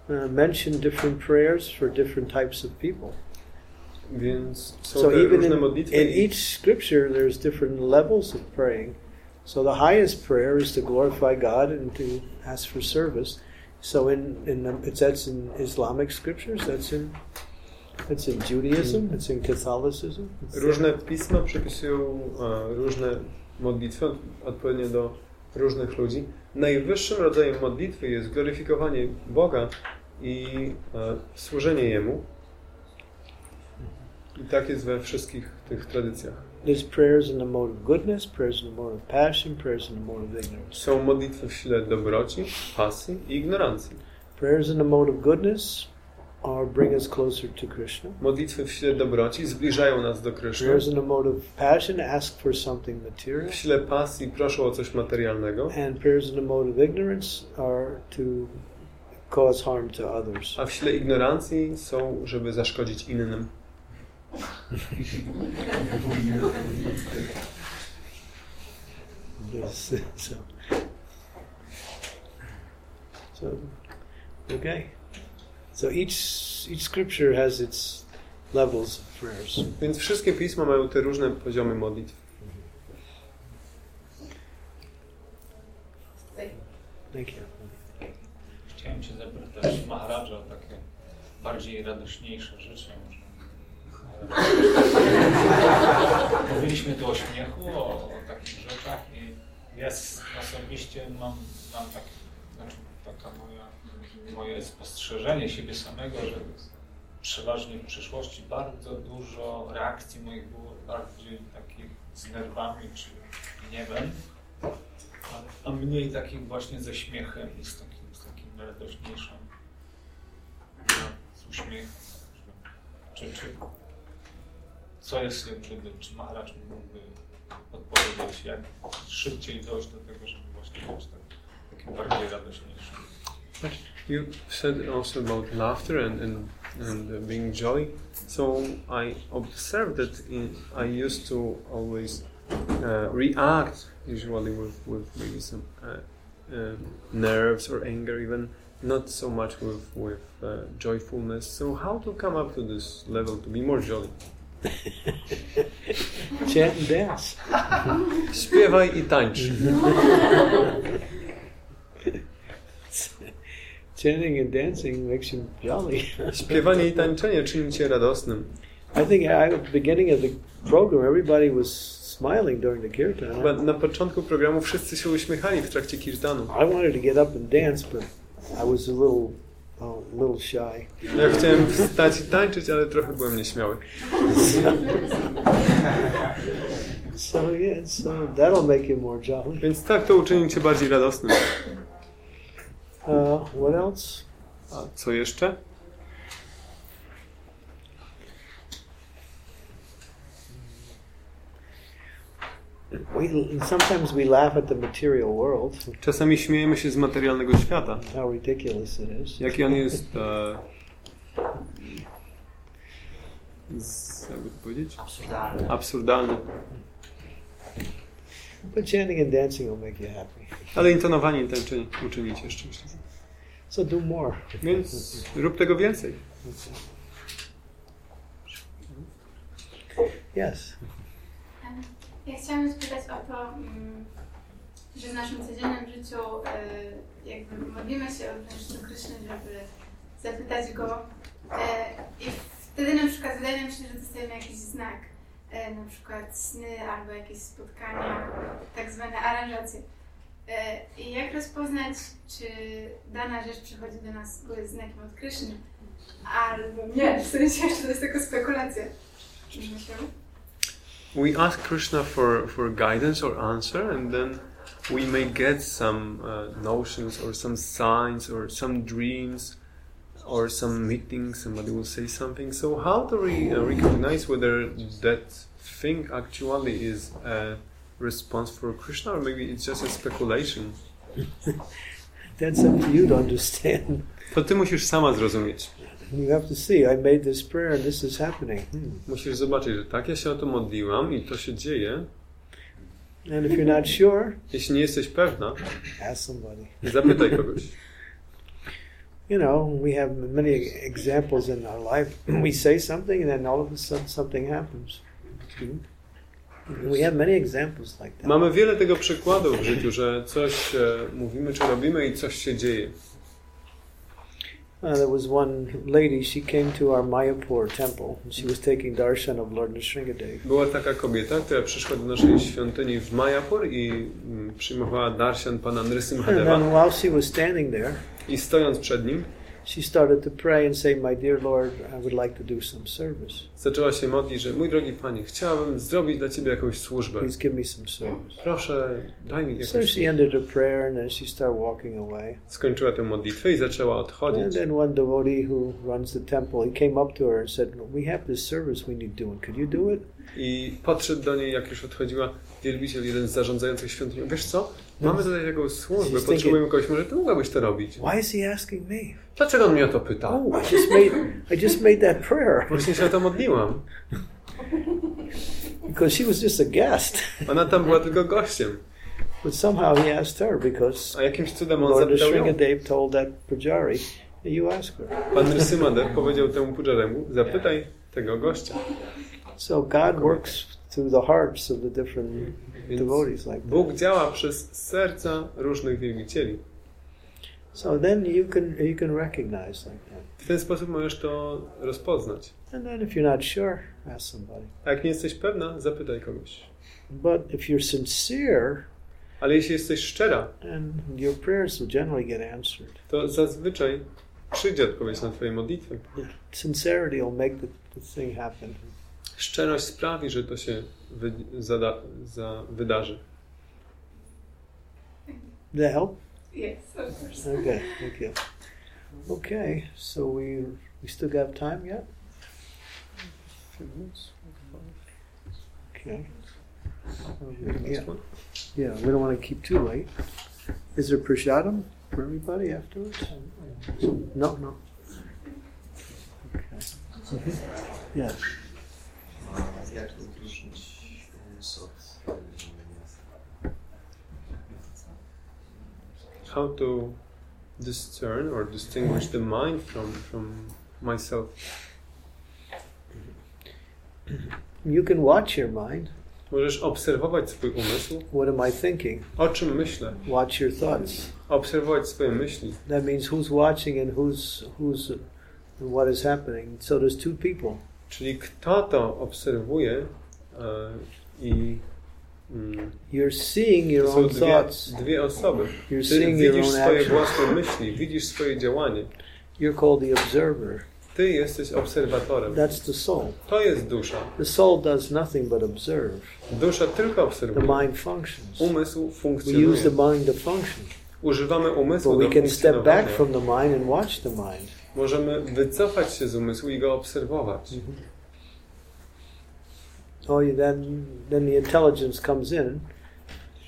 uh, mention different prayers for different types of people. Więc są So even in, in each scripture, there's different levels of praying. So the highest prayer is to glorify God and to ask for service. So in, in it's that's in Islamic scriptures. That's in that's in Judaism. It's in Catholicism. it's- różne pisma przypisują e, różne modlitwy odpowiednio do różnych ludzi. Najwyższym rodzajem modlitwy jest gloryfikowanie Boga i e, służenie Jemu. I tak jest we wszystkich tych tradycjach. There's prayers in the mode of goodness, prayers in the mode of passion, prayers in the mode of ignorance. Są modlitwy w sile dobroci, pasji i ignorancji. Prayers in the mode of goodness are bring us closer to Krishna. Modlitwy w sile dobroci zbliżają nas do Kryszny. Prayers in a mode of passion ask for something material. W sile pasji proszą o coś materialnego, And prayers in a mode of ignorance are to cause harm to others. a w sile ignorancji są, żeby zaszkodzić innym. Yes. So, so okay. So each each scripture has its levels of prayers. Więc wszystkie pisma mają te różne poziomy modlitw. Thank you. Chciałem się zapytać Maharaja o takie bardziej radośniejsze rzeczy. Mówiliśmy tu o śmiechu, o, o takich rzeczach i ja osobiście mam, mam tak, znaczy taka moja, moje spostrzeżenie siebie samego, że przeważnie w przyszłości bardzo dużo reakcji moich było bardziej takich z nerwami czy gniewem, a, a mniej takich właśnie ze śmiechem i z takim, z takim radośniejszym, z uśmiechem. Czy, czy, co jest, czy mógłby podpowiedzieć, jak szybciej dojść do tego, żeby właśnie być tak, takim bardziej radośniejszym. You said also about laughter and, and, and uh, being jolly. So I observed that in, I used to always uh, react usually with, with maybe some uh, um nerves or anger, even not so much with, with uh, joyfulness. So how to come up to this level to be more jolly? Chant and dance. Śpiewaj i tańcz. Chanting and dancing makes you jolly. Śpiewanie i tańczenie czyni cię radosnym. I think at the beginning of the program, everybody was smiling during the kirtan. Chyba na początku programu wszyscy się uśmiechali w trakcie kirtanu. I wanted to get up and dance, but I was a little, oh, a little shy. Ja chciałem wstać i tańczyć, ale trochę byłem nieśmiały. So yeah, so that'll make you more jolly. Więc tak, to uczyni cię bardziej radosnym. Uh, what else? A co jeszcze? We sometimes we laugh at the material world, Czasami śmiejemy się z materialnego świata. how ridiculous it is. Jaki on jest... E, z, jakby to powiedzieć? Absurdalne. Absurdalny. But chanting and dancing will make you happy. Ale intonowanie i tańczenie uczyni cię szczęśliwym. So do more. Więc rób tego więcej. Yes. Ja chciałam spytać o to, mm, że w naszym codziennym życiu y, jakby modlimy się wręcz do Kryszny, żeby zapytać Go y, i wtedy na przykład wydaje nam się, że dostajemy jakiś znak, y, na przykład sny albo jakieś spotkania, tak zwane aranżacje. Y, I jak rozpoznać, czy dana rzecz przychodzi do nas jest znakiem od Kryszny, albo nie, w sensie, czy to jest tylko spekulacja. Myślę. We ask Krishna for, for guidance or answer, and then we may get some uh, notions or some signs or some dreams or some meetings. Somebody will say something. So, how do we uh, recognize whether that thing actually is a response for Krishna, or maybe it's just a speculation? That's up to you to understand. To ty musisz sama zrozumieć. You have to see, I made this prayer and this is happening. Hmm. Musisz zobaczyć, że tak, ja się o to modliłam i to się dzieje. And if you're not sure, Jeśli nie jesteś pewna, ask somebody. zapytaj kogoś. You know, we have many examples in our life. We say something and then all of a sudden something happens. We have many examples like that. Mamy wiele tego przykładów w życiu, że coś e, mówimy czy robimy i coś się dzieje. Uh, there was one lady, she came to our Mayapur temple. And she was taking darshan of Lord Nrsingadev. Była taka kobieta, która przyszła do naszej świątyni w Mayapur i mm, przyjmowała darshan pana And Nrsimhadeva then while she was standing there, i stojąc przed nim, she started to pray and say, My dear Lord, I would like to do some service. Zaczęła się modlić, że mój drogi Panie, chciałabym zrobić dla Ciebie jakąś służbę. Please give me some service. Proszę, daj mi So jakąś she służbę. ended her prayer and then she started walking away. Skończyła tę modlitwę i zaczęła And odchodzić. then one devotee who runs the temple, he came up to her and said, We have this service we need doing. Could you do it? I podszedł do niej, jak już odchodziła, wielbiciel, jeden z zarządzających świątynią. Wiesz co? Mamy tutaj taką służbę, potrzebujemy kogoś, może ty mogłabyś to robić. Why is he asking me? Dlaczego on mnie o to pyta? Oh, I just made I just made that prayer Właśnie się o to modliłam. because she was just a guest. Ona tam była tylko gościem. But somehow he asked her because A jakimś cudem on Lord zapytał. Sringadev told that Pujari, you ask her. Pan Nrsimhadev powiedział temu Pujaremu, zapytaj tego gościa. So God works through the hearts of the different Więc devotees like that. Bóg działa przez serca różnych wielbicieli. So then you can you can recognize like that. W ten sposób możesz to rozpoznać. And then if you're not sure, ask somebody. A jak nie jesteś pewna, zapytaj kogoś. But if you're sincere, Ale jeśli jesteś szczera, then your prayers will generally get answered. to zazwyczaj przyjdzie odpowiedź na twoje modlitwy. Sincerity will make the, the thing happen. Szczerość sprawi, że to się wy, zada, za, wydarzy. Help? Yes, of course. Okay, thank you. Okay, so we we still got time yet? Okay. Yeah, yeah, we don't want to keep too late. Is there prasadam for everybody afterwards? No, no. Okay. Yeah. Jak odróżnić umysł od How to discern or distinguish the mind from, from myself. You can watch your mind. Możesz obserwować swój umysł. What am I thinking? O czym myślę? Watch your thoughts. Obserwować swoje myśli. That means who's watching and who's who's and what is happening. So there's two people. Czyli kto to obserwuje e, i mm, You're seeing your own dwie, thoughts. dwie osoby. You're Ty seeing your widzisz own swoje actions. własne myśli, widzisz swoje działanie. You're called the observer. Ty jesteś obserwatorem. That's the soul. To jest dusza. The soul does nothing but observe. Dusza tylko The obserwuje. mind functions. Umysł We funkcjonuje. use the mind to function. Używamy But umysłu we do can step back from the mind and watch the mind. Możemy wycofać się z umysłu i go obserwować. Oh, then then the intelligence comes in.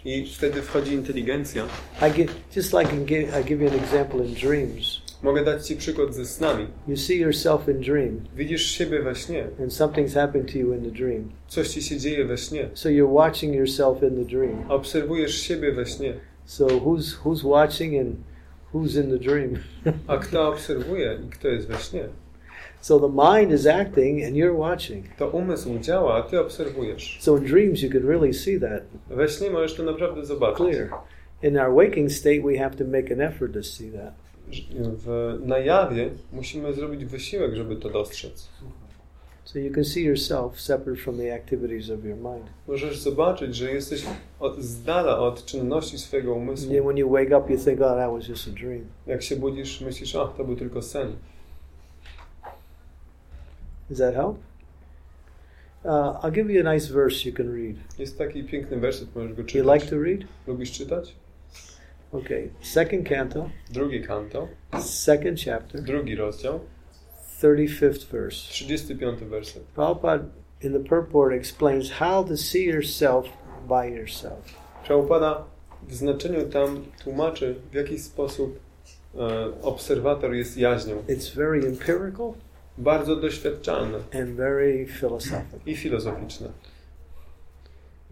I wtedy wchodzi inteligencja. I give just like in I give you an example in dreams. Mogę dać Ci przykład ze snami. You see yourself in dream, Widzisz siebie we śnie. and something's happened to you in the dream. Coś Ci się dzieje we śnie. So you're watching yourself in the dream. Obserwujesz siebie we śnie. So who's who's watching and who's in the dream? A kto obserwuje i kto jest we śnie? so the mind is acting and you're watching. To umysł działa, a Ty obserwujesz. So in dreams you can really see that We śnie możesz to naprawdę zobaczyć. clear. In our waking state we have to make an effort to see that. W, na jawie musimy zrobić wysiłek, żeby to dostrzec. So you can see yourself separate from the activities of your mind. Możesz zobaczyć, że jesteś od, z dala od czynności swojego And umysłu. then when you wake up you think, oh that was just a dream. Jak się budzisz, myślisz, ach, to był tylko sen. Does that help? Uh, I'll give you a nice verse you can read. Jest taki piękny werset, możesz go You czytać. like to read? Lubisz czytać? Okay. Second canto, Drugi kanto, second chapter, drugi rozdział, 35th verse. 35 werset. Prabhupada in the purport explains how to see yourself by yourself. Prabhupada w znaczeniu tam tłumaczy, w jaki sposób e, obserwator jest jaźnią. It's very empirical Bardzo doświadczalne and very philosophical. i filozoficzne.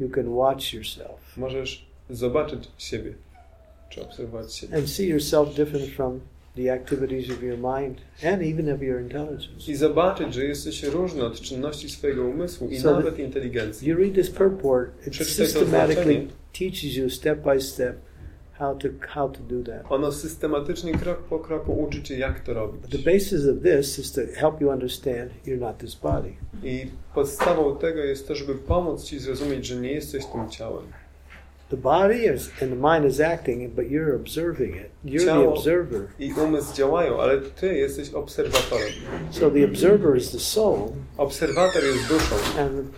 You can watch yourself Możesz zobaczyć siebie, czy obserwować siebie. and see yourself different from the activities of your mind and even of your intelligence. I zobaczyć, że jesteś różny od czynności swojego umysłu i So nawet inteligencji. You read this purport, it systematically teaches you step by step how to how to do that. Ono systematycznie, krok po kroku uczy cię, jak to The robić. basis of this is to help you understand you're not this body. I podstawą tego jest to, żeby pomóc ci zrozumieć, że nie jesteś tym ciałem. The body is, and the mind is acting, but you're observing it. You're the Ciało observer. i umysł działają, ale ty jesteś obserwatorem. So the observer is the soul, Obserwator jest duszą. and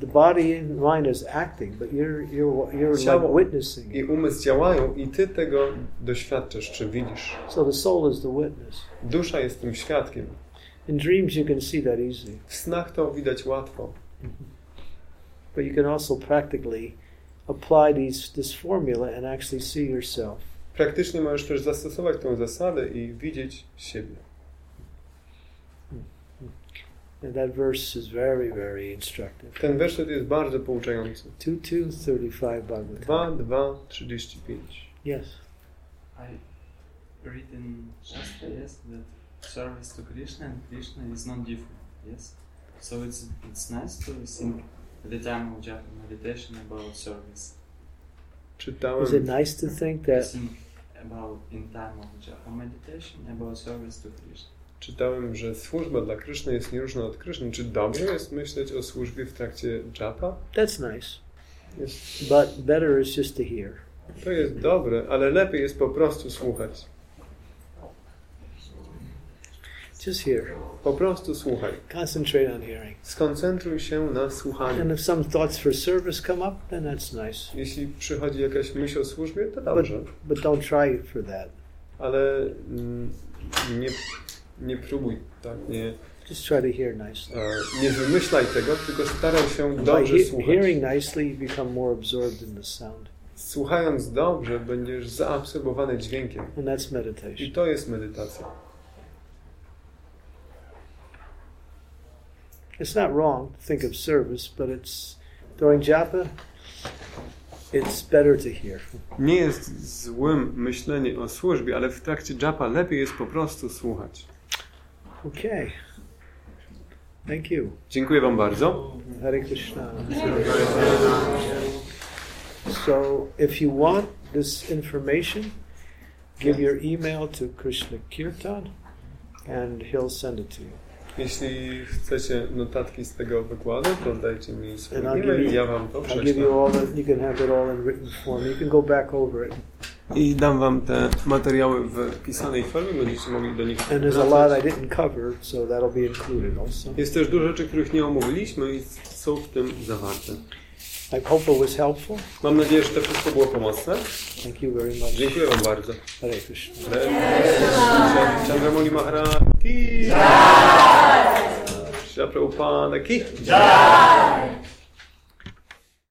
the body and mind is acting, but you're you're you're like Ciało witnessing i it. umysł działają i ty tego doświadczasz czy widzisz. So the soul is the witness. Dusza jest tym świadkiem. In dreams, you can see that easily, W snach to widać łatwo, but you can also practically apply these this formula and actually see yourself. Praktycznie możesz też zastosować tę zasadę i widzieć siebie. Hmm. And that verse is very, very instructive. Ten werset jest bardzo pouczający. 2235 Bhagavatam. 2, 2, 35. Yes. I read in Shastra, yes, that service to Krishna and Krishna is not different, yes? So it's it's nice to think at the time of japa meditation about service. Czytałem, Is it nice to think that think about in time of japa meditation about service to Krishna. czytałem, że służba dla Kryszny jest nieróżna od Kryszny. Czy dobrze jest myśleć o służbie w trakcie japa? that's nice, Jest, but better is just to hear. to jest dobre, ale lepiej jest po prostu słuchać. Just hear. Po prostu słuchaj. Concentrate on hearing. Skoncentruj się na słuchaniu. And if some thoughts for service come up, then that's nice. Jeśli przychodzi jakaś myśl o służbie, to But, dobrze, but don't try for that. ale mm, nie, nie próbuj, tak, nie, Just try to hear nicely. e, nie wymyślaj tego, tylko staraj się dobrze he- słuchać. hearing nicely, you become more absorbed in the sound. Słuchając dobrze, będziesz zaabsorbowany dźwiękiem. And that's I meditation. to jest medytacja. It's not wrong to think of service, but it's during japa, it's better to hear. Nie jest złym myślenie o służbie, ale w trakcie japa lepiej jest po prostu słuchać. Okay. Thank you. Dziękuję Wam bardzo. Hare Krishna. So, if you want this information, give your email to Krishna Kirtan and he'll send it to you. Jeśli chcecie notatki z tego wykładu, to dajcie mi swój e-mail i ja Wam to I'll give you all the, you can have it all in written form. You can go back over it. I dam Wam te materiały w pisanej formie, będziecie mogli do nich And there's a lot I didn't cover, so that'll be included also. Jest też dużo rzeczy, których nie omówiliśmy i są w tym zawarte. I hope it was helpful. Mam nadzieję, że to wszystko było pomocne. Thank you very much. Dziękuję Wam bardzo. Hare Krishna. Chandramoli Maharaj ki Jai! Shri Prabhupada ki Jai!